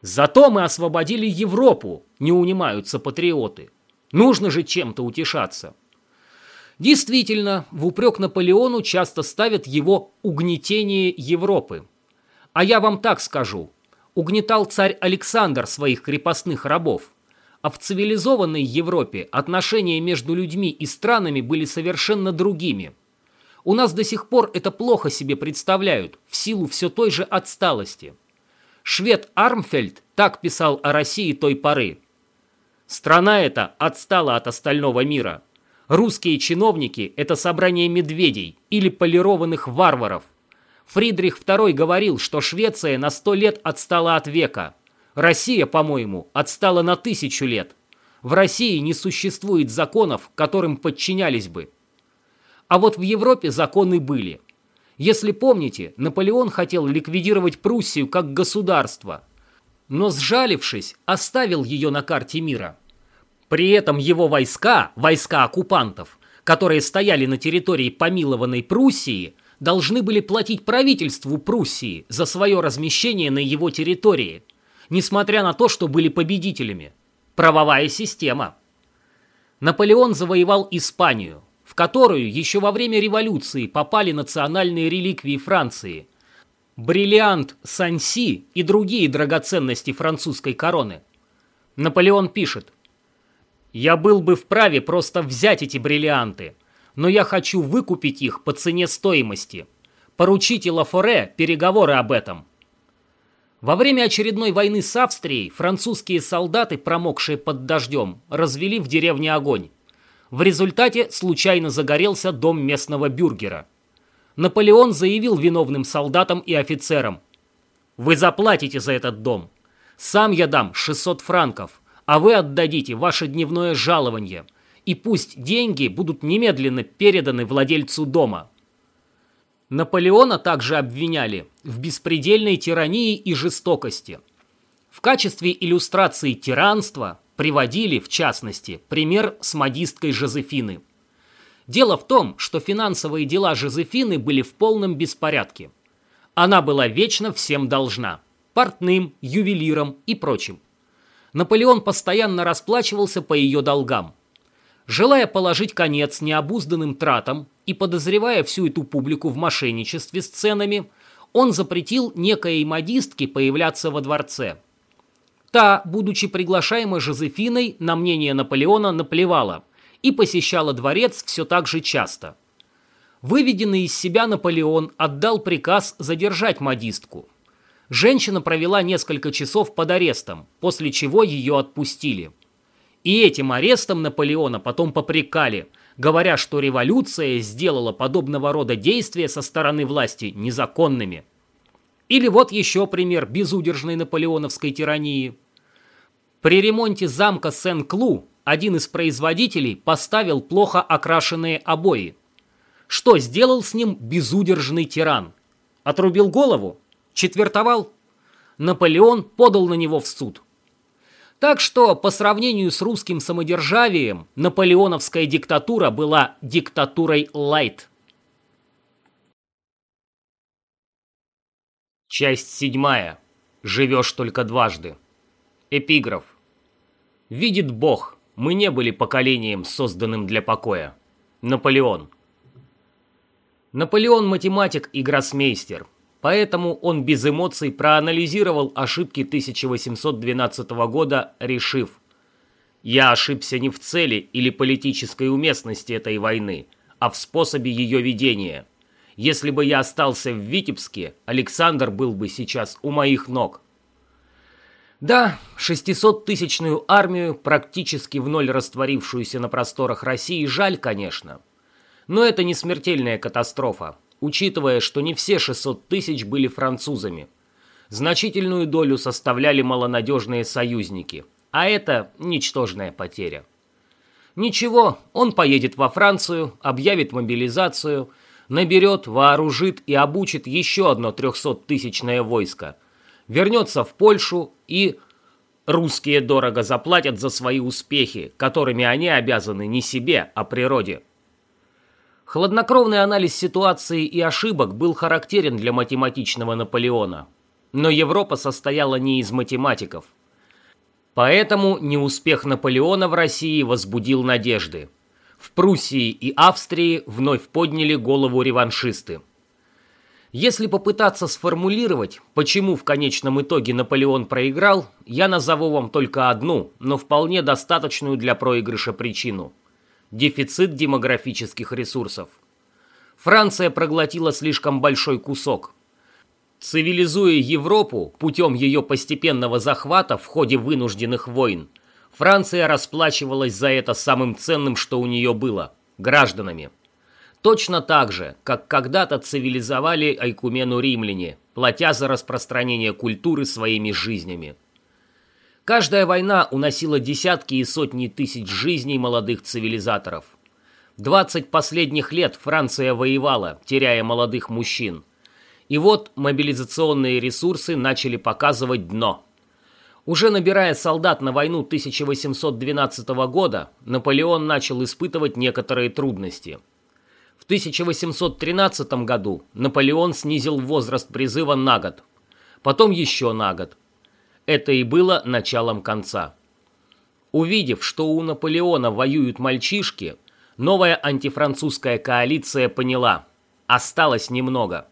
Зато мы освободили Европу, не унимаются патриоты. Нужно же чем-то утешаться. Действительно, в упрек Наполеону часто ставят его угнетение Европы. А я вам так скажу, угнетал царь Александр своих крепостных рабов, а в цивилизованной Европе отношения между людьми и странами были совершенно другими. У нас до сих пор это плохо себе представляют, в силу все той же отсталости. Швед Армфельд так писал о России той поры. Страна эта отстала от остального мира. Русские чиновники – это собрание медведей или полированных варваров, Фридрих II говорил, что Швеция на сто лет отстала от века. Россия, по-моему, отстала на тысячу лет. В России не существует законов, которым подчинялись бы. А вот в Европе законы были. Если помните, Наполеон хотел ликвидировать Пруссию как государство, но, сжалившись, оставил ее на карте мира. При этом его войска, войска оккупантов, которые стояли на территории помилованной Пруссии – должны были платить правительству Пруссии за свое размещение на его территории, несмотря на то, что были победителями. Правовая система. Наполеон завоевал Испанию, в которую еще во время революции попали национальные реликвии Франции – бриллиант Санси и другие драгоценности французской короны. Наполеон пишет, «Я был бы вправе просто взять эти бриллианты – но я хочу выкупить их по цене стоимости. Поручите Лафоре переговоры об этом. Во время очередной войны с Австрией французские солдаты, промокшие под дождем, развели в деревне огонь. В результате случайно загорелся дом местного бюргера. Наполеон заявил виновным солдатам и офицерам. «Вы заплатите за этот дом. Сам я дам 600 франков, а вы отдадите ваше дневное жалование и пусть деньги будут немедленно переданы владельцу дома. Наполеона также обвиняли в беспредельной тирании и жестокости. В качестве иллюстрации тиранства приводили, в частности, пример с модисткой Жозефины. Дело в том, что финансовые дела Жозефины были в полном беспорядке. Она была вечно всем должна – портным, ювелирам и прочим. Наполеон постоянно расплачивался по ее долгам. Желая положить конец необузданным тратам и подозревая всю эту публику в мошенничестве с ценами, он запретил некой модистке появляться во дворце. Та, будучи приглашаемой Жозефиной, на мнение Наполеона наплевала – и посещала дворец все так же часто. Выведенный из себя Наполеон отдал приказ задержать модистку. Женщина провела несколько часов под арестом, после чего ее отпустили. И этим арестом Наполеона потом попрекали, говоря, что революция сделала подобного рода действия со стороны власти незаконными. Или вот еще пример безудержной наполеоновской тирании. При ремонте замка Сен-Клу один из производителей поставил плохо окрашенные обои. Что сделал с ним безудержный тиран? Отрубил голову? Четвертовал? Наполеон подал на него в суд. Так что, по сравнению с русским самодержавием, наполеоновская диктатура была диктатурой лайт. Часть седьмая. Живешь только дважды. Эпиграф. Видит Бог, мы не были поколением, созданным для покоя. Наполеон. Наполеон математик и гроссмейстер, поэтому он без эмоций проанализировал ошибки 1812 года, решив «Я ошибся не в цели или политической уместности этой войны, а в способе ее ведения. Если бы я остался в Витебске, Александр был бы сейчас у моих ног». Да, 600-тысячную армию, практически в ноль растворившуюся на просторах России, жаль, конечно. Но это не смертельная катастрофа, учитывая, что не все 600 тысяч были французами. Значительную долю составляли малонадежные союзники, а это ничтожная потеря. Ничего, он поедет во Францию, объявит мобилизацию, наберет, вооружит и обучит еще одно 300-тысячное войско – вернется в Польшу и русские дорого заплатят за свои успехи, которыми они обязаны не себе, а природе. Хладнокровный анализ ситуации и ошибок был характерен для математичного Наполеона. Но Европа состояла не из математиков. Поэтому неуспех Наполеона в России возбудил надежды. В Пруссии и Австрии вновь подняли голову реваншисты. Если попытаться сформулировать, почему в конечном итоге Наполеон проиграл, я назову вам только одну, но вполне достаточную для проигрыша причину. Дефицит демографических ресурсов. Франция проглотила слишком большой кусок. Цивилизуя Европу путем ее постепенного захвата в ходе вынужденных войн, Франция расплачивалась за это самым ценным, что у нее было – гражданами. Точно так же, как когда-то цивилизовали Айкумену римляне, платя за распространение культуры своими жизнями. Каждая война уносила десятки и сотни тысяч жизней молодых цивилизаторов. 20 последних лет Франция воевала, теряя молодых мужчин. И вот мобилизационные ресурсы начали показывать дно. Уже набирая солдат на войну 1812 года, Наполеон начал испытывать некоторые трудности – в 1813 году Наполеон снизил возраст призыва на год, потом еще на год. Это и было началом конца. Увидев, что у Наполеона воюют мальчишки, новая антифранцузская коалиция поняла – осталось немного.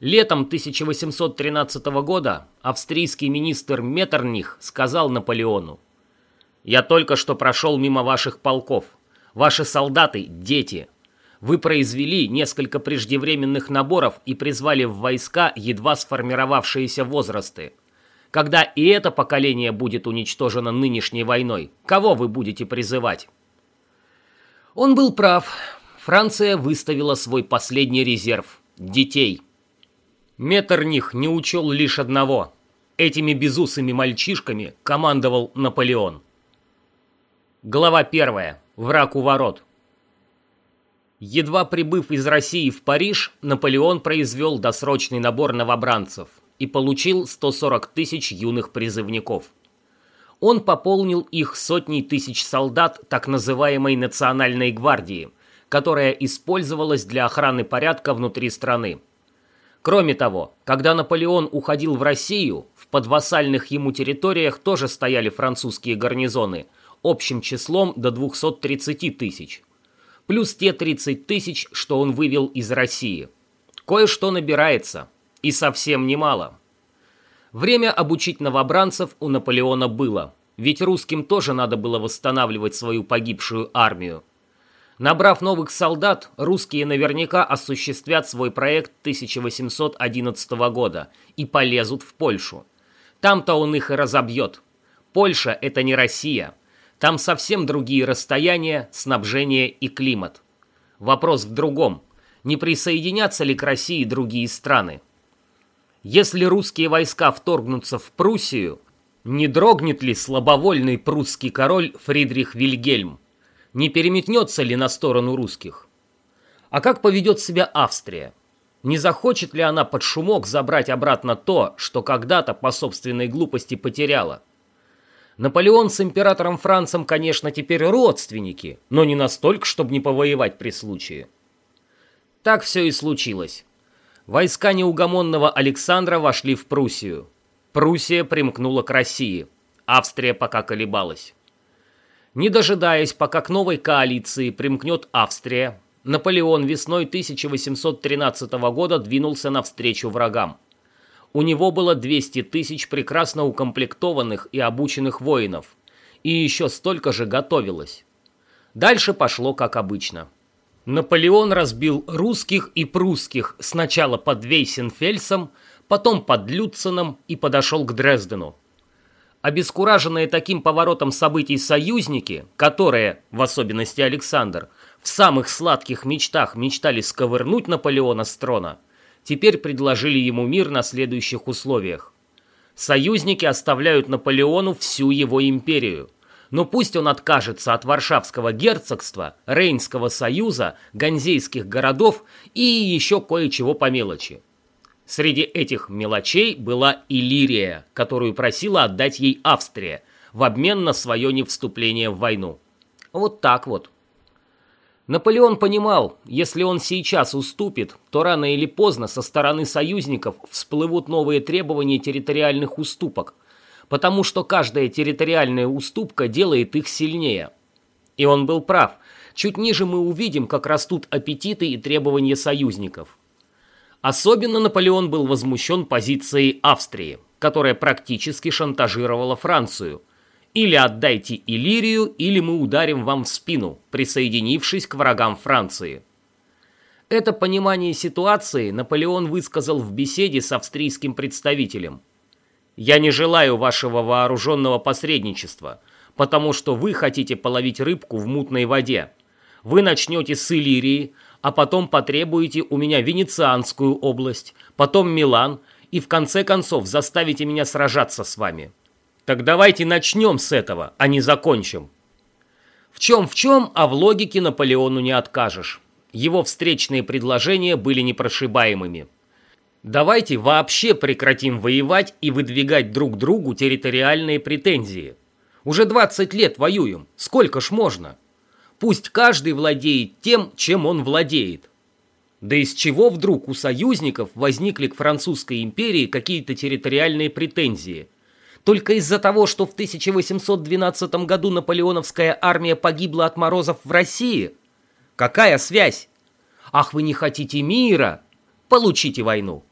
Летом 1813 года австрийский министр Меттерних сказал Наполеону «Я только что прошел мимо ваших полков. Ваши солдаты – дети. Вы произвели несколько преждевременных наборов и призвали в войска едва сформировавшиеся возрасты. Когда и это поколение будет уничтожено нынешней войной, кого вы будете призывать? Он был прав. Франция выставила свой последний резерв – детей. Меттерних не учел лишь одного. Этими безусыми мальчишками командовал Наполеон. Глава первая. Враг у ворот. Едва прибыв из России в Париж, Наполеон произвел досрочный набор новобранцев и получил 140 тысяч юных призывников. Он пополнил их сотней тысяч солдат так называемой Национальной гвардии, которая использовалась для охраны порядка внутри страны. Кроме того, когда Наполеон уходил в Россию, в подвассальных ему территориях тоже стояли французские гарнизоны, общим числом до 230 тысяч. Плюс те 30 тысяч, что он вывел из России. Кое-что набирается, и совсем немало. Время обучить новобранцев у Наполеона было, ведь русским тоже надо было восстанавливать свою погибшую армию. Набрав новых солдат, русские наверняка осуществят свой проект 1811 года и полезут в Польшу. Там-то он их и разобьет. Польша – это не Россия. Там совсем другие расстояния, снабжение и климат. Вопрос в другом. Не присоединятся ли к России другие страны? Если русские войска вторгнутся в Пруссию, не дрогнет ли слабовольный прусский король Фридрих Вильгельм? Не переметнется ли на сторону русских? А как поведет себя Австрия? Не захочет ли она под шумок забрать обратно то, что когда-то по собственной глупости потеряла? Наполеон с императором Францем, конечно, теперь родственники, но не настолько, чтобы не повоевать при случае. Так все и случилось. Войска неугомонного Александра вошли в Пруссию. Пруссия примкнула к России. Австрия пока колебалась. Не дожидаясь, пока к новой коалиции примкнет Австрия, Наполеон весной 1813 года двинулся навстречу врагам. У него было 200 тысяч прекрасно укомплектованных и обученных воинов, и еще столько же готовилось. Дальше пошло как обычно – Наполеон разбил русских и прусских сначала под Вейсенфельсом, потом под Люценом и подошел к Дрездену. Обескураженные таким поворотом событий союзники, которые, в особенности Александр, в самых сладких мечтах мечтали сковырнуть Наполеона с трона, теперь предложили ему мир на следующих условиях. Союзники оставляют Наполеону всю его империю, но пусть он откажется от Варшавского герцогства, Рейнского союза, Ганзейских городов и еще кое-чего по мелочи. Среди этих мелочей была Иллирия, которую просила отдать ей Австрия в обмен на свое невступление в войну. Вот так вот. Наполеон понимал, если он сейчас уступит, то рано или поздно со стороны союзников всплывут новые требования территориальных уступок – потому что каждая территориальная уступка делает их сильнее. И он был прав. Чуть ниже мы увидим, как растут аппетиты и требования союзников. Особенно Наполеон был возмущен позицией Австрии, которая практически шантажировала Францию. Или отдайте Иллирию, или мы ударим вам в спину, присоединившись к врагам Франции. Это понимание ситуации Наполеон высказал в беседе с австрийским представителем – я не желаю вашего вооруженного посредничества, потому что вы хотите половить рыбку в мутной воде. Вы начнете с Иллирии, а потом потребуете у меня Венецианскую область, потом Милан, и в конце концов заставите меня сражаться с вами. Так давайте начнем с этого, а не закончим. В чем в чем, а в логике Наполеону не откажешь. Его встречные предложения были непрошибаемыми. Давайте вообще прекратим воевать и выдвигать друг другу территориальные претензии. Уже 20 лет воюем, сколько ж можно? Пусть каждый владеет тем, чем он владеет. Да из чего вдруг у союзников возникли к французской империи какие-то территориальные претензии? Только из-за того, что в 1812 году наполеоновская армия погибла от морозов в России? Какая связь? Ах, вы не хотите мира? Получите войну.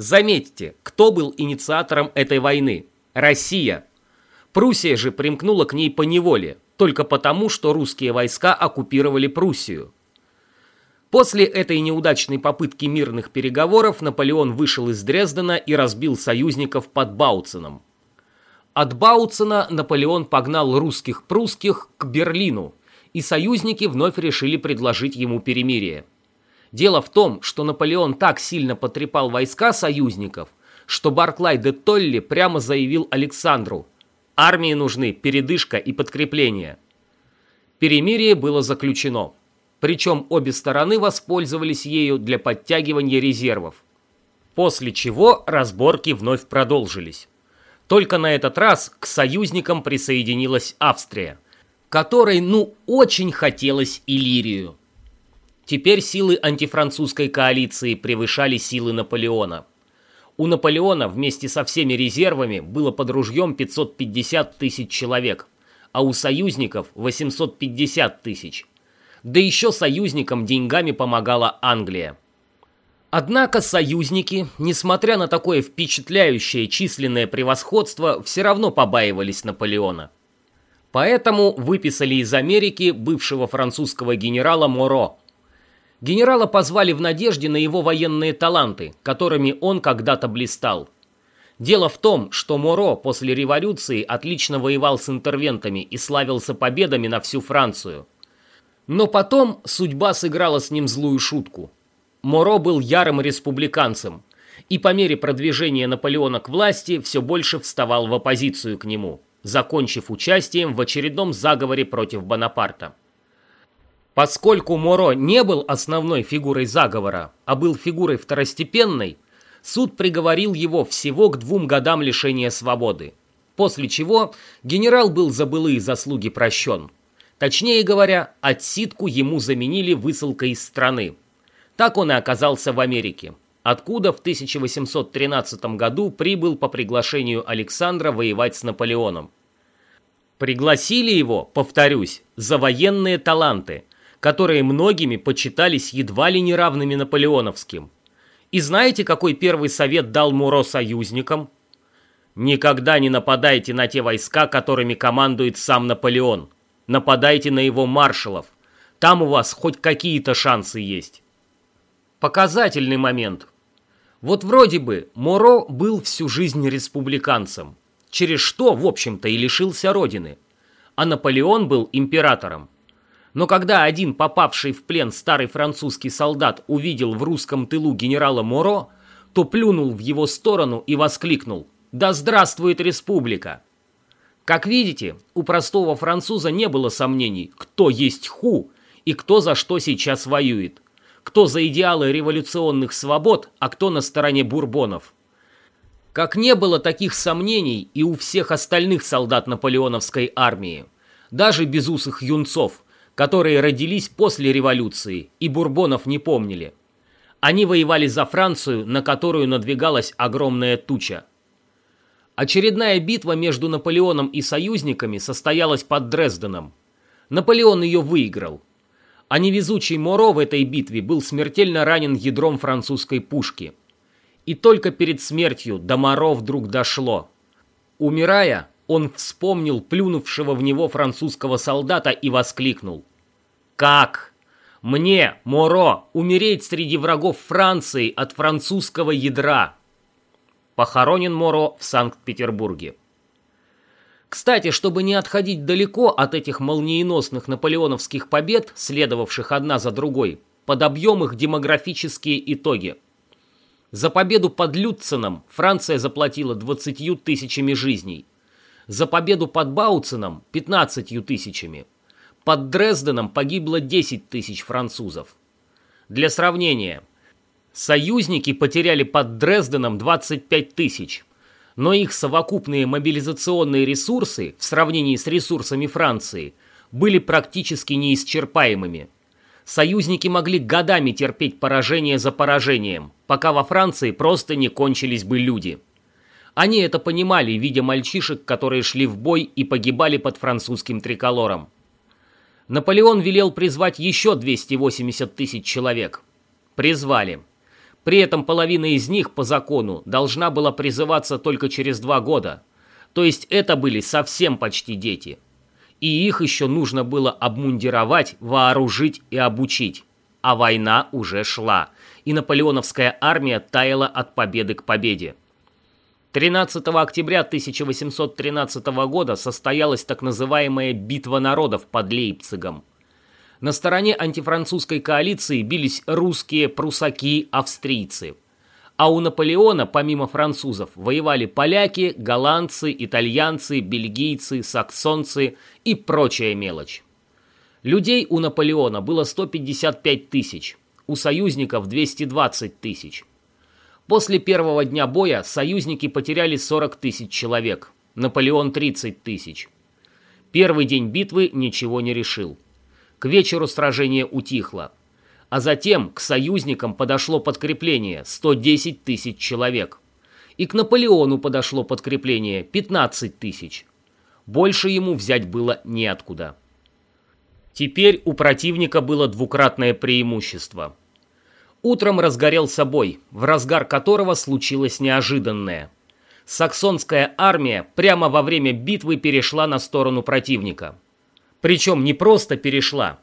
Заметьте, кто был инициатором этой войны? Россия. Пруссия же примкнула к ней по неволе, только потому, что русские войска оккупировали Пруссию. После этой неудачной попытки мирных переговоров Наполеон вышел из Дрездена и разбил союзников под Бауценом. От Бауцена Наполеон погнал русских-прусских к Берлину, и союзники вновь решили предложить ему перемирие. Дело в том, что Наполеон так сильно потрепал войска союзников, что Барклай де Толли прямо заявил Александру «Армии нужны передышка и подкрепление». Перемирие было заключено, причем обе стороны воспользовались ею для подтягивания резервов. После чего разборки вновь продолжились. Только на этот раз к союзникам присоединилась Австрия, которой ну очень хотелось Иллирию. Теперь силы антифранцузской коалиции превышали силы Наполеона. У Наполеона вместе со всеми резервами было под ружьем 550 тысяч человек, а у союзников 850 тысяч. Да еще союзникам деньгами помогала Англия. Однако союзники, несмотря на такое впечатляющее численное превосходство, все равно побаивались Наполеона. Поэтому выписали из Америки бывшего французского генерала Моро. Генерала позвали в надежде на его военные таланты, которыми он когда-то блистал. Дело в том, что Моро после революции отлично воевал с интервентами и славился победами на всю Францию. Но потом судьба сыграла с ним злую шутку – Моро был ярым республиканцем, и по мере продвижения Наполеона к власти все больше вставал в оппозицию к нему, закончив участием в очередном заговоре против Бонапарта. Поскольку Моро не был основной фигурой заговора, а был фигурой второстепенной, суд приговорил его всего к двум годам лишения свободы, после чего генерал был за былые заслуги прощен. Точнее говоря, отсидку ему заменили высылкой из страны, так он и оказался в Америке, откуда в 1813 году прибыл по приглашению Александра воевать с Наполеоном. Пригласили его, повторюсь, за военные таланты, которые многими почитались едва ли не равными наполеоновским. И знаете, какой первый совет дал Муро союзникам? Никогда не нападайте на те войска, которыми командует сам Наполеон. Нападайте на его маршалов. Там у вас хоть какие-то шансы есть. Показательный момент. Вот вроде бы Моро был всю жизнь республиканцем, через что, в общем-то, и лишился родины. А Наполеон был императором. Но когда один попавший в плен старый французский солдат увидел в русском тылу генерала Моро, то плюнул в его сторону и воскликнул «Да здравствует республика!». Как видите, у простого француза не было сомнений, кто есть ху и кто за что сейчас воюет – кто за идеалы революционных свобод, а кто на стороне бурбонов. Как не было таких сомнений и у всех остальных солдат наполеоновской армии, даже безусых юнцов, которые родились после революции и бурбонов не помнили. Они воевали за Францию, на которую надвигалась огромная туча. Очередная битва между Наполеоном и союзниками состоялась под Дрезденом. Наполеон ее выиграл – а невезучий Моро в этой битве был смертельно ранен ядром французской пушки. И только перед смертью до Моро вдруг дошло. Умирая, он вспомнил плюнувшего в него французского солдата и воскликнул. «Как? Мне, Моро, умереть среди врагов Франции от французского ядра?» Похоронен Моро в Санкт-Петербурге. Кстати, чтобы не отходить далеко от этих молниеносных наполеоновских побед, следовавших одна за другой, подобьем их демографические итоги. За победу под Люцином Франция заплатила 20 тысячами жизней. За победу под Бауцином – 15 тысячами. Под Дрезденом погибло 10 тысяч французов. Для сравнения, союзники потеряли под Дрезденом 25 тысяч – но их совокупные мобилизационные ресурсы в сравнении с ресурсами Франции были практически неисчерпаемыми. Союзники могли годами терпеть поражение за поражением, пока во Франции просто не кончились бы люди. Они это понимали, видя мальчишек, которые шли в бой и погибали под французским триколором. Наполеон велел призвать еще 280 тысяч человек. Призвали. При этом половина из них по закону должна была призываться только через два года. То есть это были совсем почти дети. И их еще нужно было обмундировать, вооружить и обучить. А война уже шла, и наполеоновская армия таяла от победы к победе. 13 октября 1813 года состоялась так называемая «Битва народов» под Лейпцигом. На стороне антифранцузской коалиции бились русские, прусаки, австрийцы. А у Наполеона, помимо французов, воевали поляки, голландцы, итальянцы, бельгийцы, саксонцы и прочая мелочь. Людей у Наполеона было 155 тысяч, у союзников 220 тысяч. После первого дня боя союзники потеряли 40 тысяч человек, Наполеон 30 тысяч. Первый день битвы ничего не решил. К вечеру сражение утихло. А затем к союзникам подошло подкрепление – 110 тысяч человек. И к Наполеону подошло подкрепление – 15 тысяч. Больше ему взять было неоткуда. Теперь у противника было двукратное преимущество. Утром разгорелся бой, в разгар которого случилось неожиданное. Саксонская армия прямо во время битвы перешла на сторону противника. Причем не просто перешла,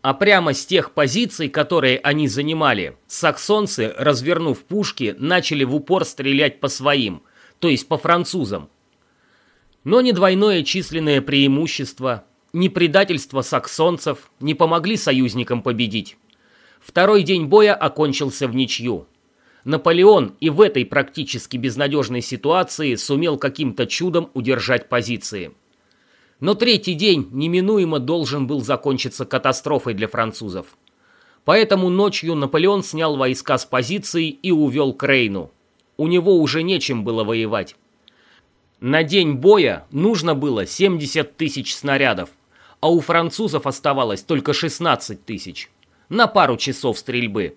а прямо с тех позиций, которые они занимали, саксонцы, развернув пушки, начали в упор стрелять по своим, то есть по французам. Но ни двойное численное преимущество, ни предательство саксонцев не помогли союзникам победить. Второй день боя окончился в ничью. Наполеон и в этой практически безнадежной ситуации сумел каким-то чудом удержать позиции. Но третий день неминуемо должен был закончиться катастрофой для французов. Поэтому ночью Наполеон снял войска с позиций и увел к Рейну. У него уже нечем было воевать. На день боя нужно было 70 тысяч снарядов, а у французов оставалось только 16 тысяч. На пару часов стрельбы.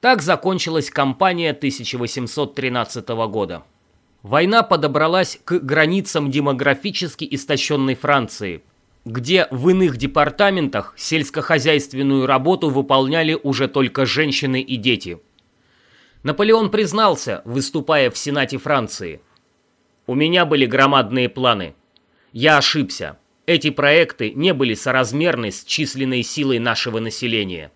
Так закончилась кампания 1813 года. Война подобралась к границам демографически истощенной Франции, где в иных департаментах сельскохозяйственную работу выполняли уже только женщины и дети. Наполеон признался, выступая в Сенате Франции – у меня были громадные планы. Я ошибся. Эти проекты не были соразмерны с численной силой нашего населения.